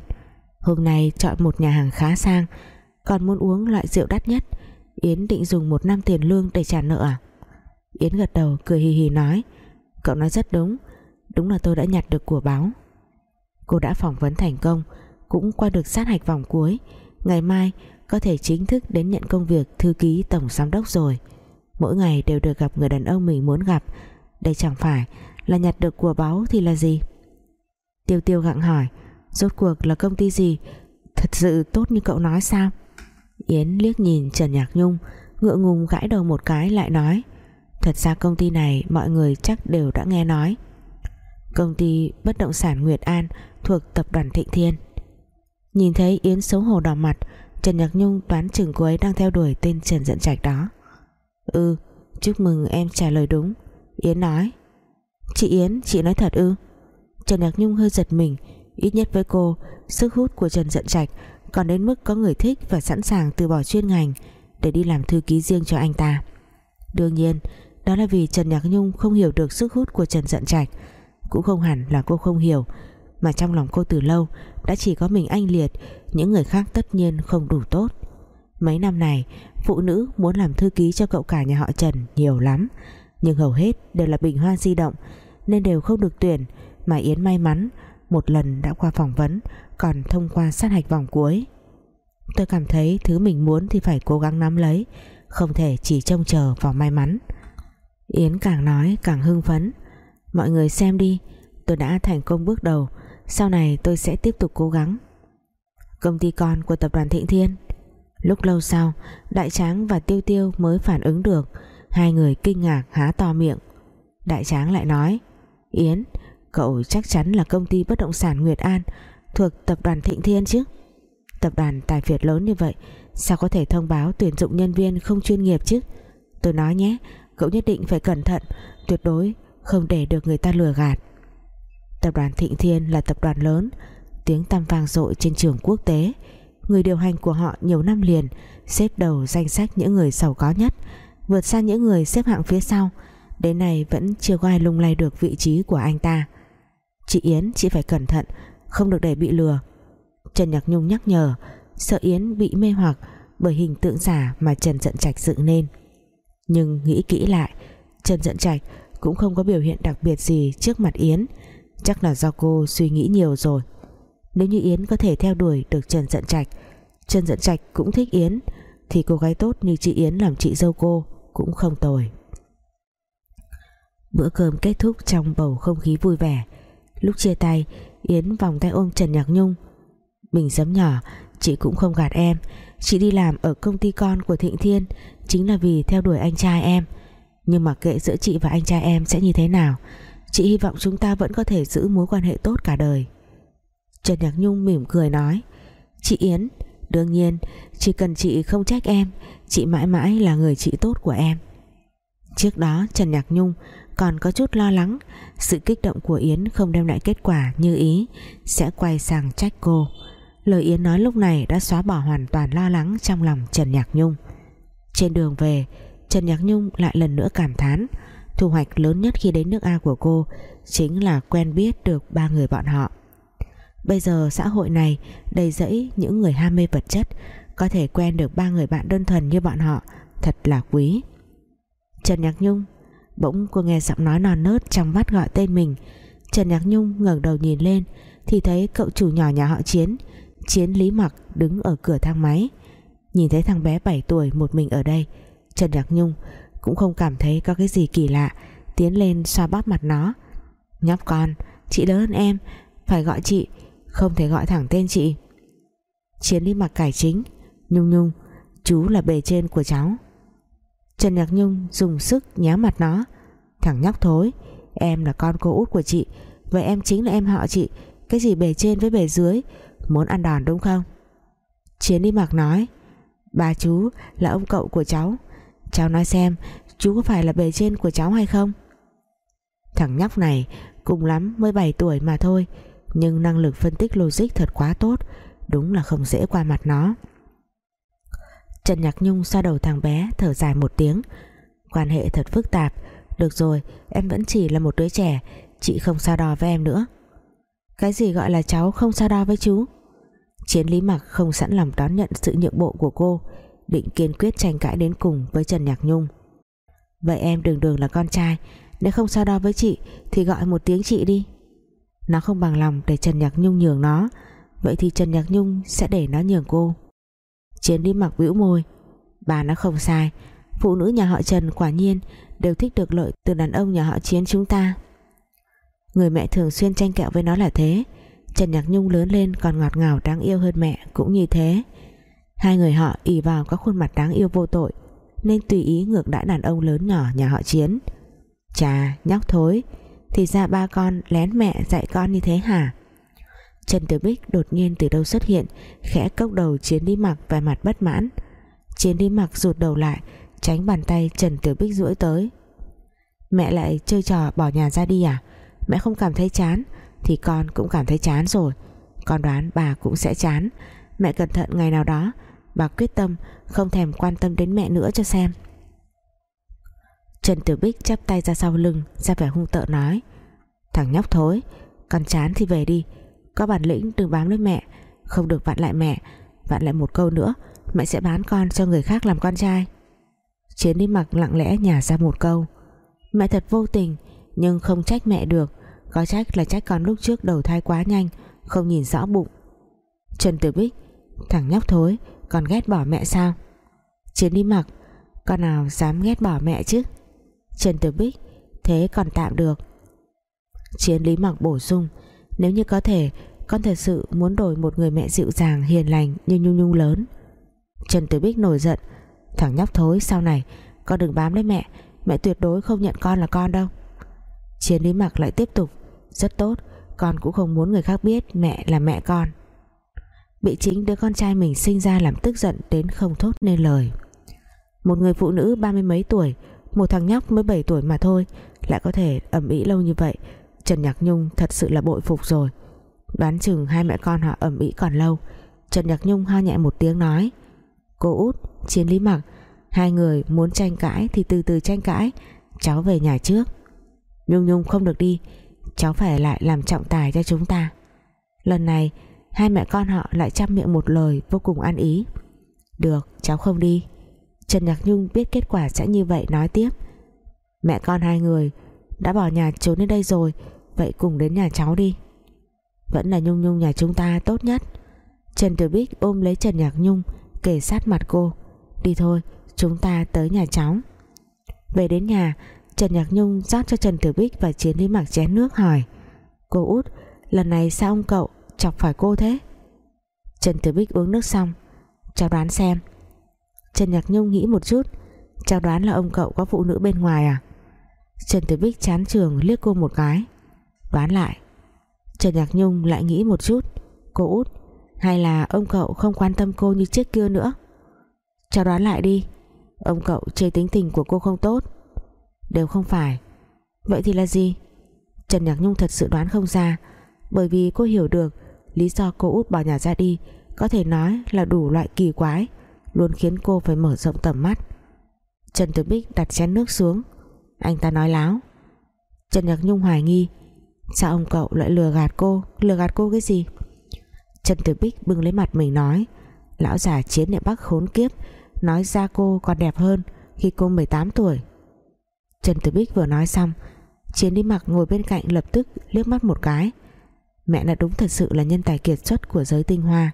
Hôm nay chọn một nhà hàng khá sang, Còn muốn uống loại rượu đắt nhất, Yến định dùng một năm tiền lương để trả nợ à? Yến gật đầu, cười hì hì nói, Cậu nói rất đúng Đúng là tôi đã nhặt được của báo. Cô đã phỏng vấn thành công, Cũng qua được sát hạch vòng cuối. Ngày mai, có thể chính thức đến nhận công việc Thư ký tổng giám đốc rồi. Mỗi ngày đều được gặp người đàn ông mình muốn gặp. Đây chẳng phải là nhặt được của báo thì là gì? Tiêu tiêu gặng hỏi, Rốt cuộc là công ty gì? Thật sự tốt như cậu nói sao? Yến liếc nhìn Trần Nhạc Nhung Ngựa ngùng gãi đầu một cái lại nói, Thật ra công ty này mọi người chắc đều đã nghe nói. Công ty bất động sản Nguyệt An thuộc tập đoàn Thịnh Thiên. Nhìn thấy Yến xấu hổ đỏ mặt, Trần Nhạc Nhung đoán chừng cô ấy đang theo đuổi tên Trần Dận Trạch đó. Ừ chúc mừng em trả lời đúng, Yến nói. Chị Yến, chị nói thật ư? Trần Nhạc Nhung hơi giật mình, Ít nhất với cô, Sức hút của Trần Dận Trạch Còn đến mức có người thích và sẵn sàng từ bỏ chuyên ngành Để đi làm thư ký riêng cho anh ta. Đương nhiên, đó là vì Trần Nhạc Nhung không hiểu được sức hút của Trần Dận Trạch, Cũng không hẳn là cô không hiểu mà trong lòng cô từ lâu Đã chỉ có mình anh Liệt, Những người khác tất nhiên không đủ tốt. Mấy năm này, Phụ nữ muốn làm thư ký cho cậu cả nhà họ Trần nhiều lắm, Nhưng hầu hết đều là bình hoa di động, Nên đều không được tuyển, Mà Yến may mắn Một lần đã qua phỏng vấn, Còn thông qua sát hạch vòng cuối. Tôi cảm thấy thứ mình muốn thì phải cố gắng nắm lấy, Không thể chỉ trông chờ vào may mắn. Yến càng nói càng hưng phấn. Mọi người xem đi, Tôi đã thành công bước đầu sau này tôi sẽ tiếp tục cố gắng. Công ty con của tập đoàn Thịnh Thiên. Lúc lâu sau, Đại Tráng và Tiêu Tiêu mới phản ứng được. Hai người kinh ngạc há to miệng. Đại Tráng lại nói, Yến, Cậu chắc chắn là công ty bất động sản Nguyệt An Thuộc tập đoàn Thịnh Thiên chứ? Tập đoàn tài phiệt lớn như vậy, Sao có thể thông báo tuyển dụng nhân viên không chuyên nghiệp chứ? Tôi nói nhé, Cậu nhất định phải cẩn thận, Tuyệt đối không để được người ta lừa gạt. Tập đoàn Thịnh Thiên là tập đoàn lớn, Tiếng tăm vang dội trên trường quốc tế. Người điều hành của họ nhiều năm liền, Xếp đầu danh sách những người giàu có nhất, Vượt xa những người xếp hạng phía sau. Đến nay vẫn chưa có ai lung lay được vị trí của anh ta. Chị Yến, chị phải cẩn thận, Không được để bị lừa. Trần Nhạc Nhung nhắc nhở, Sợ Yến bị mê hoặc Bởi hình tượng giả mà Trần Dận Trạch dựng nên. Nhưng nghĩ kỹ lại, Trần Dận Trạch cũng không có biểu hiện đặc biệt gì trước mặt Yến. Chắc là do cô suy nghĩ nhiều rồi. Nếu như Yến có thể theo đuổi được Trần Dận Trạch, Trần Dận Trạch cũng thích Yến, Thì cô gái tốt như chị Yến làm chị dâu cô Cũng không tồi. Bữa cơm kết thúc trong bầu không khí vui vẻ. Lúc chia tay, Yến vòng tay ôm Trần Nhạc Nhung. Mình giấm nhỏ, Chị cũng không gạt em. Chị đi làm ở công ty con của Thịnh Thiên, Chính là vì theo đuổi anh trai em. Nhưng mà kệ giữa chị và anh trai em sẽ như thế nào? Chị hy vọng chúng ta vẫn có thể giữ mối quan hệ tốt cả đời. Trần Nhạc Nhung mỉm cười nói, Chị Yến, Đương nhiên, Chỉ cần chị không trách em, Chị mãi mãi là người chị tốt của em. Trước đó, Trần Nhạc Nhung còn có chút lo lắng, sự kích động của Yến không đem lại kết quả như ý, sẽ quay sang trách cô. Lời Yến nói lúc này đã xóa bỏ hoàn toàn lo lắng trong lòng Trần Nhạc Nhung. Trên đường về, Trần Nhạc Nhung lại lần nữa cảm thán thu hoạch lớn nhất khi đến nước A của cô chính là quen biết được ba người bọn họ. Bây giờ xã hội này đầy rẫy những người ham mê vật chất, có thể quen được ba người bạn đơn thuần như bọn họ, thật là quý. Trần Nhạc Nhung, Bỗng cô nghe giọng nói non nớt trong vắt gọi tên mình. Trần Nhạc Nhung ngẩng đầu nhìn lên Thì thấy cậu chủ nhỏ nhà họ Chiến Chiến Lý Mặc đứng ở cửa thang máy. Nhìn thấy thằng bé 7 tuổi một mình ở đây, Trần Nhạc Nhung cũng không cảm thấy có cái gì kỳ lạ, Tiến lên xoa bóp mặt nó. Nhóc con, Chị lớn hơn em, Phải gọi chị, Không thể gọi thẳng tên chị. Chiến đi Mặc cải chính. Nhung Nhung, Chú là bề trên của cháu. Trần Nhạc Nhung dùng sức nhéo mặt nó. Thằng nhóc thối, Em là con cô út của chị, Vậy em chính là em họ chị. Cái gì bề trên với bề dưới, Muốn ăn đòn đúng không? Chiến đi mặc nói Bà chú là ông cậu của cháu. Cháu nói xem, Chú có phải là bề trên của cháu hay không? Thằng nhóc này Cùng lắm, mới 7 tuổi mà thôi, Nhưng năng lực phân tích logic thật quá tốt, Đúng là không dễ qua mặt nó. Trần Nhạc Nhung xoa đầu thằng bé, thở dài một tiếng. Quan hệ thật phức tạp, Được rồi, em vẫn chỉ là một đứa trẻ, Chị không sao đo với em nữa. Cái gì gọi là cháu không sao đo với chú? Chiến lý mặc không sẵn lòng đón nhận sự nhượng bộ của cô Định kiên quyết tranh cãi đến cùng với Trần Nhạc Nhung. Vậy em đường đường là con trai, Nếu không sao đo với chị Thì gọi một tiếng chị đi. Nó không bằng lòng để Trần Nhạc Nhung nhường nó, Vậy thì Trần Nhạc Nhung sẽ để nó nhường cô. Chiến đi mặc bĩu môi. Bà nó không sai, Phụ nữ nhà họ Trần quả nhiên Đều thích được lợi từ đàn ông nhà họ Chiến chúng ta. Người mẹ thường xuyên tranh kẹo với nó là thế, Trần Nhạc Nhung lớn lên còn ngọt ngào đáng yêu hơn mẹ cũng như thế. Hai người họ ỉ vào các khuôn mặt đáng yêu vô tội, Nên tùy ý ngược đãi đàn ông lớn nhỏ nhà họ Chiến. Chà, nhóc thối, Thì ra ba con lén mẹ dạy con như thế hả? Trần Tử Bích đột nhiên từ đâu xuất hiện, khẽ cốc đầu Chiến đi mặc vẻ mặt bất mãn. Chiến đi mặc rụt đầu lại, tránh bàn tay Trần Tử Bích duỗi tới. Mẹ lại chơi trò bỏ nhà ra đi à? Mẹ không cảm thấy chán, thì con cũng cảm thấy chán rồi. Con đoán bà cũng sẽ chán. Mẹ cẩn thận ngày nào đó bà quyết tâm, không thèm quan tâm đến mẹ nữa cho xem. Trần Tử Bích chắp tay ra sau lưng, ra vẻ hung tợn nói, thằng nhóc thối còn chán thì về đi. Có bản lĩnh đừng bám lấy mẹ, Không được vặn lại mẹ. Vặn lại một câu nữa, Mẹ sẽ bán con cho người khác làm con trai. Chiến đi mặc lặng lẽ nhả ra một câu, Mẹ thật vô tình, Nhưng không trách mẹ được. Có trách là trách con lúc trước đầu thai quá nhanh, Không nhìn rõ bụng. Trần Tử Bích, Thằng nhóc thối còn ghét bỏ mẹ sao? Chiến đi mặc, Con nào dám ghét bỏ mẹ chứ? Trần Tử Bích, Thế còn tạm được. Chiến lý mặc bổ sung, Nếu như có thể, Con thật sự muốn đổi một người mẹ dịu dàng, Hiền lành như Nhung Nhung lớn. Trần Tử Bích nổi giận, Thằng nhóc thối, sau này, Con đừng bám lấy mẹ Mẹ tuyệt đối không nhận con là con đâu. Chiến lý mặc lại tiếp tục, Rất tốt, Con cũng không muốn người khác biết mẹ là mẹ con. Bị chính đứa con trai mình sinh ra làm tức giận Đến không thốt nên lời. Một người phụ nữ ba mươi mấy tuổi Một thằng nhóc mới 7 tuổi mà thôi Lại có thể ẩm ĩ lâu như vậy. Trần Nhạc Nhung thật sự là bội phục rồi. Đoán chừng hai mẹ con họ ẩm ĩ còn lâu. Trần Nhạc Nhung ho nhẹ một tiếng nói Cô út, Chiến Lý Mặc Hai người muốn tranh cãi thì từ từ tranh cãi Cháu về nhà trước. Nhung Nhung không được đi Cháu phải lại làm trọng tài cho chúng ta. Lần này Hai mẹ con họ lại chăm miệng một lời Vô cùng ăn ý. Được, cháu không đi. Trần Nhạc Nhung biết kết quả sẽ như vậy nói tiếp. Mẹ con hai người Đã bỏ nhà trốn đến đây rồi, Vậy cùng đến nhà cháu đi. Vẫn là Nhung Nhung nhà chúng ta tốt nhất. Trần Tử Bích ôm lấy Trần Nhạc Nhung Kể sát mặt cô. Đi thôi, chúng ta tới nhà cháu. Về đến nhà, Trần Nhạc Nhung rót cho Trần Tử Bích và Chiến Lý Mặc chén nước hỏi. Cô út, Lần này sao ông cậu chọc phải cô thế. Trần Tử Bích uống nước xong, Cháu đoán xem. Trần Nhạc Nhung nghĩ một chút, Cháu đoán là ông cậu có phụ nữ bên ngoài à? Trần Tử Bích chán trường liếc cô một cái, Đoán lại. Trần Nhạc Nhung lại nghĩ một chút, Cô út, Hay là ông cậu không quan tâm cô như trước kia nữa? Cháu đoán lại đi, Ông cậu chê tính tình của cô không tốt. Đều không phải. Vậy thì là gì? Trần Nhạc Nhung thật sự đoán không ra, Bởi vì cô hiểu được Lý do cô út bỏ nhà ra đi Có thể nói là đủ loại kỳ quái, Luôn khiến cô phải mở rộng tầm mắt. Trần Tử Bích đặt chén nước xuống. Anh ta nói láo. Trần Nhạc Nhung hoài nghi. Sao ông cậu lại lừa gạt cô? Lừa gạt cô cái gì? Trần Tử Bích bưng lấy mặt mình nói. Lão già chiến địa Bắc khốn kiếp, Nói ra cô còn đẹp hơn Khi cô 18 tuổi. Trần Tử Bích vừa nói xong, Chiến đi mặc ngồi bên cạnh lập tức liếc mắt một cái. Mẹ đã đúng thật sự là nhân tài kiệt xuất của giới tinh hoa.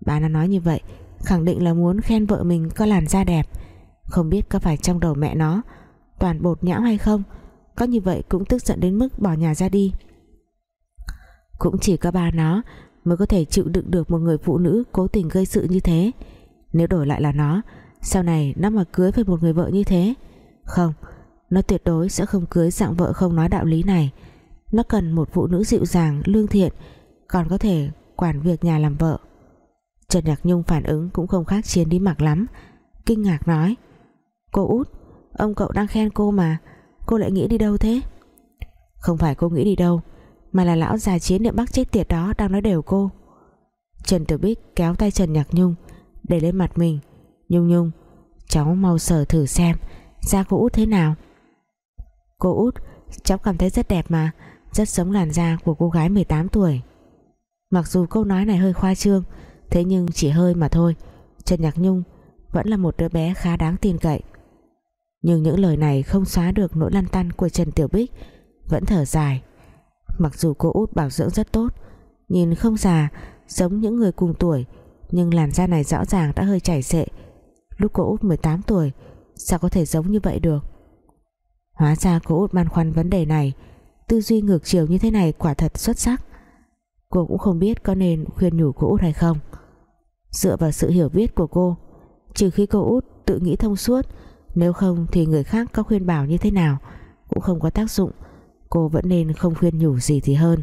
Bà đã nói như vậy, Khẳng định là muốn khen vợ mình có làn da đẹp. Không biết có phải trong đầu mẹ nó, Toàn bột nhão hay không, Có như vậy cũng tức giận đến mức bỏ nhà ra đi. Cũng chỉ có bà nó Mới có thể chịu đựng được một người phụ nữ Cố tình gây sự như thế. Nếu đổi lại là nó, Sau này nó mà cưới với một người vợ như thế, Không, Nó tuyệt đối sẽ không cưới dạng vợ không nói đạo lý này. Nó cần một phụ nữ dịu dàng, Lương thiện, Còn có thể quản việc nhà làm vợ. Trần Nhạc Nhung phản ứng cũng không khác chiến đi mặc lắm, Kinh ngạc nói, Cô út, Ông cậu đang khen cô mà, Cô lại nghĩ đi đâu thế? Không phải cô nghĩ đi đâu, Mà là lão già chiến niệm bắc chết tiệt đó Đang nói đều cô. Trần Tử Bích kéo tay Trần Nhạc Nhung, Để lên mặt mình, Nhung Nhung, Cháu mau sờ thử xem, Da cô út thế nào? Cô út, Cháu cảm thấy rất đẹp mà rất giống làn da của cô gái 18 tuổi. Mặc dù câu nói này hơi khoa trương, Thế nhưng chỉ hơi mà thôi. Trần Nhạc Nhung vẫn là một đứa bé khá đáng tin cậy. Nhưng những lời này không xóa được nỗi lăn tăn của Trần Tiểu Bích, Vẫn thở dài. Mặc dù cô út bảo dưỡng rất tốt, Nhìn không già, Giống những người cùng tuổi, Nhưng làn da này rõ ràng đã hơi chảy xệ. Lúc cô út 18 tuổi, Sao có thể giống như vậy được? Hóa ra cô út băn khoăn vấn đề này Tư duy ngược chiều như thế này quả thật xuất sắc. Cô cũng không biết có nên khuyên nhủ cô út hay không. Dựa vào sự hiểu biết của cô, Trừ khi cô út tự nghĩ thông suốt, Nếu không thì người khác có khuyên bảo như thế nào Cũng không có tác dụng, Cô vẫn nên không khuyên nhủ gì thì hơn.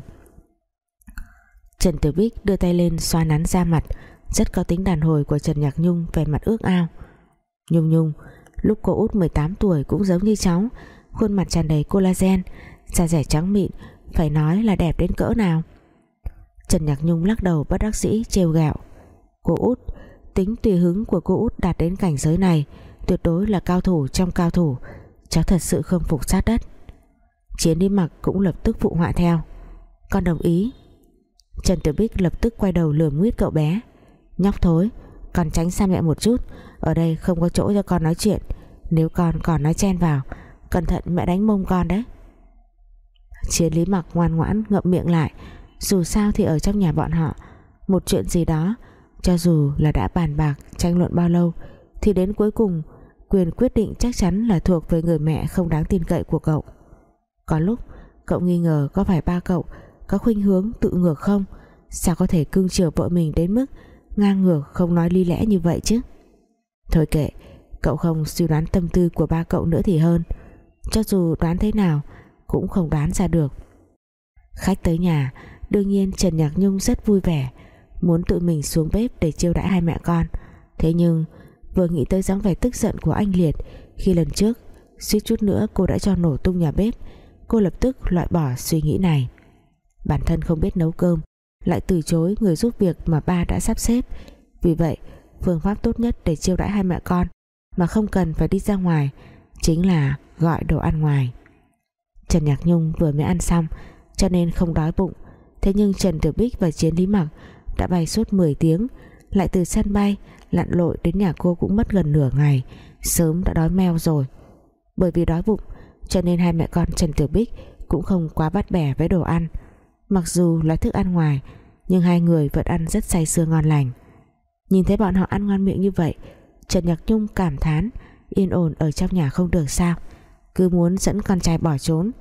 Trần Tử Bích đưa tay lên xoa nắn da mặt, Rất có tính đàn hồi của Trần Nhạc Nhung Về mặt ước ao. Nhung Nhung, Lúc cô út 18 tuổi cũng giống như cháu, Khuôn mặt tràn đầy collagen Da rẻ trắng mịn, Phải nói là đẹp đến cỡ nào. Trần Nhạc Nhung lắc đầu bất đắc sĩ trêu gạo Cô út, Tính tùy hứng của cô út đạt đến cảnh giới này, Tuyệt đối là cao thủ trong cao thủ. Cháu thật sự không phục sát đất. Chiến đi mặc cũng lập tức phụ họa theo. Con đồng ý. Trần Tử Bích lập tức quay đầu lườm nguyết cậu bé. Nhóc thối, Con tránh xa mẹ một chút. Ở đây không có chỗ cho con nói chuyện. Nếu con còn nói chen vào, Cẩn thận mẹ đánh mông con đấy. Chiến lý mặc ngoan ngoãn ngậm miệng lại. Dù sao thì ở trong nhà bọn họ, Một chuyện gì đó, Cho dù là đã bàn bạc, tranh luận bao lâu, Thì đến cuối cùng, Quyền quyết định chắc chắn là thuộc về người mẹ không đáng tin cậy của cậu. Có lúc, cậu nghi ngờ có phải ba cậu có khuynh hướng tự ngược không? Sao có thể cưng chiều vợ mình đến mức ngang ngược không nói ly lẽ như vậy chứ? Thôi kệ, cậu không suy đoán tâm tư của ba cậu nữa thì hơn. Cho dù đoán thế nào cũng không đoán ra được. Khách tới nhà, đương nhiên Trần Nhạc Nhung rất vui vẻ, muốn tự mình xuống bếp để chiêu đãi hai mẹ con. Thế nhưng, vừa nghĩ tới dáng vẻ tức giận của anh Liệt, khi lần trước, suýt chút nữa cô đã cho nổ tung nhà bếp, cô lập tức loại bỏ suy nghĩ này. Bản thân không biết nấu cơm, lại từ chối người giúp việc mà ba đã sắp xếp. Vì vậy, phương pháp tốt nhất để chiêu đãi hai mẹ con mà không cần phải đi ra ngoài chính là gọi đồ ăn ngoài. Trần Nhạc Nhung vừa mới ăn xong, cho nên không đói bụng. Thế nhưng Trần Tiểu Bích và Chiến Lý Mặc đã bay suốt 10 tiếng, lại từ sân bay lặn lội đến nhà cô cũng mất gần nửa ngày, sớm đã đói meo rồi. Bởi vì đói bụng, cho nên hai mẹ con Trần Tiểu Bích cũng không quá bắt bẻ với đồ ăn. Mặc dù là thức ăn ngoài, nhưng hai người vẫn ăn rất say sưa ngon lành. Nhìn thấy bọn họ ăn ngon miệng như vậy, Trần Nhạc Nhung cảm thán, yên ổn ở trong nhà không được sao cứ muốn dẫn con trai bỏ trốn.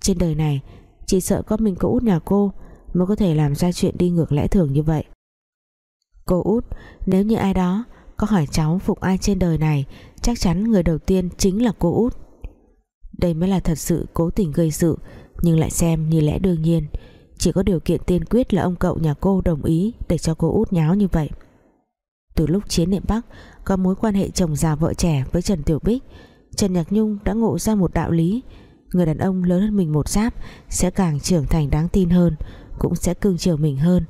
Trên đời này, chỉ sợ có mình cô út nhà cô mới có thể làm ra chuyện đi ngược lẽ thường như vậy. Cô út, nếu như ai đó có hỏi cháu phục ai trên đời này, chắc chắn người đầu tiên chính là cô út. Đây mới là thật sự cố tình gây sự, nhưng lại xem như lẽ đương nhiên. Chỉ có điều kiện tiên quyết là ông cậu nhà cô đồng ý để cho cô út nháo như vậy. Từ lúc chiến niệm Bắc có mối quan hệ chồng già vợ trẻ với Trần Tiểu Bích Trần Nhạc Nhung đã ngộ ra một đạo lý, người đàn ông lớn hơn mình một giáp sẽ càng trưởng thành đáng tin hơn, cũng sẽ cưng chiều mình hơn.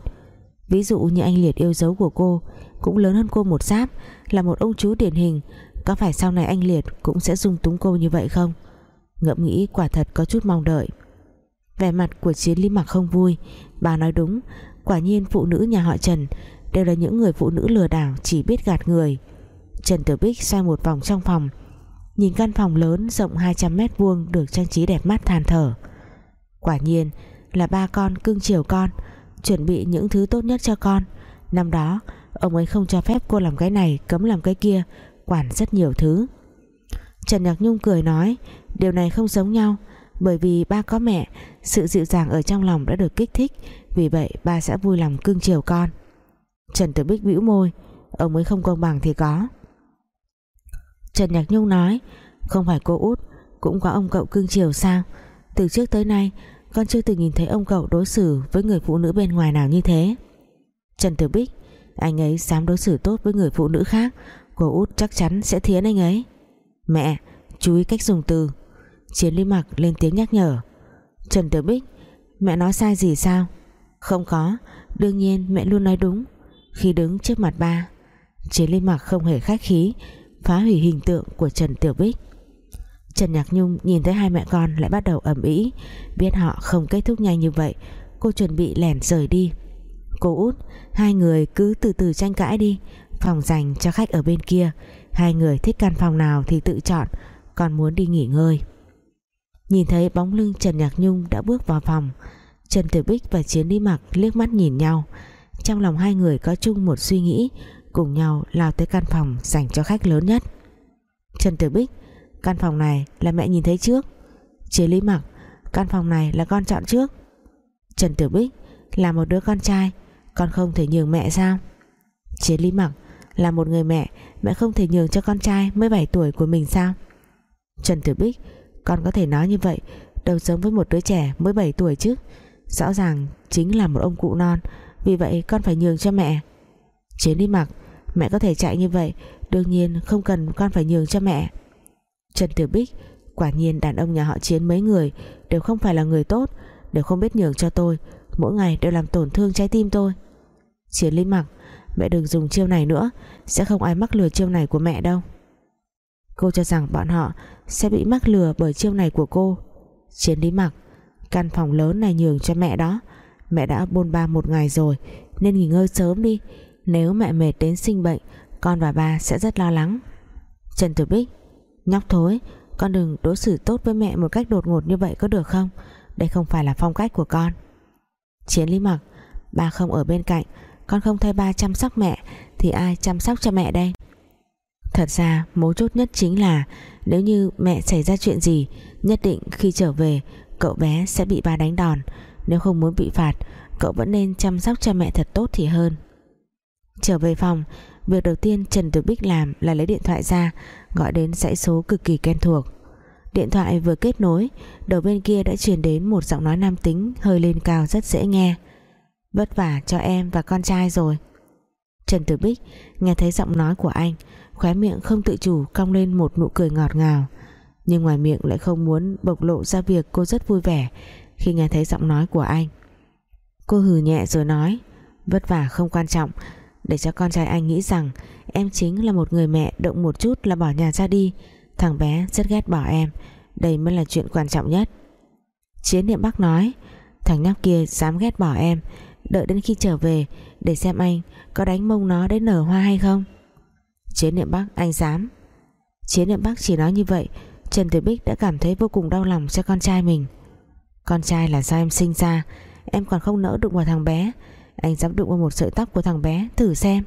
Ví dụ như anh Liệt yêu dấu của cô cũng lớn hơn cô một giáp, là một ông chú điển hình, có phải sau này anh Liệt cũng sẽ dung túng cô như vậy không? Ngẫm nghĩ quả thật có chút mong đợi. Vẻ mặt của chiến lý mặc không vui, bà nói đúng, quả nhiên phụ nữ nhà họ Trần đều là những người phụ nữ lừa đảo chỉ biết gạt người. Trần Tử Bích xoay một vòng trong phòng nhìn căn phòng lớn rộng 200 mét vuông được trang trí đẹp mắt than thở. Quả nhiên là ba con cưng chiều con, chuẩn bị những thứ tốt nhất cho con. Năm đó, ông ấy không cho phép cô làm cái này, cấm làm cái kia, quản rất nhiều thứ. Trần Nhạc Nhung cười nói, điều này không giống nhau, bởi vì ba có mẹ, sự dịu dàng ở trong lòng đã được kích thích, vì vậy ba sẽ vui lòng cưng chiều con. Trần Tử Bích bĩu môi, ông ấy không công bằng thì có. Trần Nhạc Nhung nói, không phải cô út, cũng có ông cậu cưng chiều sao? Từ trước tới nay, con chưa từng nhìn thấy ông cậu đối xử với người phụ nữ bên ngoài nào như thế. Trần Tử Bích, anh ấy dám đối xử tốt với người phụ nữ khác, cô út chắc chắn sẽ thiến anh ấy. Mẹ, chú ý cách dùng từ. Chiến Lý Mặc lên tiếng nhắc nhở. Trần Tử Bích, Mẹ nói sai gì sao? Không có, Đương nhiên mẹ luôn nói đúng, Khi đứng trước mặt ba. Chiến Lý Mặc không hề khách khí Phá hủy hình tượng của Trần Tiểu Bích. Trần Nhạc Nhung nhìn thấy hai mẹ con lại bắt đầu ầm ĩ, Biết họ không kết thúc nhanh như vậy Cô chuẩn bị lẻn rời đi. Cô út Hai người cứ từ từ tranh cãi đi. Phòng dành cho khách ở bên kia Hai người thích căn phòng nào thì tự chọn Còn muốn đi nghỉ ngơi. Nhìn thấy bóng lưng Trần Nhạc Nhung đã bước vào phòng Trần Tiểu Bích và Chiến Đi Mặc liếc mắt nhìn nhau. Trong lòng hai người có chung một suy nghĩ Cùng nhau lao tới căn phòng dành cho khách lớn nhất. Trần Tử Bích, Căn phòng này là mẹ nhìn thấy trước. Chế Lý Mặc, Căn phòng này là con chọn trước. Trần Tử Bích Là một đứa con trai, Con không thể nhường mẹ sao? Chế Lý Mặc Là một người mẹ Mẹ không thể nhường cho con trai mới 7 tuổi của mình sao? Trần Tử Bích, con có thể nói như vậy, Đâu giống với một đứa trẻ mới 7 tuổi chứ? Rõ ràng chính là một ông cụ non, Vì vậy con phải nhường cho mẹ. Chế Lý mặc Mẹ có thể chạy như vậy. Đương nhiên, không cần con phải nhường cho mẹ. Trần Tiểu Bích, Quả nhiên đàn ông nhà họ Chiến mấy người Đều không phải là người tốt, Đều không biết nhường cho tôi. Mỗi ngày đều làm tổn thương trái tim tôi. Chiến Lý Mặc, Mẹ đừng dùng chiêu này nữa. Sẽ không ai mắc lừa chiêu này của mẹ đâu. Cô cho rằng bọn họ sẽ bị mắc lừa bởi chiêu này của cô. Chiến lý mặc, Căn phòng lớn này nhường cho mẹ đó. Mẹ đã bôn ba một ngày rồi, Nên nghỉ ngơi sớm đi. Nếu mẹ mệt đến sinh bệnh, Con và ba sẽ rất lo lắng. Trần Tử Bích, Nhóc thối, Con đừng đối xử tốt với mẹ một cách đột ngột như vậy có được không? Đây không phải là phong cách của con. Chiến lý mặc, Ba không ở bên cạnh, Con không thay ba chăm sóc mẹ, Thì ai chăm sóc cho mẹ đây? Thật ra, mấu chốt nhất chính là Nếu như mẹ xảy ra chuyện gì, Nhất định khi trở về, Cậu bé sẽ bị ba đánh đòn. Nếu không muốn bị phạt, Cậu vẫn nên chăm sóc cha mẹ thật tốt thì hơn. Trở về phòng, Việc đầu tiên Trần Tử Bích làm là lấy điện thoại ra, Gọi đến dãy số cực kỳ quen thuộc. Điện thoại vừa kết nối, Đầu bên kia đã truyền đến một giọng nói nam tính Hơi lên cao rất dễ nghe. Vất vả cho em và con trai rồi. Trần Tử Bích nghe thấy giọng nói của anh, Khóe miệng không tự chủ cong lên một nụ cười ngọt ngào. Nhưng ngoài miệng lại không muốn bộc lộ ra việc cô rất vui vẻ Khi nghe thấy giọng nói của anh. Cô hừ nhẹ rồi nói, Vất vả không quan trọng để cho con trai anh nghĩ rằng Em chính là một người mẹ động một chút là bỏ nhà ra đi. Thằng bé rất ghét bỏ em, Đây mới là chuyện quan trọng nhất. Chiến niệm Bắc nói, Thằng nhóc kia dám ghét bỏ em, Đợi đến khi trở về Để xem anh có đánh mông nó đến nở hoa hay không. Chiến niệm Bắc, anh dám. Chiến niệm Bắc chỉ nói như vậy, Trần Tử Bích đã cảm thấy vô cùng đau lòng cho con trai mình. Con trai là do em sinh ra, Em còn không nỡ đụng vào thằng bé anh dám đụng vào một sợi tóc của thằng bé, Thử xem.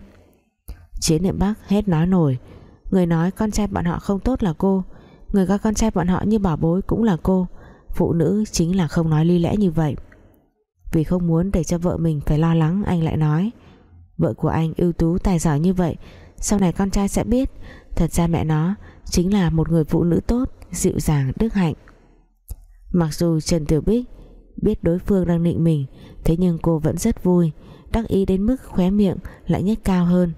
Chiến niệm Bắc hết nói nổi. Người nói con trai bọn họ không tốt là cô. Người coi con trai bọn họ như bảo bối cũng là cô. Phụ nữ chính là không nói ly lẽ như vậy. Vì không muốn để cho vợ mình phải lo lắng, Anh lại nói. Vợ của anh ưu tú, tài giỏi như vậy, Sau này con trai sẽ biết. Thật ra mẹ nó chính là một người phụ nữ tốt, Dịu dàng, đức hạnh. Mặc dù Trần Tiểu Bích Biết đối phương đang nịnh mình. Thế nhưng cô vẫn rất vui, Đắc ý đến mức khóe miệng lại nhếch cao hơn.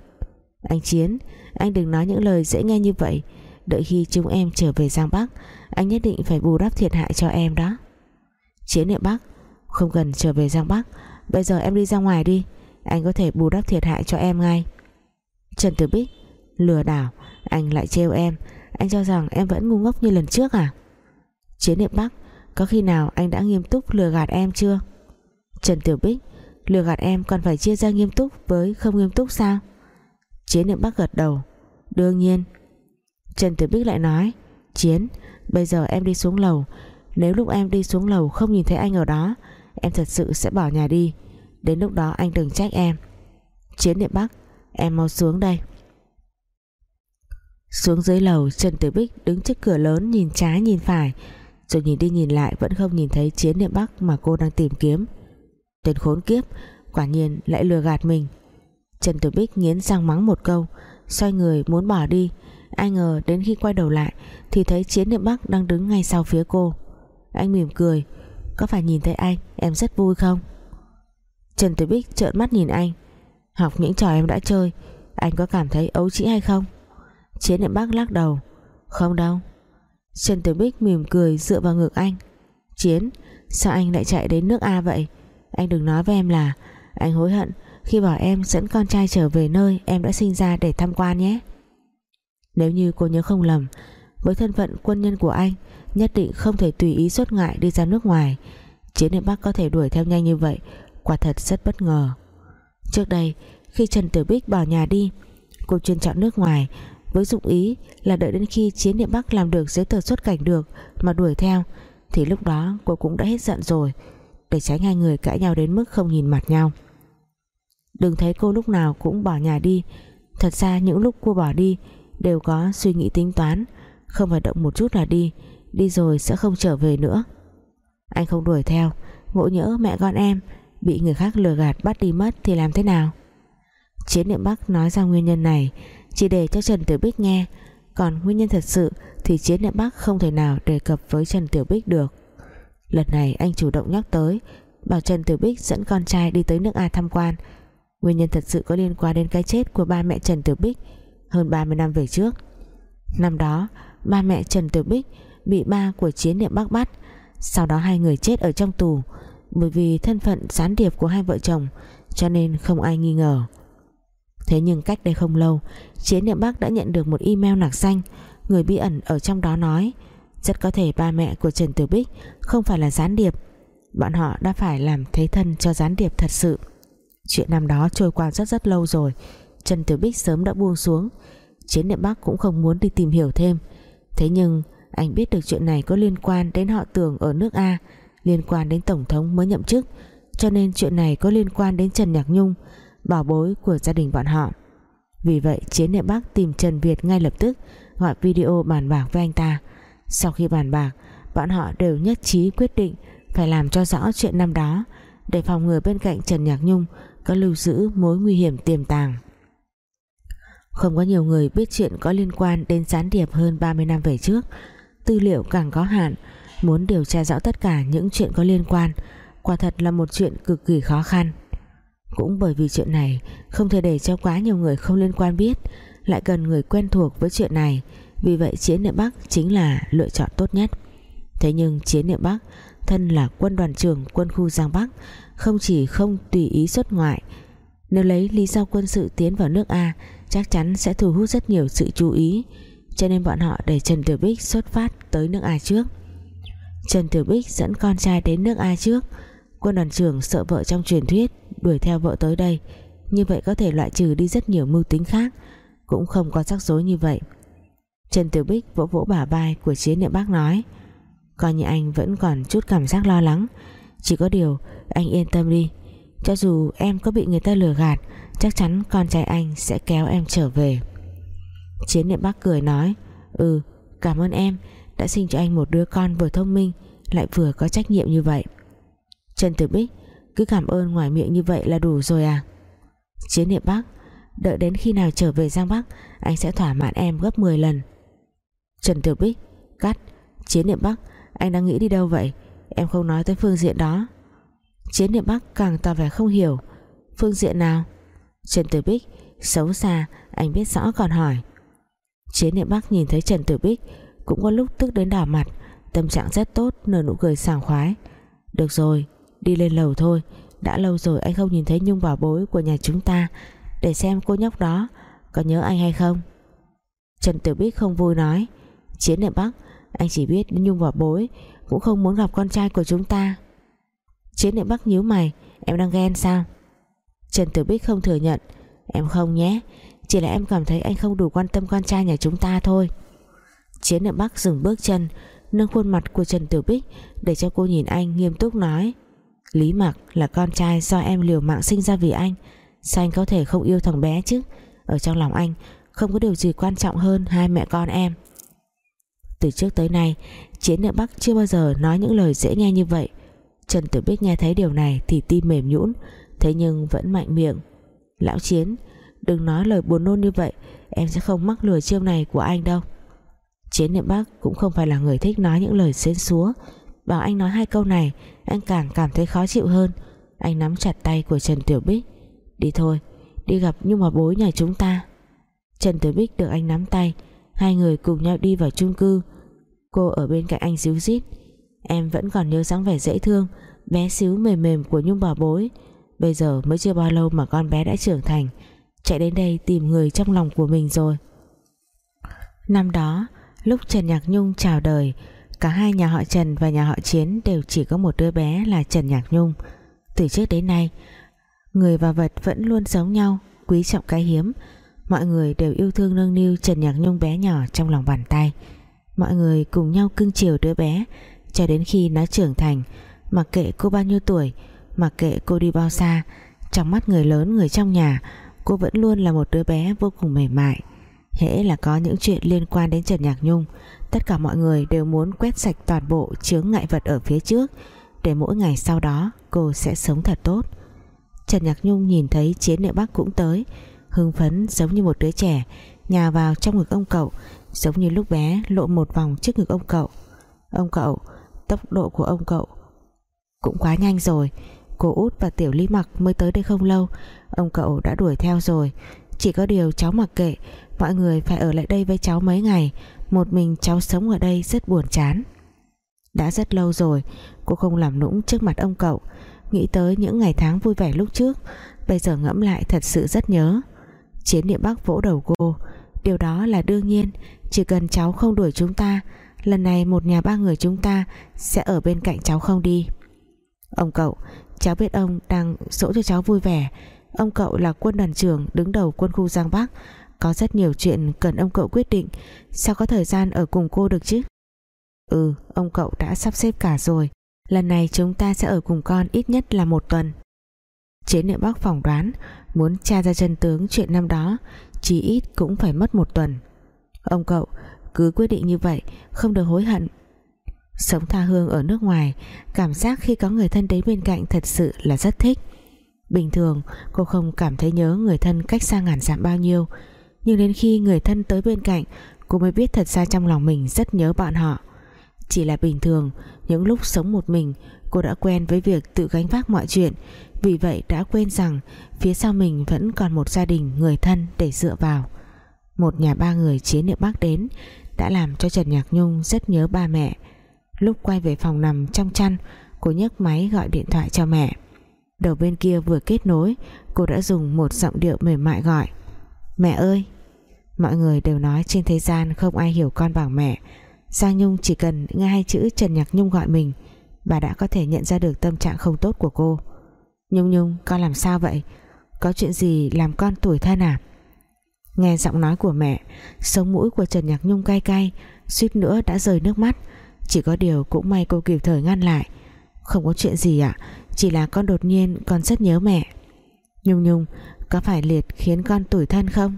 Anh Chiến, Anh đừng nói những lời dễ nghe như vậy. Đợi khi chúng em trở về Giang Bắc, Anh nhất định phải bù đắp thiệt hại cho em đó. Chiến niệm Bắc, Không cần trở về Giang Bắc, Bây giờ em đi ra ngoài đi. Anh có thể bù đắp thiệt hại cho em ngay. Trần Tử Bích, Lừa đảo, Anh lại trêu em. Anh cho rằng em vẫn ngu ngốc như lần trước à? Chiến niệm Bắc có khi nào anh đã nghiêm túc lừa gạt em chưa? Trần Tiểu Bích, Lừa gạt em còn phải chia ra nghiêm túc với không nghiêm túc sao? Chiến niệm Bắc gật đầu. Đương nhiên. Trần Tiểu Bích lại nói. Chiến, bây giờ em đi xuống lầu. Nếu lúc em đi xuống lầu không nhìn thấy anh ở đó, Em thật sự sẽ bỏ nhà đi. Đến lúc đó anh đừng trách em. Chiến niệm Bắc, Em mau xuống đây. Xuống dưới lầu, Trần Tử Bích đứng trước cửa lớn nhìn trái nhìn phải. Rồi nhìn đi nhìn lại Vẫn không nhìn thấy chiến niệm Bắc mà cô đang tìm kiếm. Tên khốn kiếp, Quả nhiên lại lừa gạt mình. Trần Tử Bích nghiến răng mắng một câu, Xoay người muốn bỏ đi. Ai ngờ đến khi quay đầu lại Thì thấy Chiến Niệm Bắc đang đứng ngay sau phía cô. Anh mỉm cười, Có phải nhìn thấy anh, em rất vui không? Trần Tử Bích trợn mắt nhìn anh, Học những trò em đã chơi, Anh có cảm thấy ấu trĩ hay không? Chiến Niệm Bắc lắc đầu, Không đâu Trần Tử Bích mỉm cười dựa vào ngực anh. Chiến, Sao anh lại chạy đến nước A vậy? Anh đừng nói với em là, Anh hối hận khi bảo em dẫn con trai trở về nơi em đã sinh ra để tham quan nhé. Nếu như cô nhớ không lầm, với thân phận quân nhân của anh, nhất định không thể tùy ý xuất ngoại đi ra nước ngoài. Chiến niệm Bắc có thể đuổi theo nhanh như vậy, quả thật rất bất ngờ. Trước đây, khi Trần Tử Bích bỏ nhà đi, cô chuyên chọn nước ngoài với dụng ý là đợi đến khi chiến niệm Bắc làm được giấy tờ xuất cảnh được mà đuổi theo, thì lúc đó cô cũng đã hết giận rồi, để tránh hai người cãi nhau đến mức không nhìn mặt nhau. Đừng thấy cô lúc nào cũng bỏ nhà đi. Thật ra những lúc cô bỏ đi Đều có suy nghĩ tính toán, Không phải động một chút là đi Đi rồi sẽ không trở về nữa. Anh không đuổi theo, Ngộ nhỡ mẹ con em Bị người khác lừa gạt bắt đi mất thì làm thế nào? Chiến niệm Bắc nói ra nguyên nhân này chỉ để cho Trần Tiểu Bích nghe Còn nguyên nhân thật sự Thì Chiến niệm Bắc không thể nào đề cập với Trần Tiểu Bích được Lần này anh chủ động nhắc tới Bảo Trần Tiểu Bích dẫn con trai đi tới nước A tham quan Nguyên nhân thật sự có liên quan đến cái chết của ba mẹ Trần Tiểu Bích hơn 30 năm về trước. Năm đó, ba mẹ Trần Tiểu Bích bị ba của chiến niệm Bắc bắt, sau đó hai người chết ở trong tù bởi vì thân phận gián điệp của hai vợ chồng cho nên không ai nghi ngờ. Thế nhưng cách đây không lâu, chiến niệm Bắc đã nhận được một email nạc danh, người bí ẩn ở trong đó nói rất có thể ba mẹ của Trần Tiểu Bích không phải là gián điệp, bọn họ đã phải làm thế thân cho gián điệp thật sự. Chuyện năm đó trôi qua rất rất lâu rồi. Trần Tiểu Bích sớm đã buông xuống. Chiến niệm Bắc cũng không muốn đi tìm hiểu thêm. Thế nhưng anh biết được chuyện này có liên quan đến họ tưởng ở nước A Liên quan đến Tổng thống mới nhậm chức Cho nên chuyện này có liên quan đến Trần Nhạc Nhung. Bảo bối của gia đình bọn họ. Vì vậy, Chiến niệm Bắc tìm Trần Việt ngay lập tức, Gọi video bàn bạc với anh ta. Sau khi bàn bạc, Bọn họ đều nhất trí quyết định phải làm cho rõ chuyện năm đó, để phòng người bên cạnh Trần Nhạc Nhung có lưu giữ mối nguy hiểm tiềm tàng. Không có nhiều người biết chuyện có liên quan đến gián điệp hơn 30 năm về trước. Tư liệu càng có hạn, muốn điều tra rõ tất cả những chuyện có liên quan, quả thật là một chuyện cực kỳ khó khăn cũng bởi vì chuyện này, không thể để cho quá nhiều người không liên quan biết, lại cần người quen thuộc với chuyện này. Vì vậy chiến niệm Bắc chính là lựa chọn tốt nhất. Thế nhưng chiến niệm Bắc, thân là quân đoàn trưởng quân khu Giang Bắc, không chỉ không tùy ý xuất ngoại, nếu lấy lý do quân sự tiến vào nước A, chắc chắn sẽ thu hút rất nhiều sự chú ý. Cho nên bọn họ để Trần Tiểu Bích xuất phát tới nước A trước. Trần Tiểu Bích dẫn con trai đến nước A trước quân đoàn trưởng sợ vợ trong truyền thuyết đuổi theo vợ tới đây. Như vậy có thể loại trừ đi rất nhiều mưu tính khác. Cũng không có rắc rối như vậy. Trần Tiểu Bích vỗ vỗ bả vai của chiến niệm bác nói, coi như anh vẫn còn chút cảm giác lo lắng. Chỉ có điều, anh yên tâm đi. Cho dù em có bị người ta lừa gạt, chắc chắn con trai anh sẽ kéo em trở về. Chiến niệm bác cười nói ừ cảm ơn em. Đã sinh cho anh một đứa con vừa thông minh, lại vừa có trách nhiệm như vậy. Trần Tử Bích, cứ cảm ơn ngoài miệng như vậy là đủ rồi à? Chiến niệm Bắc, Đợi đến khi nào trở về Giang Bắc, Anh sẽ thỏa mãn em gấp 10 lần. Trần Tử Bích, Cắt. Chiến niệm Bắc, Anh đang nghĩ đi đâu vậy? Em không nói tới phương diện đó. Chiến niệm Bắc càng tỏ vẻ không hiểu. Phương diện nào? Trần Tử Bích, Xấu xa, anh biết rõ còn hỏi. Chiến niệm Bắc nhìn thấy Trần Tử Bích, Cũng có lúc tức đến đỏ mặt, Tâm trạng rất tốt, nở nụ cười sảng khoái. Được rồi đi lên lầu thôi. Đã lâu rồi anh không nhìn thấy Nhung bảo bối của nhà chúng ta. Để xem cô nhóc đó có nhớ anh hay không. Trần Tiểu Bích không vui nói. Chiến ở Bắc anh chỉ biết Nhung bảo bối cũng không muốn gặp con trai của chúng ta. Chiến ở Bắc nhíu mày, em đang ghen sao? Trần Tiểu Bích không thừa nhận. Em không nhé, chỉ là em cảm thấy anh không đủ quan tâm con trai nhà chúng ta thôi. Chiến ở Bắc dừng bước chân, nâng khuôn mặt của Trần Tiểu Bích để cho cô nhìn anh nghiêm túc nói. Lý Mặc là con trai do em liều mạng sinh ra vì anh. Sao anh có thể không yêu thằng bé chứ? Ở trong lòng anh, Không có điều gì quan trọng hơn hai mẹ con em. Từ trước tới nay, Chiến ở Bắc chưa bao giờ nói những lời dễ nghe như vậy. Trần Tử Bích nghe thấy điều này Thì tim mềm nhũn, Thế nhưng vẫn mạnh miệng. Lão Chiến, Đừng nói lời buồn nôn như vậy, Em sẽ không mắc lừa chiêu này của anh đâu. Chiến niệm Bắc cũng không phải là người thích nói những lời xến xúa. Bảo anh nói hai câu này Anh càng cảm thấy khó chịu hơn. Anh nắm chặt tay của Trần Tiểu Bích. Đi thôi, đi gặp Nhung hòa bối nhà chúng ta. Trần Tiểu Bích được anh nắm tay. Hai người cùng nhau đi vào chung cư. Cô ở bên cạnh anh díu dít Em vẫn còn nhớ dáng vẻ dễ thương Bé xíu mềm mềm của Nhung bà bối. Bây giờ mới chưa bao lâu mà con bé đã trưởng thành. Chạy đến đây tìm người trong lòng của mình rồi. Năm đó Lúc Trần Nhạc Nhung chào đời Cả hai nhà họ Trần và nhà họ Chiến Đều chỉ có một đứa bé là Trần Nhạc Nhung. Từ trước đến nay, Người và vật vẫn luôn giống nhau, Quý trọng cái hiếm. Mọi người đều yêu thương nâng niu Trần Nhạc Nhung bé nhỏ trong lòng bàn tay. Mọi người cùng nhau cưng chiều đứa bé, Cho đến khi nó trưởng thành. Mặc kệ cô bao nhiêu tuổi, Mặc kệ cô đi bao xa, Trong mắt người lớn, người trong nhà, Cô vẫn luôn là một đứa bé vô cùng mềm mại. Hễ là có những chuyện liên quan đến Trần Nhạc Nhung tất cả mọi người đều muốn quét sạch toàn bộ chướng ngại vật ở phía trước, để mỗi ngày sau đó cô sẽ sống thật tốt. Trần Nhạc Nhung nhìn thấy Chiến Địa Bắc cũng tới, hưng phấn giống như một đứa trẻ, nhào vào trong ngực ông cậu, giống như lúc bé lộ một vòng trước ngực ông cậu. Ông cậu, tốc độ của ông cậu cũng quá nhanh rồi, cô út và tiểu lý mặc mới tới đây không lâu, ông cậu đã đuổi theo rồi. Chỉ có điều cháu mặc kệ, Mọi người phải ở lại đây với cháu mấy ngày một mình cháu sống ở đây rất buồn chán. Đã rất lâu rồi, Cô không làm nũng trước mặt ông cậu. Nghĩ tới những ngày tháng vui vẻ lúc trước, Bây giờ ngẫm lại thật sự rất nhớ. Chiến địa Bắc vỗ đầu cô. Điều đó là đương nhiên, Chỉ cần cháu không đuổi chúng ta, Lần này một nhà ba người chúng ta Sẽ ở bên cạnh cháu không đi. Ông cậu, Cháu biết ông đang dỗ cho cháu vui vẻ. Ông cậu là quân đoàn trưởng đứng đầu quân khu Giang Bắc. Có rất nhiều chuyện cần ông cậu quyết định. Sao có thời gian ở cùng cô được chứ? Ừ ông cậu đã sắp xếp cả rồi. Lần này chúng ta sẽ ở cùng con ít nhất là một tuần. Chế niệm Bắc phỏng đoán, Muốn tra ra chân tướng chuyện năm đó Chỉ ít cũng phải mất một tuần. Ông cậu, cứ quyết định như vậy, Không được hối hận. Sống tha hương ở nước ngoài, Cảm giác khi có người thân đến bên cạnh Thật sự là rất thích. Bình thường, cô không cảm thấy nhớ người thân cách xa ngàn dặm bao nhiêu. Nhưng đến khi người thân tới bên cạnh, Cô mới biết thật ra trong lòng mình rất nhớ bọn họ. Chỉ là bình thường, Những lúc sống một mình, Cô đã quen với việc tự gánh vác mọi chuyện. Vì vậy đã quên rằng Phía sau mình vẫn còn một gia đình Người thân để dựa vào. Một nhà ba người chiến niệm Bắc đến Đã làm cho Trần Nhạc Nhung rất nhớ ba mẹ. Lúc quay về phòng nằm trong chăn, Cô nhấc máy gọi điện thoại cho mẹ. Đầu bên kia vừa kết nối, Cô đã dùng một giọng điệu mềm mại gọi. Mẹ ơi Mọi người đều nói trên thế gian không ai hiểu con bằng mẹ. Giang Nhung chỉ cần nghe hai chữ Trần Nhạc Nhung gọi mình, Bà đã có thể nhận ra được tâm trạng không tốt của cô. Nhung Nhung, con làm sao vậy? Có chuyện gì làm con tuổi thân à? Nghe giọng nói của mẹ, Sống mũi của Trần Nhạc Nhung cay cay, Suýt nữa đã rơi nước mắt. Chỉ có điều cũng may cô kịp thời ngăn lại. Không có chuyện gì ạ, Chỉ là con đột nhiên con rất nhớ mẹ. Nhung Nhung, Có phải Liệt khiến con tuổi thân không?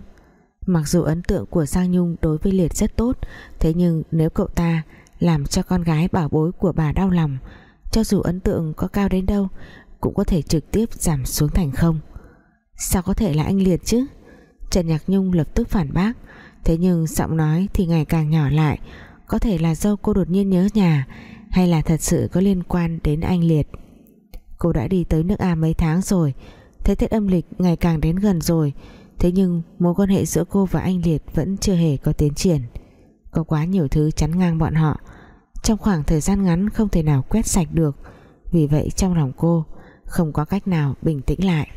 Mặc dù ấn tượng của Giang Nhung đối với Liệt rất tốt, Thế nhưng nếu cậu ta làm cho con gái bảo bối của bà đau lòng, cho dù ấn tượng có cao đến đâu, cũng có thể trực tiếp giảm xuống thành không. Sao có thể là anh Liệt chứ? Trần Nhạc Nhung lập tức phản bác, thế nhưng giọng nói thì ngày càng nhỏ lại, có thể là do cô đột nhiên nhớ nhà, hay là thật sự có liên quan đến anh Liệt. Cô đã đi tới nước A mấy tháng rồi thấy Tết âm lịch ngày càng đến gần rồi thế nhưng mối quan hệ giữa cô và anh Liệt vẫn chưa hề có tiến triển. Có quá nhiều thứ chắn ngang bọn họ. Trong khoảng thời gian ngắn không thể nào quét sạch được. Vì vậy trong lòng cô, không có cách nào bình tĩnh lại.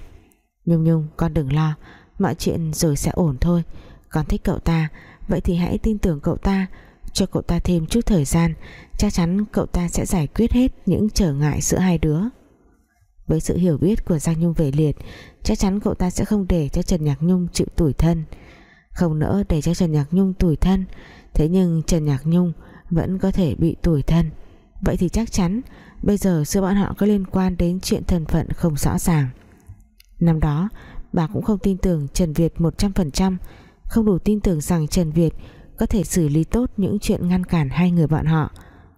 Nhung Nhung, con đừng lo. Mọi chuyện rồi sẽ ổn thôi. Con thích cậu ta. Vậy thì hãy tin tưởng cậu ta. Cho cậu ta thêm chút thời gian. Chắc chắn cậu ta sẽ giải quyết hết những trở ngại giữa hai đứa với sự hiểu biết của Giang Nhung về liệt, chắc chắn cậu ta sẽ không để cho Trần Nhạc Nhung chịu tủi thân. Không nỡ để cho Trần Nhạc Nhung tủi thân, thế nhưng Trần Nhạc Nhung vẫn có thể bị tủi thân. Vậy thì chắc chắn bây giờ giữa bọn họ có liên quan đến chuyện thân phận không rõ ràng. Năm đó, bà cũng không tin tưởng Trần Việt 100% không đủ tin tưởng rằng Trần Việt có thể xử lý tốt những chuyện ngăn cản hai người bọn họ.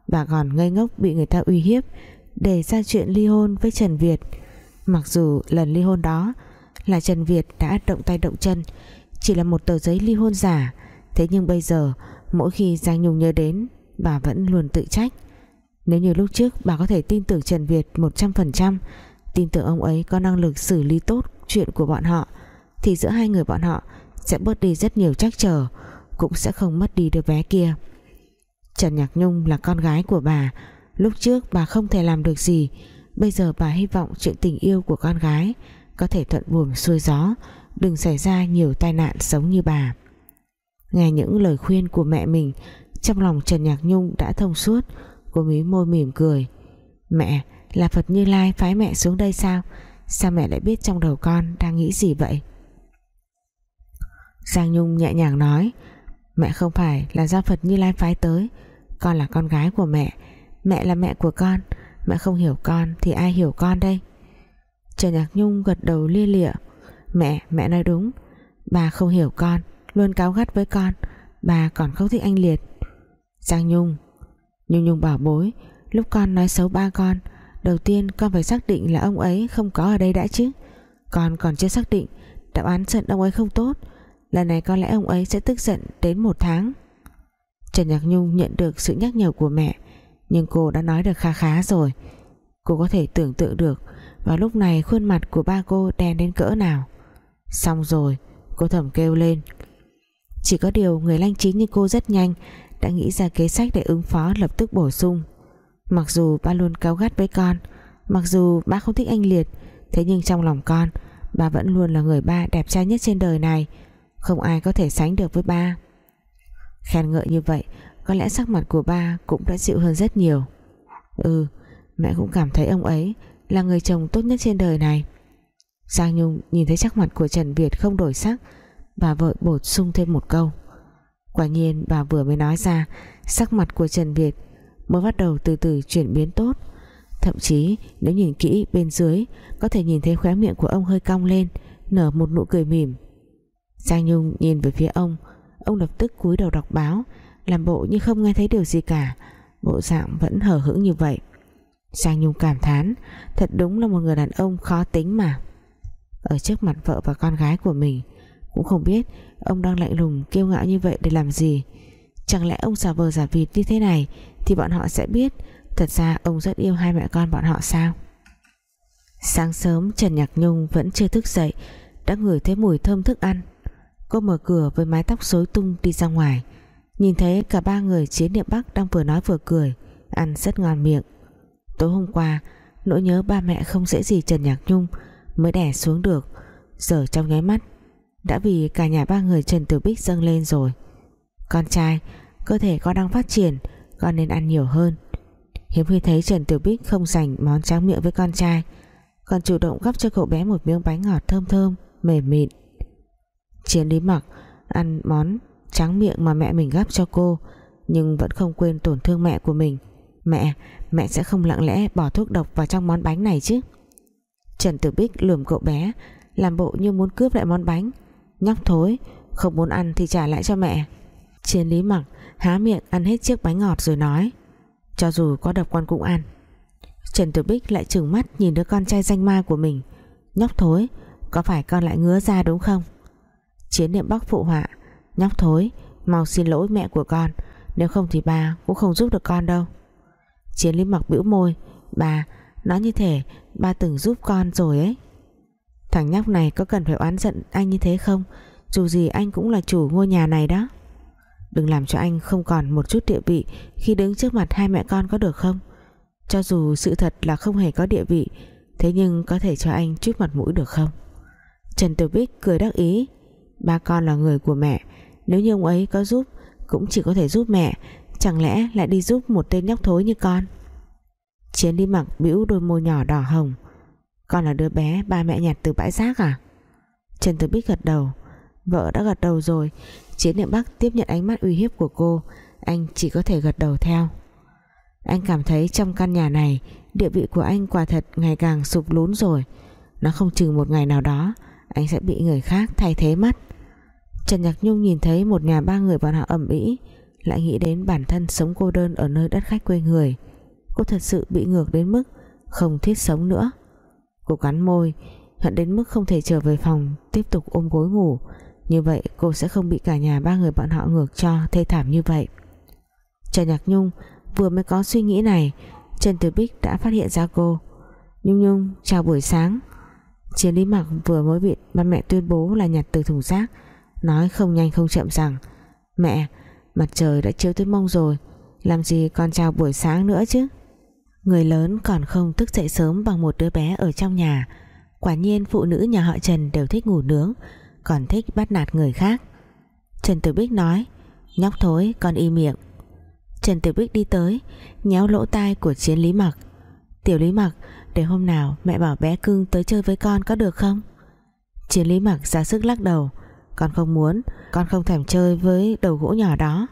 Bà còn ngây ngốc bị người ta uy hiếp để ra chuyện ly hôn với Trần Việt. Mặc dù lần ly hôn đó là Trần Việt đã động tay động chân, chỉ là một tờ giấy ly hôn giả, thế nhưng bây giờ mỗi khi Giang Nhung nhớ đến, bà vẫn luôn tự trách. Nếu như lúc trước bà có thể tin tưởng Trần Việt 100% tin tưởng ông ấy có năng lực xử lý tốt chuyện của bọn họ, thì giữa hai người bọn họ sẽ bớt đi rất nhiều trắc trở, cũng sẽ không mất đi đứa bé kia. Trần Nhạc Nhung là con gái của bà lúc trước bà không thể làm được gì, bây giờ bà hy vọng chuyện tình yêu của con gái có thể thuận buồm xuôi gió, đừng xảy ra nhiều tai nạn giống như bà. Nghe những lời khuyên của mẹ mình, trong lòng Trần Nhạc Nhung đã thông suốt, Cô mí môi mỉm cười. Mẹ, là Phật Như Lai phái mẹ xuống đây sao? Sao mẹ lại biết trong đầu con Đang nghĩ gì vậy? Giang Nhung nhẹ nhàng nói, Mẹ không phải là do Phật Như Lai phái tới, Con là con gái của mẹ Mẹ là mẹ của con Mẹ không hiểu con thì ai hiểu con đây? Trần Nhạc Nhung gật đầu lia lịa. Mẹ, mẹ nói đúng. Bà không hiểu con Luôn cáo gắt với con. Bà còn không thích anh Liệt. Giang Nhung. Nhung Nhung bảo bối Lúc con nói xấu ba con Đầu tiên con phải xác định là ông ấy không có ở đây đã chứ. Con còn chưa xác định Đáp án giận ông ấy không tốt. Lần này có lẽ ông ấy sẽ tức giận đến một tháng. Trần Nhạc Nhung nhận được sự nhắc nhở của mẹ. Nhưng cô đã nói được khá khá rồi. Cô có thể tưởng tượng được Vào lúc này khuôn mặt của ba cô đen đến cỡ nào. Xong rồi, Cô thầm kêu lên. Chỉ có điều người lanh chính như cô rất nhanh đã nghĩ ra kế sách để ứng phó lập tức bổ sung. Mặc dù ba luôn cáu gắt với con, mặc dù ba không thích anh Liệt, thế nhưng trong lòng con, ba vẫn luôn là người ba đẹp trai nhất trên đời này. Không ai có thể sánh được với ba. Khen ngợi như vậy có lẽ sắc mặt của ba cũng đã dịu hơn rất nhiều. Ừ mẹ cũng cảm thấy ông ấy là người chồng tốt nhất trên đời này. Giang Nhung nhìn thấy sắc mặt của Trần Việt không đổi sắc, bà vội bổ sung thêm một câu. Quả nhiên bà vừa mới nói ra, Sắc mặt của Trần Việt Mới bắt đầu từ từ chuyển biến tốt. Thậm chí, nếu nhìn kỹ bên dưới, Có thể nhìn thấy khóe miệng của ông hơi cong lên, Nở một nụ cười mỉm. Giang Nhung nhìn về phía ông Ông lập tức cúi đầu đọc báo làm bộ như không nghe thấy điều gì cả. Bộ dạng vẫn hờ hững như vậy. Giang Nhung cảm thán, Thật đúng là một người đàn ông khó tính mà. Ở trước mặt vợ và con gái của mình, Cũng không biết Ông đang lạnh lùng, kiêu ngạo như vậy để làm gì. Chẳng lẽ ông giả vờ giả vịt như thế này Thì bọn họ sẽ biết Thật ra ông rất yêu hai mẹ con bọn họ sao? Sáng sớm, Trần Nhạc Nhung vẫn chưa thức dậy, Đã ngửi thấy mùi thơm thức ăn. Cô mở cửa với mái tóc rối tung đi ra ngoài. Nhìn thấy cả ba người chiến niệm Bắc đang vừa nói vừa cười, Ăn rất ngon miệng. Tối hôm qua, Nỗi nhớ ba mẹ không dễ gì Trần Nhạc Nhung Mới đẻ xuống được. Giờ trong nháy mắt, Đã vì cả nhà ba người Trần Tử Bích dâng lên rồi. Con trai, Cơ thể con đang phát triển, Con nên ăn nhiều hơn. Hiếm khi thấy Trần Tử Bích không dành món tráng miệng với con trai, Còn chủ động gắp cho cậu bé một miếng bánh ngọt thơm thơm, Mềm mịn. Chiến lý mặc, Ăn món tráng miệng mà mẹ mình gắp cho cô, Nhưng vẫn không quên tổn thương mẹ của mình. Mẹ Mẹ sẽ không lặng lẽ bỏ thuốc độc vào trong món bánh này chứ. Trần Tử Bích lườm cậu bé, Làm bộ như muốn cướp lại món bánh. Nhóc thối, Không muốn ăn thì trả lại cho mẹ. Chiến lý mặc há miệng ăn hết chiếc bánh ngọt rồi nói, Cho dù có độc con cũng ăn. Trần Tử Bích lại trừng mắt nhìn đứa con trai danh ma của mình. Nhóc thối, Có phải con lại ngứa ra đúng không? Chiến niệm bắc phụ họa Nhóc thối, Mau xin lỗi mẹ của con, Nếu không thì bà cũng không giúp được con đâu. Chiến lý mặc bĩu môi Bà nói như thể ba từng giúp con rồi ấy. Thằng nhóc này có cần phải oán giận anh như thế không? Dù gì anh cũng là chủ ngôi nhà này đó. Đừng làm cho anh không còn một chút địa vị Khi đứng trước mặt hai mẹ con có được không? Cho dù sự thật là không hề có địa vị, Thế nhưng có thể cho anh chút mặt mũi được không? Trần Tiểu Bích cười đắc ý, Ba con là người của mẹ nếu như ông ấy có giúp, Cũng chỉ có thể giúp mẹ. Chẳng lẽ lại đi giúp một tên nhóc thối như con? Chiến đi mặc bĩu đôi môi nhỏ đỏ hồng. Con là đứa bé ba mẹ nhặt từ bãi rác à? Trần Tử Bích gật đầu. Vợ đã gật đầu rồi. Chiến niệm Bắc tiếp nhận ánh mắt uy hiếp của cô. Anh chỉ có thể gật đầu theo. Anh cảm thấy trong căn nhà này, Địa vị của anh quả thật ngày càng sụp lún rồi. Nó không chừng một ngày nào đó, Anh sẽ bị người khác thay thế mất. Trần Nhạc Nhung nhìn thấy một nhà ba người bọn họ ẩm ĩ, lại nghĩ đến bản thân sống cô đơn ở nơi đất khách quê người. Cô thật sự bị ngược đến mức không thiết sống nữa. Cô cắn môi, hận đến mức không thể trở về phòng, tiếp tục ôm gối ngủ. Như vậy, cô sẽ không bị cả nhà ba người bọn họ ngược cho thê thảm như vậy. Trần Nhạc Nhung vừa mới có suy nghĩ này, Trần Tử Bích đã phát hiện ra cô. Nhung Nhung, chào buổi sáng. Chiến lý mặc vừa mới bị ba mẹ tuyên bố là nhặt từ thùng rác Nói không nhanh không chậm rằng, Mẹ, Mặt trời đã chiếu tới mông rồi, Làm gì còn chào buổi sáng nữa chứ? Người lớn còn không thức dậy sớm Bằng một đứa bé ở trong nhà. Quả nhiên phụ nữ nhà họ Trần đều thích ngủ nướng, Còn thích bắt nạt người khác. Trần Tử Bích nói, Nhóc thối, con y miệng. Trần Tử Bích đi tới, Nhéo lỗ tai của chiến lý mặc. Tiểu lý mặc, để hôm nào mẹ bảo bé cưng tới chơi với con có được không? Chiến lý mặc ra sức lắc đầu. Con không muốn, Con không thèm chơi với đầu gỗ nhỏ đó.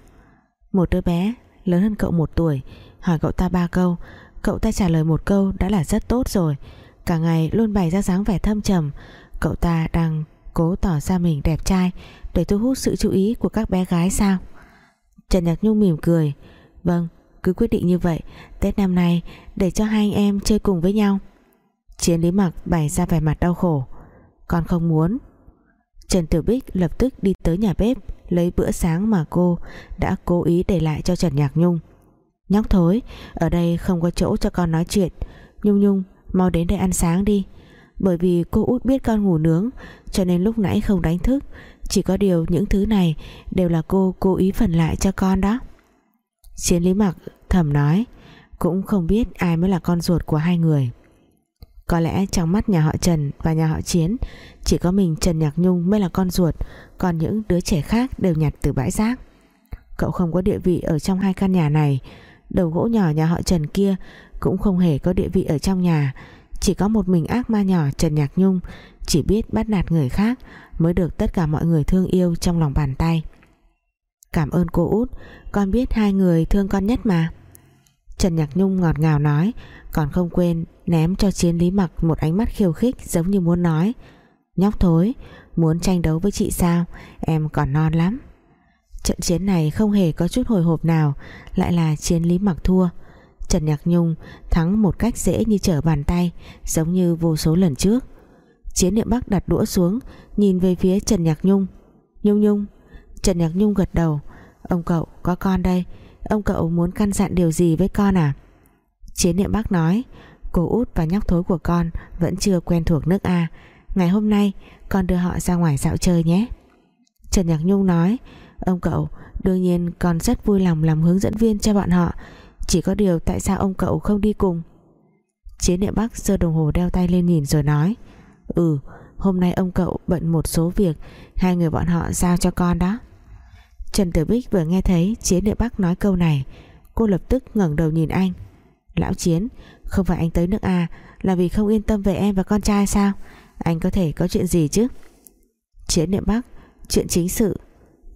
Một đứa bé, lớn hơn cậu một tuổi, Hỏi cậu ta ba câu. Cậu ta trả lời một câu đã là rất tốt rồi. Cả ngày luôn bày ra dáng vẻ thâm trầm. Cậu ta đang cố tỏ ra mình đẹp trai Để thu hút sự chú ý của các bé gái sao? Trần Nhạc Nhung mỉm cười. Vâng cứ quyết định như vậy. Tết năm nay, để cho hai anh em chơi cùng với nhau. Chiến lý mặc bày ra vẻ mặt đau khổ. Con không muốn Trần Tiểu Bích lập tức đi tới nhà bếp, lấy bữa sáng mà cô đã cố ý để lại cho Trần Nhạc Nhung. Nhóc thối, ở đây không có chỗ cho con nói chuyện. Nhung Nhung, mau đến đây ăn sáng đi. Bởi vì cô út biết con ngủ nướng, cho nên lúc nãy không đánh thức. Chỉ có điều những thứ này đều là cô cố ý phần lại cho con đó. Chiến lý mặc thầm nói, cũng không biết ai mới là con ruột của hai người có lẽ trong mắt nhà họ Trần và nhà họ Chiến, Chỉ có mình Trần Nhạc Nhung mới là con ruột, Còn những đứa trẻ khác đều nhặt từ bãi rác. Cậu không có địa vị ở trong hai căn nhà này. Đầu gỗ nhỏ nhà họ Trần kia Cũng không hề có địa vị ở trong nhà. Chỉ có một mình ác ma nhỏ Trần Nhạc Nhung, Chỉ biết bắt nạt người khác Mới được tất cả mọi người thương yêu trong lòng bàn tay. Cảm ơn cô út, Con biết hai người thương con nhất mà. Trần Nhạc Nhung ngọt ngào nói, Còn không quên ném cho chiến lý mặc Một ánh mắt khiêu khích giống như muốn nói, Nhóc thối, Muốn tranh đấu với chị sao? Em còn non lắm. Trận chiến này không hề có chút hồi hộp nào, Lại là chiến Lý Mặc thua. Trần Nhạc Nhung thắng một cách dễ như trở bàn tay, Giống như vô số lần trước. Chiến niệm Bắc đặt đũa xuống, Nhìn về phía Trần Nhạc Nhung. Nhung Nhung. Trần Nhạc Nhung gật đầu, Ông cậu có con đây Ông cậu muốn căn dặn điều gì với con à? Chiến niệm Bác nói, Cô út và nhóc thối của con Vẫn chưa quen thuộc nước A. Ngày hôm nay, con đưa họ ra ngoài dạo chơi nhé. Trần Nhạc Nhung nói, Ông cậu, đương nhiên con rất vui lòng làm hướng dẫn viên cho bọn họ. Chỉ có điều tại sao ông cậu không đi cùng? Chiến niệm Bắc giơ đồng hồ đeo tay lên nhìn rồi nói Ừ hôm nay ông cậu bận một số việc, Hai người bọn họ giao cho con đó. Trần Tử Bích vừa nghe thấy Chiến Địa Bắc nói câu này, Cô lập tức ngẩng đầu nhìn anh. Lão Chiến, Không phải anh tới nước A Là vì không yên tâm về em và con trai sao? Anh có thể có chuyện gì chứ? Chiến Địa Bắc, Chuyện chính sự.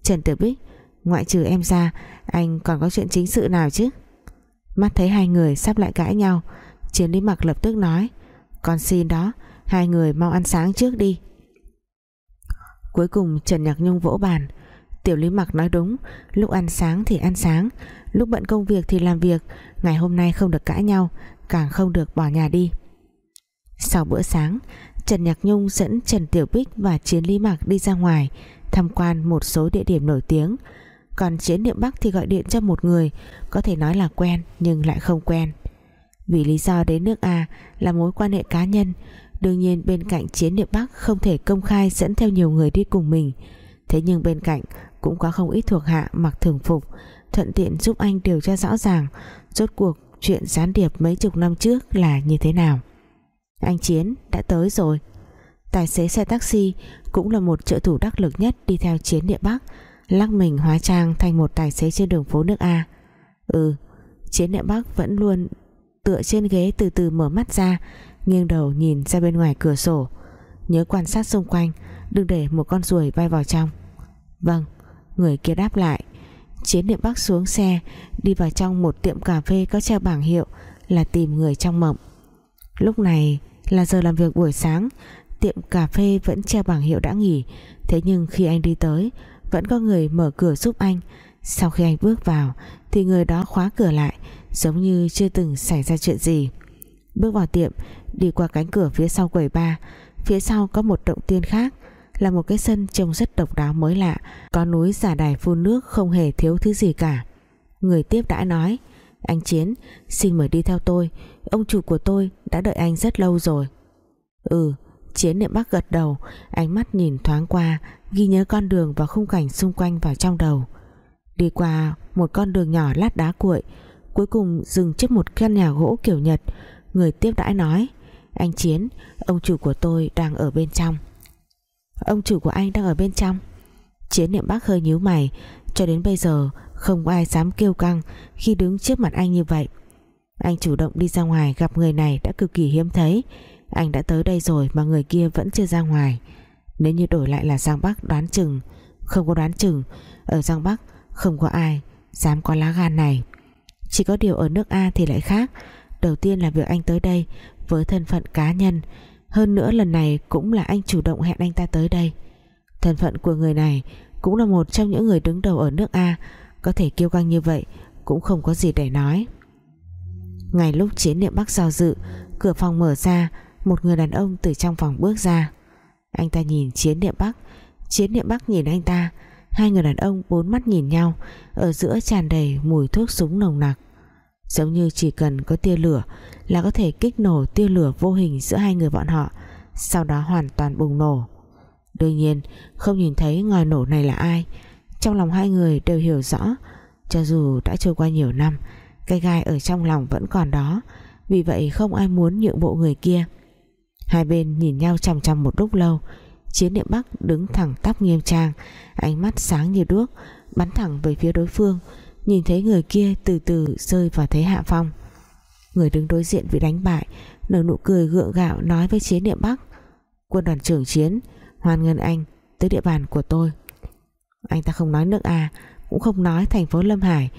Trần Tử Bích, Ngoại trừ em ra, Anh còn có chuyện chính sự nào chứ? Mắt thấy hai người sắp lại cãi nhau, Chiến lý mặc lập tức nói, Con xin đó, Hai người mau ăn sáng trước đi. Cuối cùng Trần Nhạc Nhung vỗ bàn Tiểu Lý Mặc nói đúng. Lúc ăn sáng thì ăn sáng, Lúc bận công việc thì làm việc. Ngày hôm nay không được cãi nhau, Càng không được bỏ nhà đi. Sau bữa sáng, Trần Nhạc Nhung dẫn Trần Tiểu Bích và Chiến Lý Mặc đi ra ngoài, tham quan một số địa điểm nổi tiếng. Còn Chiến Niệm Bắc thì gọi điện cho một người, có thể nói là quen, nhưng lại không quen. Vì lý do đến nước A là mối quan hệ cá nhân, đương nhiên bên cạnh Chiến Niệm Bắc không thể công khai dẫn theo nhiều người đi cùng mình. Thế nhưng bên cạnh cũng có không ít thuộc hạ mặc thường phục, thuận tiện giúp anh điều tra rõ ràng. Rốt cuộc, chuyện gián điệp mấy chục năm trước là như thế nào? Anh Chiến, đã tới rồi. Tài xế xe taxi cũng là một trợ thủ đắc lực nhất đi theo chiến địa Bắc, lắc mình hóa trang thành một tài xế trên đường phố nước A. Ừ chiến địa Bắc vẫn luôn tựa trên ghế từ từ mở mắt ra, nghiêng đầu nhìn ra bên ngoài cửa sổ. Nhớ quan sát xung quanh, đừng để một con ruồi bay vào trong. Vâng người kia đáp lại, chiến niệm Bắc xuống xe, đi vào trong một tiệm cà phê có treo bảng hiệu là tìm người trong mộng. Lúc này là giờ làm việc buổi sáng, tiệm cà phê vẫn treo bảng hiệu đã nghỉ. Thế nhưng khi anh đi tới, vẫn có người mở cửa giúp anh. Sau khi anh bước vào, thì người đó khóa cửa lại, giống như chưa từng xảy ra chuyện gì. Bước vào tiệm, đi qua cánh cửa phía sau quầy bar. Phía sau có một động tiên khác là một cái sân trông rất độc đáo mới lạ, có núi giả đài phun nước không hề thiếu thứ gì cả. Người tiếp đã nói, anh Chiến, xin mời đi theo tôi, ông chủ của tôi đã đợi anh rất lâu rồi. Ừ Chiến niệm bắc gật đầu, Ánh mắt nhìn thoáng qua, Ghi nhớ con đường và khung cảnh xung quanh vào trong đầu. Đi qua một con đường nhỏ lát đá cuội, Cuối cùng dừng trước một căn nhà gỗ kiểu Nhật. Người tiếp đãi nói, Anh Chiến, Ông chủ của tôi đang ở bên trong. Ông chủ của anh đang ở bên trong. Chiến niệm bác hơi nhíu mày, Cho đến bây giờ không ai dám kêu căng Khi đứng trước mặt anh như vậy. Anh chủ động đi ra ngoài gặp người này đã cực kỳ hiếm thấy. Anh đã tới đây rồi mà người kia vẫn chưa ra ngoài. Nếu như đổi lại là Giang Bắc đoán chừng, Không có đoán chừng, Ở Giang Bắc không có ai Dám có lá gan này. Chỉ có điều ở nước A thì lại khác. Đầu tiên là việc anh tới đây Với thân phận cá nhân hơn nữa lần này cũng là anh chủ động hẹn anh ta tới đây. Thân phận của người này Cũng là một trong những người đứng đầu ở nước A, Có thể kêu căng như vậy Cũng không có gì để nói. Ngày lúc chiến niệm Bắc giao dự, Cửa phòng mở ra, một người đàn ông từ trong phòng bước ra. Anh ta nhìn chiến niệm bắc. Chiến niệm bắc nhìn anh ta. Hai người đàn ông bốn mắt nhìn nhau, ở giữa tràn đầy mùi thuốc súng nồng nặc giống như chỉ cần có tia lửa là có thể kích nổ tia lửa vô hình giữa hai người bọn họ, sau đó hoàn toàn bùng nổ. Đương nhiên, không nhìn thấy ngòi nổ này là ai, trong lòng hai người đều hiểu rõ, cho dù đã trôi qua nhiều năm, cái gai ở trong lòng vẫn còn đó, vì vậy không ai muốn nhượng bộ người kia. Hai bên nhìn nhau chằm chằm một lúc lâu, Chiến địa Bắc đứng thẳng tắp nghiêm trang, Ánh mắt sáng như đuốc, Bắn thẳng về phía đối phương Nhìn thấy người kia từ từ rơi vào thế hạ phong. Người đứng đối diện bị đánh bại, Nở nụ cười gượng gạo nói với chiến niệm Bắc. Quân đoàn trưởng chiến, Hoan ngân anh, tới địa bàn của tôi. Anh ta không nói nước A, Cũng không nói thành phố Lâm Hải,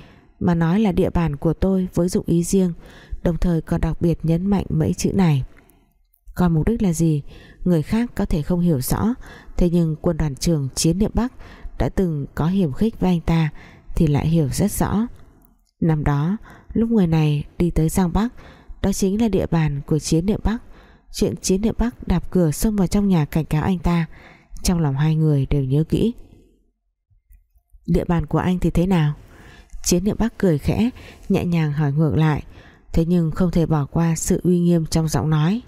Mà nói là địa bàn của tôi với dụng ý riêng, Đồng thời còn đặc biệt nhấn mạnh mấy chữ này. Còn mục đích là gì? Người khác có thể không hiểu rõ, thế nhưng quân đoàn trưởng chiến niệm Bắc đã từng có hiểm khích với anh ta thì lại hiểu rất rõ. Năm đó, lúc người này đi tới Giang Bắc, đó chính là địa bàn của chiến địa Bắc. Chuyện chiến địa Bắc đạp cửa xông vào trong nhà cảnh cáo anh ta, trong lòng hai người đều nhớ kỹ. Địa bàn của anh thì thế nào? Chiến địa Bắc cười khẽ, nhẹ nhàng hỏi ngược lại, thế nhưng không thể bỏ qua sự uy nghiêm trong giọng nói.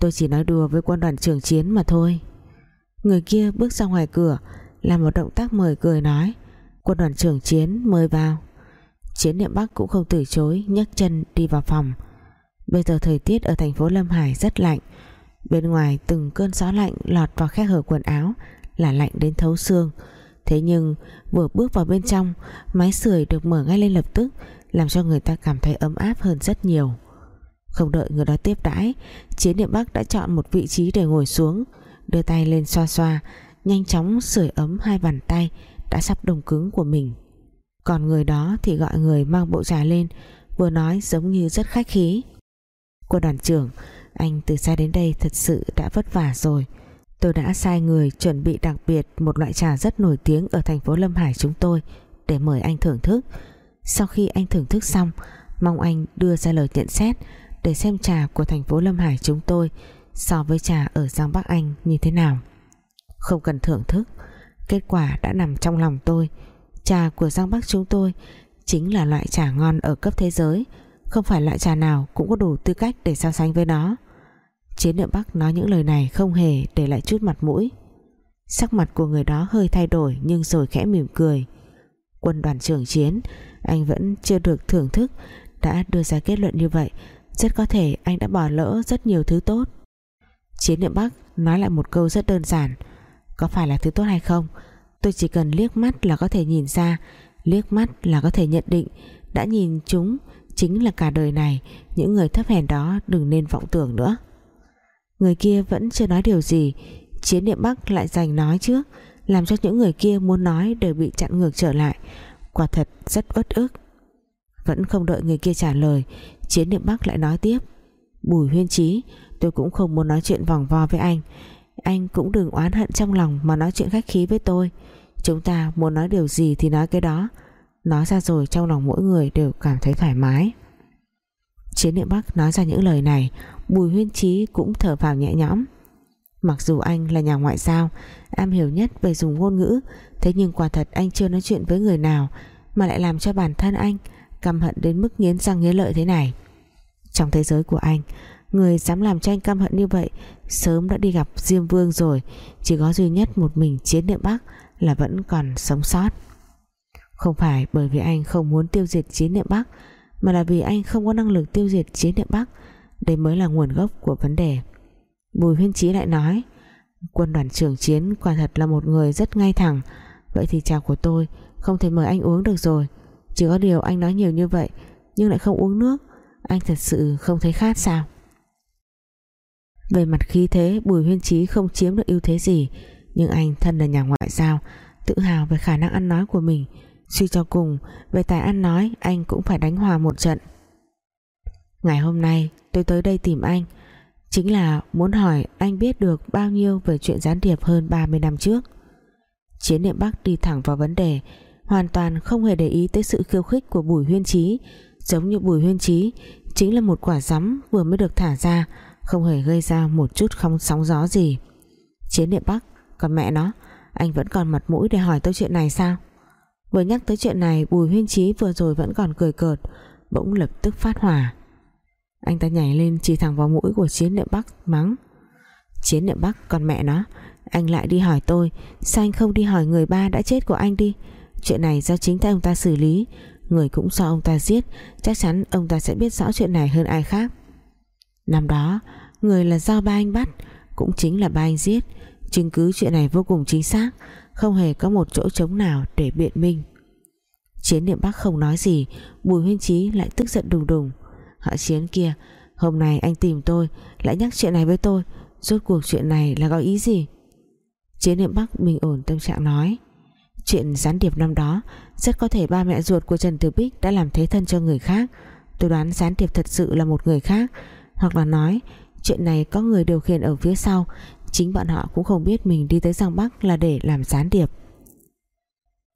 Tôi chỉ nói đùa với quân đoàn trưởng chiến mà thôi. Người kia bước ra ngoài cửa, làm một động tác mời cười nói quân đoàn trưởng chiến mời vào. Chiến niệm bắc cũng không từ chối, nhấc chân đi vào phòng. Bây giờ thời tiết ở thành phố Lâm Hải rất lạnh. Bên ngoài từng cơn gió lạnh lọt vào khe hở quần áo, là lạnh đến thấu xương. Thế nhưng, vừa bước vào bên trong máy sưởi được mở ngay lên lập tức, làm cho người ta cảm thấy ấm áp hơn rất nhiều. Không đợi người đó tiếp đãi, chiến niệm bắc đã chọn một vị trí để ngồi xuống, đưa tay lên xoa xoa, nhanh chóng sưởi ấm hai bàn tay đã sắp đông cứng của mình. Còn người đó thì gọi người mang bộ trà lên, vừa nói giống như rất khách khí. Cô đoàn trưởng, anh từ xa đến đây thật sự đã vất vả rồi. Tôi đã sai người chuẩn bị đặc biệt một loại trà rất nổi tiếng ở thành phố Lâm Hải chúng tôi để mời anh thưởng thức. Sau khi anh thưởng thức xong, mong anh đưa ra lời nhận xét để xem trà của thành phố Lâm Hải chúng tôi so với trà ở Giang Bắc Anh như thế nào. Không cần thưởng thức kết quả đã nằm trong lòng tôi. Trà của Giang Bắc chúng tôi chính là loại trà ngon ở cấp thế giới, không phải loại trà nào cũng có đủ tư cách để so sánh với nó. Chiến niệm Bắc nói những lời này không hề để lại chút mặt mũi. Sắc mặt của người đó hơi thay đổi nhưng rồi khẽ mỉm cười. Quân đoàn trưởng chiến, anh vẫn chưa được thưởng thức, đã đưa ra kết luận như vậy, rất có thể anh đã bỏ lỡ rất nhiều thứ tốt. Chiến niệm Bắc nói lại một câu rất đơn giản có phải là thứ tốt hay không? Tôi chỉ cần liếc mắt là có thể nhìn ra. Liếc mắt là có thể nhận định. Đã nhìn chúng chính là cả đời này. Những người thấp hèn đó đừng nên vọng tưởng nữa. Người kia vẫn chưa nói điều gì. Chiến niệm bắc lại giành nói trước làm cho những người kia muốn nói đều bị chặn ngược trở lại. Quả thật rất uất ức. Vẫn không đợi người kia trả lời, chiến niệm bắc lại nói tiếp. Bùi huyên trí tôi cũng không muốn nói chuyện vòng vo với anh anh cũng đừng oán hận trong lòng mà nói chuyện khách khí với tôi. Chúng ta muốn nói điều gì thì nói cái đó. Nói ra rồi trong lòng mỗi người đều cảm thấy thoải mái. Chiến địa bắc nói ra những lời này, bùi huyên trí cũng thở vào nhẹ nhõm. Mặc dù anh là nhà ngoại giao, am hiểu nhất về dùng ngôn ngữ, thế nhưng quả thật anh chưa nói chuyện với người nào mà lại làm cho bản thân anh căm hận đến mức nghiến răng nghiến lợi thế này. Trong thế giới của anh người dám làm cho anh căm hận như vậy, sớm đã đi gặp Diêm Vương rồi. Chỉ có duy nhất một mình chiến niệm Bắc là vẫn còn sống sót. Không phải bởi vì anh không muốn tiêu diệt chiến niệm Bắc, mà là vì anh không có năng lực tiêu diệt chiến niệm Bắc. Đây mới là nguồn gốc của vấn đề. Bùi Huyên Chí lại nói, quân đoàn trưởng chiến quả thật là một người rất ngay thẳng. Vậy thì trà của tôi, không thể mời anh uống được rồi. Chỉ có điều anh nói nhiều như vậy, nhưng lại không uống nước. Anh thật sự không thấy khát sao? Về mặt khí thế, Bùi Huyên trí không chiếm được ưu thế gì. Nhưng anh thân là nhà ngoại giao, tự hào về khả năng ăn nói của mình. Suy cho cùng, về tài ăn nói, anh cũng phải đánh hòa một trận. Ngày hôm nay, tôi tới đây tìm anh. Chính là muốn hỏi anh biết được bao nhiêu về chuyện gián điệp hơn 30 năm trước. Chiến niệm Bắc đi thẳng vào vấn đề, hoàn toàn không hề để ý tới sự khiêu khích của Bùi Huyên trí giống như Bùi Huyên trí chính là một quả rắm vừa mới được thả ra không hề gây ra một chút không sóng gió gì. Chiến địa Bắc, còn mẹ nó, anh vẫn còn mặt mũi để hỏi tôi chuyện này sao? Vừa nhắc tới chuyện này, Bùi Huyên Chí vừa rồi vẫn còn cười cợt, bỗng lập tức phát hỏa. Anh ta nhảy lên chỉ thẳng vào mũi của chiến địa Bắc, mắng. Chiến địa Bắc, còn mẹ nó, anh lại đi hỏi tôi, sao anh không đi hỏi người ba đã chết của anh đi? Chuyện này do chính tay ông ta xử lý, người cũng do ông ta giết, chắc chắn ông ta sẽ biết rõ chuyện này hơn ai khác. Năm đó người là do ba anh bắt, cũng chính là ba anh giết. Chứng cứ chuyện này vô cùng chính xác, không hề có một chỗ trống nào để biện minh. Chiến niệm bắc không nói gì, bùi huyên trí lại tức giận đùng đùng. Họ chiến kia, hôm nay anh tìm tôi, lại nhắc chuyện này với tôi, rốt cuộc chuyện này là có ý gì? Chiến niệm bắc bình ổn tâm trạng nói. Chuyện gián điệp năm đó, rất có thể ba mẹ ruột của Trần Tử Bích đã làm thế thân cho người khác. Tôi đoán gián điệp thật sự là một người khác, hoặc là nói chuyện này có người điều khiển ở phía sau. Chính bọn họ cũng không biết mình đi tới Giang Bắc là để làm gián điệp.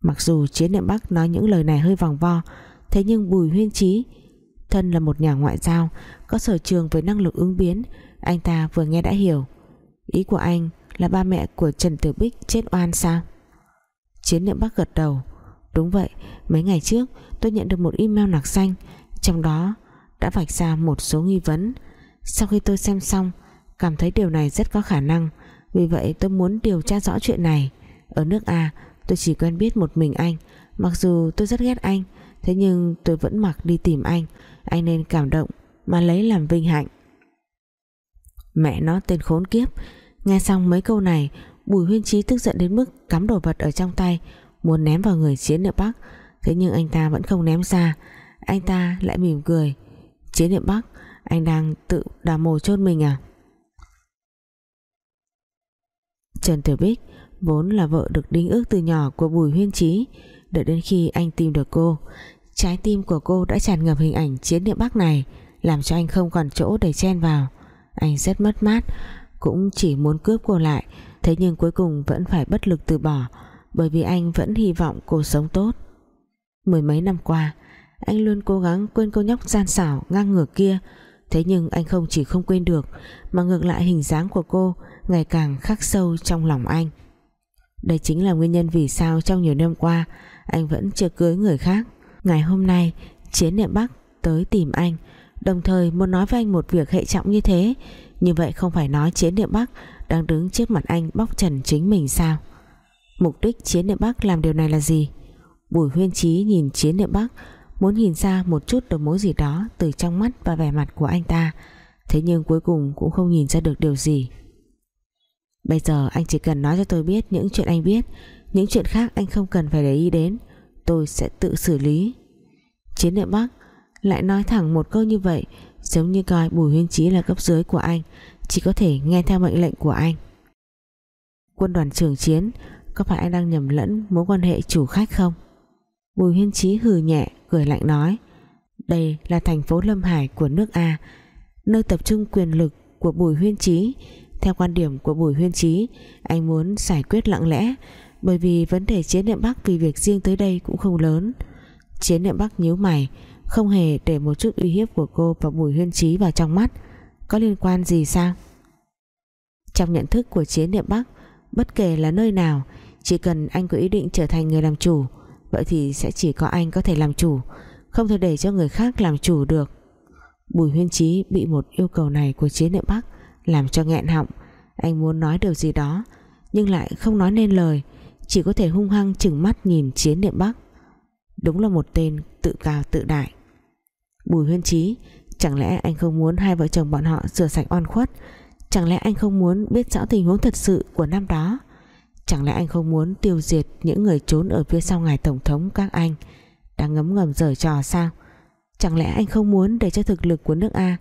Mặc dù Chiến Niệm Bắc nói những lời này hơi vòng vo, Thế nhưng Bùi Huyên Trí Thân là một nhà ngoại giao, Có sở trường với năng lực ứng biến, Anh ta vừa nghe đã hiểu. Ý của anh là ba mẹ của Trần Tử Bích chết oan sao? Chiến Niệm Bắc gật đầu. Đúng vậy, mấy ngày trước, tôi nhận được một email nạc xanh Trong đó đã vạch ra một số nghi vấn. Sau khi tôi xem xong, Cảm thấy điều này rất có khả năng. Vì vậy tôi muốn điều tra rõ chuyện này. Ở nước A, tôi chỉ quen biết một mình anh. Mặc dù tôi rất ghét anh, Thế nhưng tôi vẫn mặc đi tìm anh. Anh nên cảm động Mà lấy làm vinh hạnh. Mẹ nó, tên khốn kiếp. Nghe xong mấy câu này, Bùi huyên trí tức giận đến mức cắm đồ vật ở trong tay, Muốn ném vào người chiến niệm Bắc. Thế nhưng anh ta vẫn không ném ra. Anh ta lại mỉm cười. Chiến niệm Bắc anh đang tự đào mồ chôn mình à? Trần Tiểu Bích vốn là vợ được đính ước từ nhỏ của Bùi Huyên Trí. Đợi đến khi anh tìm được cô, trái tim của cô đã tràn ngập hình ảnh chiến địa Bắc này, làm cho anh không còn chỗ để chen vào. Anh rất mất mát, cũng chỉ muốn cướp cô lại, thế nhưng cuối cùng vẫn phải bất lực từ bỏ, bởi vì anh vẫn hy vọng cô sống tốt. Mười mấy năm qua, anh luôn cố gắng quên cô nhóc gian xảo ngang ngược kia thế nhưng anh không chỉ không quên được, mà ngược lại hình dáng của cô ngày càng khắc sâu trong lòng anh. Đây chính là nguyên nhân vì sao trong nhiều năm qua, anh vẫn chưa cưới người khác. Ngày hôm nay, Chiến Niệm Bắc tới tìm anh, đồng thời muốn nói với anh một việc hệ trọng như thế. Như vậy không phải nói Chiến Niệm Bắc đang đứng trước mặt anh bóc trần chính mình sao? Mục đích Chiến Niệm Bắc làm điều này là gì? Bùi Huyên Trí nhìn Chiến Niệm Bắc muốn nhìn ra một chút đầu mối gì đó từ trong mắt và vẻ mặt của anh ta, thế nhưng cuối cùng cũng không nhìn ra được điều gì. Bây giờ anh chỉ cần nói cho tôi biết những chuyện anh biết, những chuyện khác anh không cần phải để ý đến, tôi sẽ tự xử lý. Chiến địa bắc lại nói thẳng một câu như vậy, giống như coi bùi huyên trí là cấp dưới của anh, chỉ có thể nghe theo mệnh lệnh của anh. Quân đoàn trưởng chiến, có phải anh đang nhầm lẫn mối quan hệ chủ khách không? Bùi huyên Chí hừ nhẹ cười lạnh nói đây là thành phố Lâm Hải của nước A nơi tập trung quyền lực của Bùi Huyên Chí. theo quan điểm của Bùi Huyên Chí, anh muốn giải quyết lặng lẽ bởi vì vấn đề chế niệm Bắc vì việc riêng tới đây cũng không lớn. Chế niệm Bắc nhíu mày không hề để một chút uy hiếp của cô và Bùi Huyên Chí vào trong mắt. Có liên quan gì sao? Trong nhận thức của chế niệm Bắc bất kể là nơi nào chỉ cần anh có ý định trở thành người làm chủ vậy thì sẽ chỉ có anh có thể làm chủ, không thể để cho người khác làm chủ được. Bùi Huyên Trí bị một yêu cầu này của chiến niệm Bắc làm cho nghẹn họng. Anh muốn nói điều gì đó, nhưng lại không nói nên lời, chỉ có thể hung hăng chừng mắt nhìn chiến niệm Bắc. Đúng là một tên tự cao tự đại. Bùi Huyên Trí chẳng lẽ anh không muốn hai vợ chồng bọn họ rửa sạch oan khuất? Chẳng lẽ anh không muốn biết rõ tình huống thật sự của năm đó? Chẳng lẽ anh không muốn tiêu diệt những người trốn ở phía sau ngài tổng thống các anh? Đang ngấm ngầm giở trò sao? Chẳng lẽ anh không muốn để cho thực lực của nước A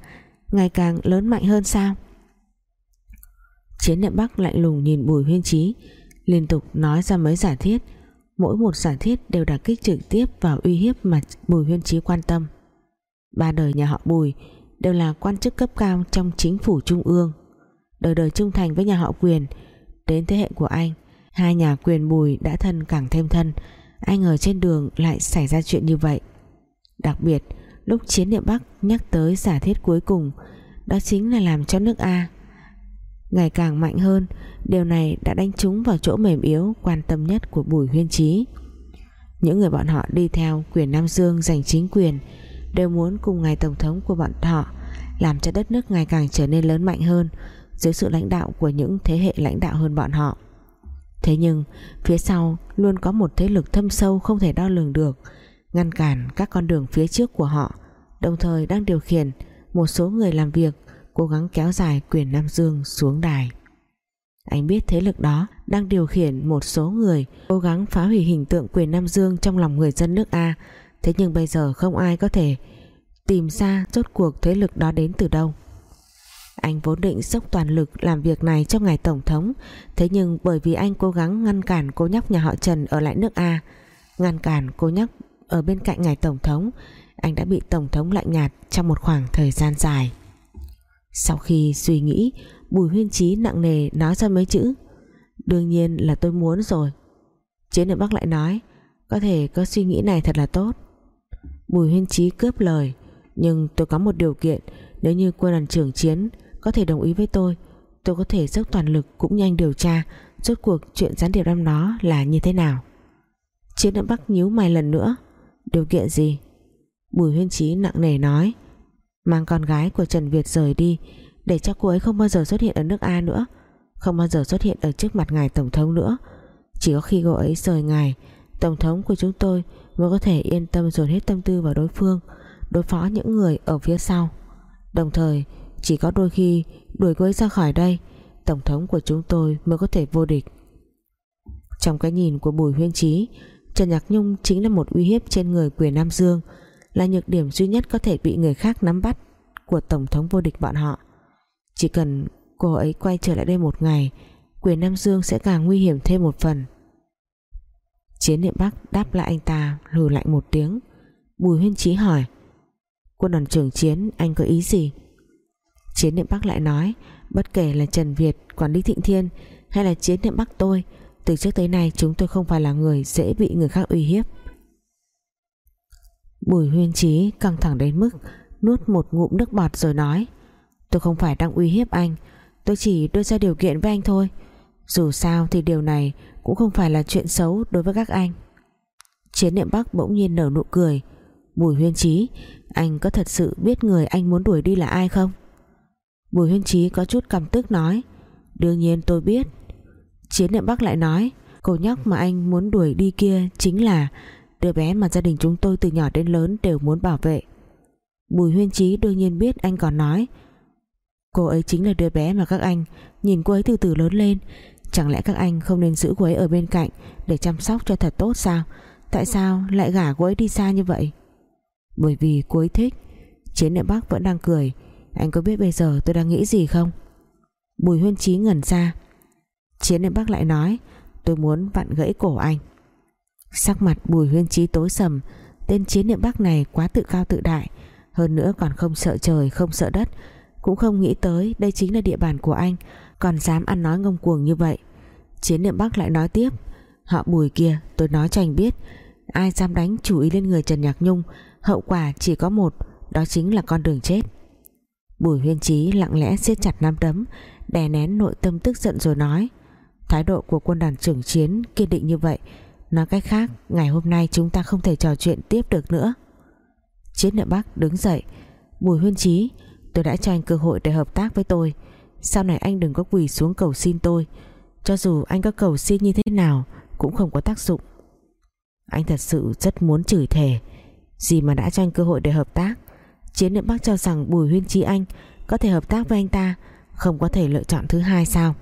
ngày càng lớn mạnh hơn sao? Chiến niệm Bắc lạnh lùng nhìn Bùi Huyên Trí liên tục nói ra mấy giả thiết. Mỗi một giả thiết đều đả kích trực tiếp vào uy hiếp mà Bùi Huyên Trí quan tâm. Ba đời nhà họ Bùi đều là quan chức cấp cao trong chính phủ trung ương. Đời đời trung thành với nhà họ quyền, đến thế hệ của anh hai nhà quyền Bùi đã thân càng thêm thân. Ai ngờ trên đường lại xảy ra chuyện như vậy. Đặc biệt, lúc chiến địa Bắc nhắc tới giả thiết cuối cùng, đó chính là làm cho nước A. Ngày càng mạnh hơn, điều này đã đánh trúng vào chỗ mềm yếu, quan tâm nhất của Bùi Huyên Trí. Những người bọn họ đi theo quyền Nam Dương giành chính quyền, đều muốn cùng ngài tổng thống của bọn họ làm cho đất nước ngày càng trở nên lớn mạnh hơn dưới sự lãnh đạo của những thế hệ lãnh đạo hơn bọn họ thế nhưng, phía sau luôn có một thế lực thâm sâu không thể đo lường được, ngăn cản các con đường phía trước của họ, đồng thời đang điều khiển một số người làm việc, cố gắng kéo dài quyền Nam Dương xuống đài. Anh biết thế lực đó đang điều khiển một số người, cố gắng phá hủy hình tượng quyền Nam Dương trong lòng người dân nước A. Thế nhưng bây giờ không ai có thể tìm ra rốt cuộc thế lực đó đến từ đâu anh vốn định dốc toàn lực làm việc này cho ngài Tổng thống. Thế nhưng bởi vì anh cố gắng ngăn cản cô nhóc nhà họ Trần ở lại nước A, Ngăn cản cô nhóc ở bên cạnh ngài Tổng thống, Anh đã bị Tổng thống lạnh nhạt trong một khoảng thời gian dài. Sau khi suy nghĩ, Bùi huyên trí nặng nề nói ra mấy chữ, Đương nhiên là tôi muốn rồi. Chiến ở Bắc lại nói, Có thể có suy nghĩ này thật là tốt. Bùi huyên trí cướp lời, Nhưng tôi có một điều kiện, Nếu như quân đoàn trưởng chiến có thể đồng ý với tôi. Tôi có thể dốc toàn lực cũng nhanh điều tra Rốt cuộc chuyện gián điệp năm đó là như thế nào. Chiến đã Bắc nhíu mày lần nữa. Điều kiện gì? Bùi huyên trí nặng nề nói. Mang con gái của Trần Việt rời đi Để cho cô ấy không bao giờ xuất hiện ở nước A nữa, Không bao giờ xuất hiện ở trước mặt ngài Tổng thống nữa. Chỉ có khi cô ấy rời ngài, Tổng thống của chúng tôi mới có thể yên tâm dồn hết tâm tư vào đối phương, Đối phó những người ở phía sau. Đồng thời chỉ có đôi khi đuổi cô ấy ra khỏi đây, Tổng thống của chúng tôi mới có thể vô địch. Trong cái nhìn của Bùi Huyên Trí Trần Nhạc Nhung chính là một uy hiếp trên người quyền Nam Dương, là nhược điểm duy nhất có thể bị người khác nắm bắt của Tổng thống vô địch bọn họ. Chỉ cần cô ấy quay trở lại đây một ngày, quyền Nam Dương sẽ càng nguy hiểm thêm một phần. Chiến niệm Bắc đáp lại anh ta lùi lạnh một tiếng. Bùi Huyên Trí hỏi, Quân đoàn trưởng Chiến, anh có ý gì? Chiến niệm Bắc lại nói, Bất kể là Trần Việt, Quản lý Thịnh Thiên, Hay là Chiến niệm Bắc tôi, Từ trước tới nay chúng tôi không phải là người Dễ bị người khác uy hiếp. Bùi huyên trí căng thẳng đến mức Nuốt một ngụm nước bọt rồi nói, Tôi không phải đang uy hiếp anh, Tôi chỉ đưa ra điều kiện với anh thôi. Dù sao thì điều này Cũng không phải là chuyện xấu đối với các anh. Chiến niệm Bắc bỗng nhiên nở nụ cười. Bùi huyên trí Anh có thật sự biết người anh muốn đuổi đi là ai không? Bùi huyên trí có chút cảm tức nói, Đương nhiên tôi biết. Chiến niệm Bắc lại nói, Cô nhóc mà anh muốn đuổi đi kia Chính là đứa bé mà gia đình chúng tôi từ nhỏ đến lớn đều muốn bảo vệ. Bùi huyên trí đương nhiên biết anh còn nói, Cô ấy chính là đứa bé mà các anh Nhìn cô ấy từ từ lớn lên. Chẳng lẽ các anh không nên giữ cô ấy ở bên cạnh Để chăm sóc cho thật tốt sao? Tại sao lại gả cô ấy đi xa như vậy? Bởi vì cô ấy thích. Chiến niệm Bắc vẫn đang cười anh có biết bây giờ tôi đang nghĩ gì không? Bùi huyên trí ngẩn ra. Chiến niệm Bắc lại nói, Tôi muốn vặn gãy cổ anh. Sắc mặt bùi huyên trí tối sầm, Tên chiến niệm Bắc này quá tự cao tự đại, Hơn nữa còn không sợ trời, không sợ đất, Cũng không nghĩ tới đây chính là địa bàn của anh, Còn dám ăn nói ngông cuồng như vậy. Chiến niệm Bắc lại nói tiếp, Họ bùi kia, tôi nói cho anh biết, Ai dám đánh chủ ý lên người Trần Nhạc Nhung, Hậu quả chỉ có một, Đó chính là con đường chết. Bùi huyên trí lặng lẽ siết chặt nắm đấm, Đè nén nội tâm tức giận rồi nói, Thái độ của quân đoàn trưởng chiến kiên định như vậy, Nói cách khác, Ngày hôm nay chúng ta không thể trò chuyện tiếp được nữa. Chiến niệm Bắc đứng dậy, Bùi huyên trí Tôi đã cho anh cơ hội để hợp tác với tôi. Sau này anh đừng có quỳ xuống cầu xin tôi. Cho dù anh có cầu xin như thế nào Cũng không có tác dụng. Anh thật sự rất muốn chửi thề. Gì mà đã cho anh cơ hội để hợp tác? Chiến niệm Bắc cho rằng Bùi huyên trí anh Có thể hợp tác với anh ta, Không có thể lựa chọn thứ hai sao?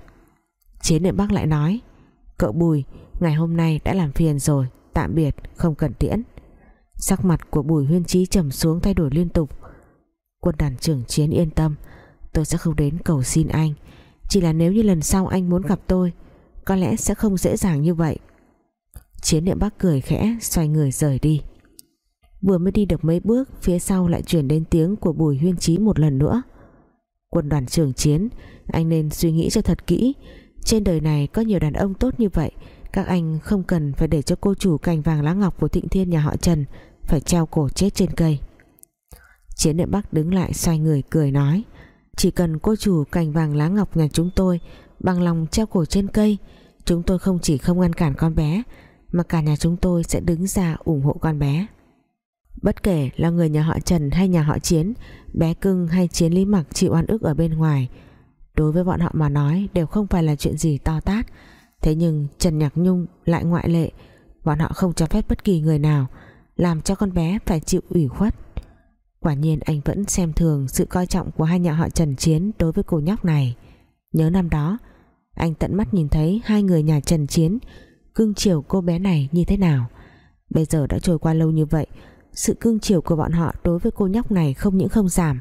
Chiến niệm Bắc lại nói, Cậu Bùi, Ngày hôm nay đã làm phiền rồi, Tạm biệt, không cần tiễn. Sắc mặt của Bùi Huyên Trí trầm xuống thay đổi liên tục. Quân đoàn trưởng chiến yên tâm, Tôi sẽ không đến cầu xin anh, Chỉ là nếu như lần sau anh muốn gặp tôi, Có lẽ sẽ không dễ dàng như vậy. Chiến niệm Bắc cười khẽ, Xoay người rời đi. Vừa mới đi được mấy bước, Phía sau lại chuyển đến tiếng của Bùi Huyên Trí một lần nữa. Quân đoàn trưởng chiến, Anh nên suy nghĩ cho thật kỹ. Trên đời này có nhiều đàn ông tốt như vậy, các anh không cần phải để cho cô chủ cành vàng lá ngọc của thịnh thiên nhà họ Trần phải treo cổ chết trên cây. Chiến đệ Bắc đứng lại xoay người cười nói, Chỉ cần cô chủ cành vàng lá ngọc nhà chúng tôi bằng lòng treo cổ trên cây, chúng tôi không chỉ không ngăn cản con bé, mà cả nhà chúng tôi sẽ đứng ra ủng hộ con bé bất kể là người nhà họ Trần hay nhà họ Chiến, bé cưng hay Chiến Lý Mặc chịu oan ức ở bên ngoài. Đối với bọn họ mà nói, đều không phải là chuyện gì to tát. Thế nhưng Trần Nhạc Nhung lại ngoại lệ, Bọn họ không cho phép bất kỳ người nào Làm cho con bé phải chịu ủy khuất. Quả nhiên anh vẫn xem thường Sự coi trọng của hai nhà họ Trần Chiến Đối với cô nhóc này. Nhớ năm đó, Anh tận mắt nhìn thấy hai người nhà Trần Chiến Cưng chiều cô bé này như thế nào. Bây giờ đã trôi qua lâu như vậy sự cương chiều của bọn họ Đối với cô nhóc này không những không giảm,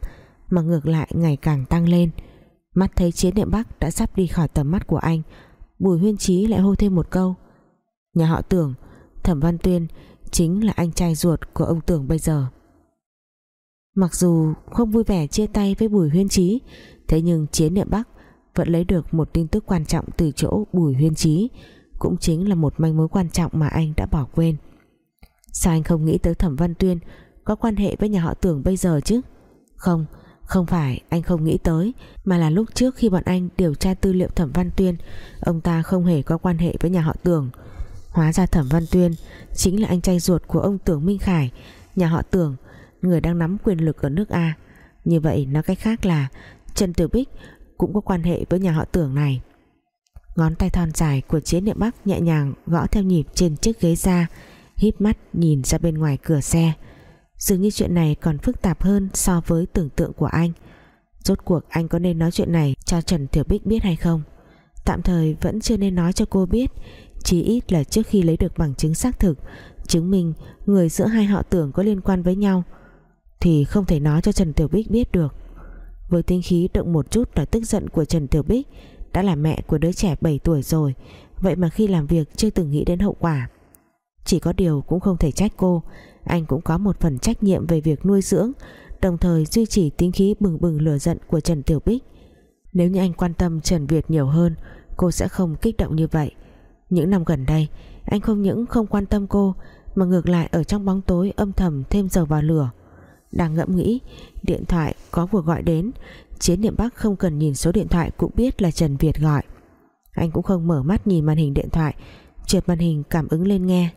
Mà ngược lại ngày càng tăng lên. Mắt thấy chiến niệm Bắc đã sắp đi khỏi tầm mắt của anh, Bùi huyên trí lại hô thêm một câu. Nhà họ tưởng, Thẩm Văn Tuyên chính là anh trai ruột của ông Tưởng bây giờ. Mặc dù không vui vẻ chia tay với Bùi Huyên Trí Thế nhưng Chiến Niệm Bắc vẫn lấy được một tin tức quan trọng từ chỗ Bùi Huyên Trí Cũng chính là một manh mối quan trọng mà anh đã bỏ quên. Sao anh không nghĩ tới Thẩm Văn Tuyên Có quan hệ với nhà họ tưởng bây giờ chứ? Không Không phải anh không nghĩ tới, Mà là lúc trước khi bọn anh điều tra tư liệu Thẩm Văn Tuyên, Ông ta không hề có quan hệ với nhà họ tưởng. Hóa ra Thẩm Văn Tuyên Chính là anh trai ruột của ông Tưởng Minh Khải, Nhà họ Tưởng, Người đang nắm quyền lực ở nước A. Như vậy nói cách khác là Trần Tiểu Bích cũng có quan hệ với nhà họ Tưởng này. Ngón tay thon dài của chiến niệm Bắc nhẹ nhàng gõ theo nhịp trên chiếc ghế da híp mắt nhìn ra bên ngoài cửa xe. Dường như chuyện này còn phức tạp hơn so với tưởng tượng của anh. Rốt cuộc anh có nên nói chuyện này cho Trần Tiểu Bích biết hay không? Tạm thời vẫn chưa nên nói cho cô biết, chí ít là trước khi lấy được bằng chứng xác thực, chứng minh người giữa hai họ tưởng có liên quan với nhau, thì không thể nói cho Trần Tiểu Bích biết được. Với tinh khí động một chút là tức giận của Trần Tiểu Bích, đã là mẹ của đứa trẻ 7 tuổi rồi, vậy mà khi làm việc chưa từng nghĩ đến hậu quả chỉ có điều cũng không thể trách cô. Anh cũng có một phần trách nhiệm về việc nuôi dưỡng, đồng thời duy trì tính khí bừng bừng lửa giận của Trần Tiểu Bích. Nếu như anh quan tâm Trần Việt nhiều hơn, cô sẽ không kích động như vậy. Những năm gần đây, anh không những không quan tâm cô, mà ngược lại ở trong bóng tối âm thầm thêm dầu vào lửa. Đang ngẫm nghĩ, điện thoại có cuộc gọi đến. Chiến Niệm Bắc không cần nhìn số điện thoại cũng biết là Trần Việt gọi. Anh cũng không mở mắt nhìn màn hình điện thoại, trượt màn hình cảm ứng lên nghe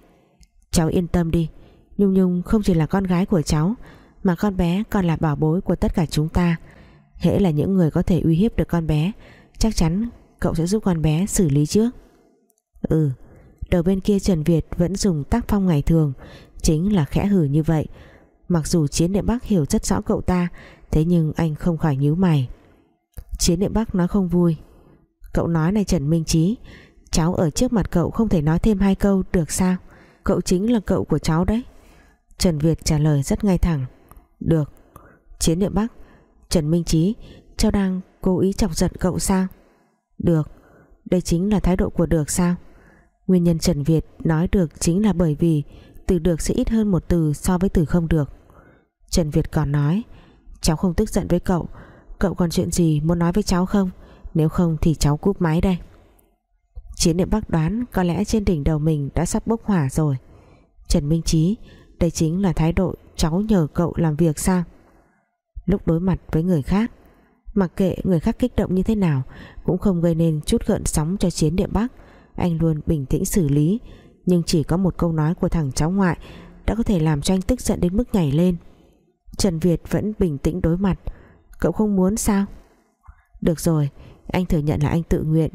cháu yên tâm đi. Nhung Nhung không chỉ là con gái của cháu, mà con bé còn là bảo bối của tất cả chúng ta. Hễ là những người có thể uy hiếp được con bé, chắc chắn cậu sẽ giúp con bé xử lý trước. Ừ đầu bên kia Trần Việt vẫn dùng tác phong ngày thường, chính là khẽ hử như vậy. Mặc dù chiến địa Bắc hiểu rất rõ cậu ta, thế nhưng anh không khỏi nhíu mày. Chiến địa Bắc nói không vui. Cậu nói này Trần Minh Trí cháu ở trước mặt cậu không thể nói thêm hai câu, được sao? Cậu chính là cậu của cháu đấy. Trần Việt trả lời rất ngay thẳng. Được, chiến địa Bắc. Trần Minh Trí cháu đang cố ý chọc giận cậu sao? Được, đây chính là thái độ của được sao? Nguyên nhân Trần Việt nói được chính là bởi vì từ được sẽ ít hơn một từ so với từ không được. Trần Việt còn nói, cháu không tức giận với cậu. Cậu còn chuyện gì muốn nói với cháu không? Nếu không thì cháu cúp máy đây. Chiến niệm Bắc đoán có lẽ trên đỉnh đầu mình đã sắp bốc hỏa rồi. Trần Minh Trí đây chính là thái độ cháu nhờ cậu làm việc sao? Lúc đối mặt với người khác, mặc kệ người khác kích động như thế nào, cũng không gây nên chút gợn sóng cho chiến địa Bắc. Anh luôn bình tĩnh xử lý, nhưng chỉ có một câu nói của thằng cháu ngoại đã có thể làm cho anh tức giận đến mức nhảy lên. Trần Việt vẫn bình tĩnh đối mặt. Cậu không muốn sao? Được rồi, anh thừa nhận là anh tự nguyện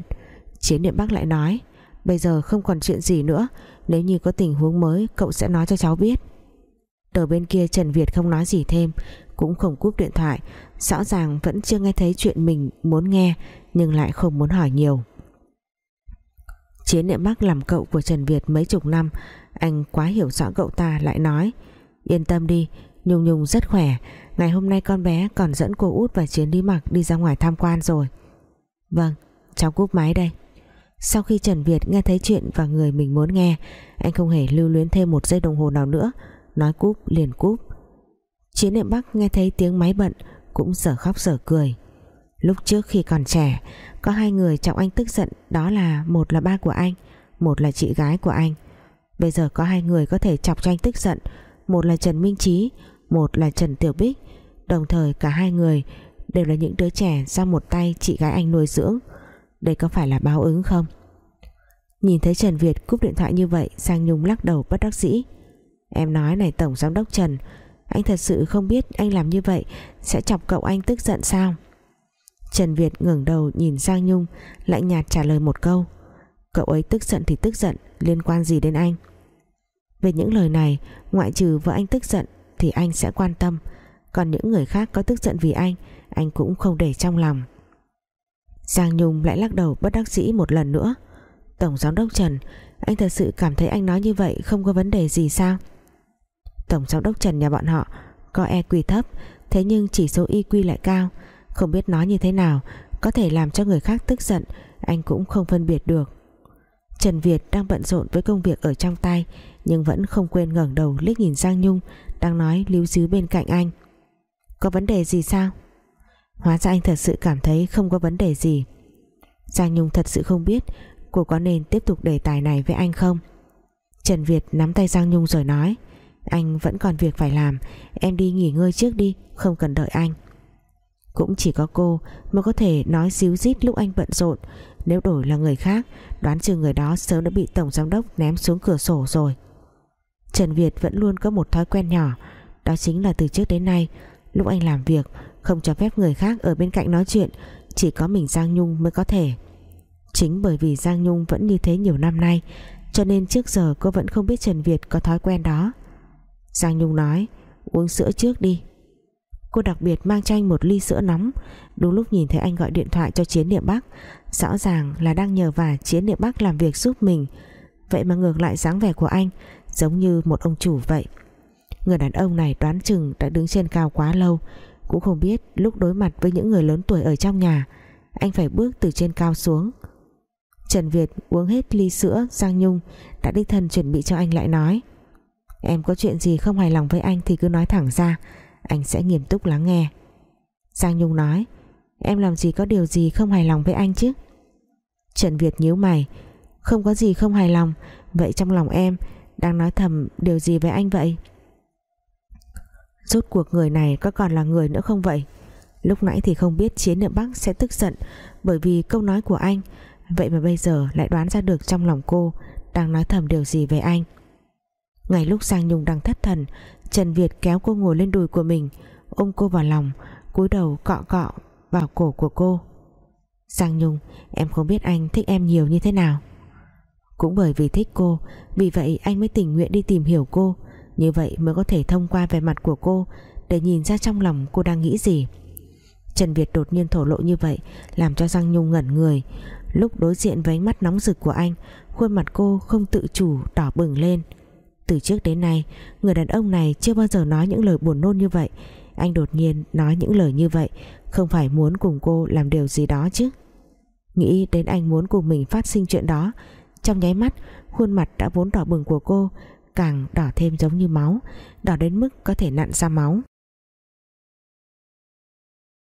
chiến niệm Bắc lại nói, bây giờ không còn chuyện gì nữa, nếu như có tình huống mới, cậu sẽ nói cho cháu biết. Đầu bên kia Trần Việt không nói gì thêm, cũng không cúp điện thoại, rõ ràng vẫn chưa nghe thấy chuyện mình muốn nghe, nhưng lại không muốn hỏi nhiều. Chiến niệm Bắc làm cậu của Trần Việt mấy chục năm, Anh quá hiểu rõ cậu ta, lại nói, Yên tâm đi, Nhung Nhung rất khỏe, Ngày hôm nay con bé còn dẫn cô út và Chiến đi mặc đi ra ngoài tham quan rồi. Vâng Cháu cúp máy đây. Sau khi Trần Việt nghe thấy chuyện và người mình muốn nghe, Anh không hề lưu luyến thêm một giây đồng hồ nào nữa. Nói cúp, liền cúp. Chiến niệm Bắc nghe thấy tiếng máy bận, Cũng sở khóc sở cười. Lúc trước khi còn trẻ, Có hai người trọng anh tức giận, Đó là một là ba của anh, Một là chị gái của anh. Bây giờ có hai người có thể chọc cho anh tức giận, Một là Trần Minh Trí Một là Trần Tiểu Bích. Đồng thời cả hai người đều là những đứa trẻ do một tay chị gái anh nuôi dưỡng. Đây có phải là báo ứng không? Nhìn thấy Trần Việt cúp điện thoại như vậy, Sang Nhung lắc đầu bất đắc dĩ. Em nói này, Tổng Giám đốc Trần, Anh thật sự không biết anh làm như vậy Sẽ chọc cậu anh tức giận sao? Trần Việt ngẩng đầu nhìn Giang Nhung, lạnh nhạt trả lời một câu. Cậu ấy tức giận thì tức giận, liên quan gì đến anh? Về những lời này, ngoại trừ vợ anh tức giận thì anh sẽ quan tâm. Còn những người khác có tức giận vì anh anh cũng không để trong lòng. Giang Nhung lại lắc đầu bất đắc dĩ một lần nữa. Tổng giám đốc Trần, Anh thật sự cảm thấy anh nói như vậy Không có vấn đề gì sao? Tổng giám đốc Trần nhà bọn họ, Có EQ thấp, Thế nhưng chỉ số EQ lại cao. Không biết nói như thế nào, Có thể làm cho người khác tức giận, Anh cũng không phân biệt được. Trần Việt đang bận rộn với công việc ở trong tay, Nhưng vẫn không quên ngẩng đầu liếc nhìn Giang Nhung, Đang nói lưu díu bên cạnh anh. Có vấn đề gì sao? Hóa ra anh thật sự cảm thấy không có vấn đề gì. Giang Nhung thật sự không biết Cô có nên tiếp tục đề tài này với anh không. Trần Việt nắm tay Giang Nhung rồi nói, Anh vẫn còn việc phải làm, Em đi nghỉ ngơi trước đi, Không cần đợi anh. Cũng chỉ có cô mới có thể nói xíu rít lúc anh bận rộn. Nếu đổi là người khác, Đoán chừng người đó sớm đã bị Tổng Giám đốc ném xuống cửa sổ rồi. Trần Việt vẫn luôn có một thói quen nhỏ, Đó chính là từ trước đến nay, Lúc anh làm việc không cho phép người khác ở bên cạnh nói chuyện, Chỉ có mình Giang Nhung mới có thể. Chính bởi vì Giang Nhung vẫn như thế nhiều năm nay, Cho nên trước giờ cô vẫn không biết Trần Việt có thói quen đó. Giang Nhung nói, Uống sữa trước đi. Cô đặc biệt mang cho anh một ly sữa nóng. Đúng lúc nhìn thấy anh gọi điện thoại cho Chiến Niệm Bắc, Rõ ràng là đang nhờ vả Chiến Niệm Bắc làm việc giúp mình. Vậy mà ngược lại dáng vẻ của anh, Giống như một ông chủ vậy. Người đàn ông này đoán chừng đã đứng trên cao quá lâu cũng không biết lúc đối mặt với những người lớn tuổi ở trong nhà, Anh phải bước từ trên cao xuống. Trần Việt uống hết ly sữa Giang Nhung, đã đích thân chuẩn bị cho anh lại nói, Em có chuyện gì không hài lòng với anh thì cứ nói thẳng ra, Anh sẽ nghiêm túc lắng nghe. Giang Nhung nói, Em làm gì có điều gì không hài lòng với anh chứ? Trần Việt nhíu mày, Không có gì không hài lòng, Vậy trong lòng em đang nói thầm điều gì với anh vậy? Rốt cuộc người này có còn là người nữa không vậy? Lúc nãy thì không biết Chiến Niệm Bắc sẽ tức giận Bởi vì câu nói của anh. Vậy mà bây giờ lại đoán ra được trong lòng cô Đang nói thầm điều gì về anh. Ngay lúc Giang Nhung đang thất thần, Trần Việt kéo cô ngồi lên đùi của mình, Ôm cô vào lòng, cúi đầu cọ cọ vào cổ của cô. Giang Nhung, Em không biết anh thích em nhiều như thế nào. Cũng bởi vì thích cô, Vì vậy anh mới tình nguyện đi tìm hiểu cô. Như vậy mới có thể thông qua vẻ mặt của cô Để nhìn ra trong lòng cô đang nghĩ gì. Trần Việt đột nhiên thổ lộ như vậy, Làm cho Giang Nhung ngẩn người. Lúc đối diện với ánh mắt nóng rực của anh, Khuôn mặt cô không tự chủ đỏ bừng lên. Từ trước đến nay, Người đàn ông này chưa bao giờ nói những lời buồn nôn như vậy. Anh đột nhiên nói những lời như vậy, Không phải muốn cùng cô làm điều gì đó chứ. Nghĩ đến anh muốn cùng mình phát sinh chuyện đó, Trong nháy mắt, Khuôn mặt đã vốn đỏ bừng của cô Càng đỏ thêm giống như máu Đỏ đến mức có thể nặn ra máu.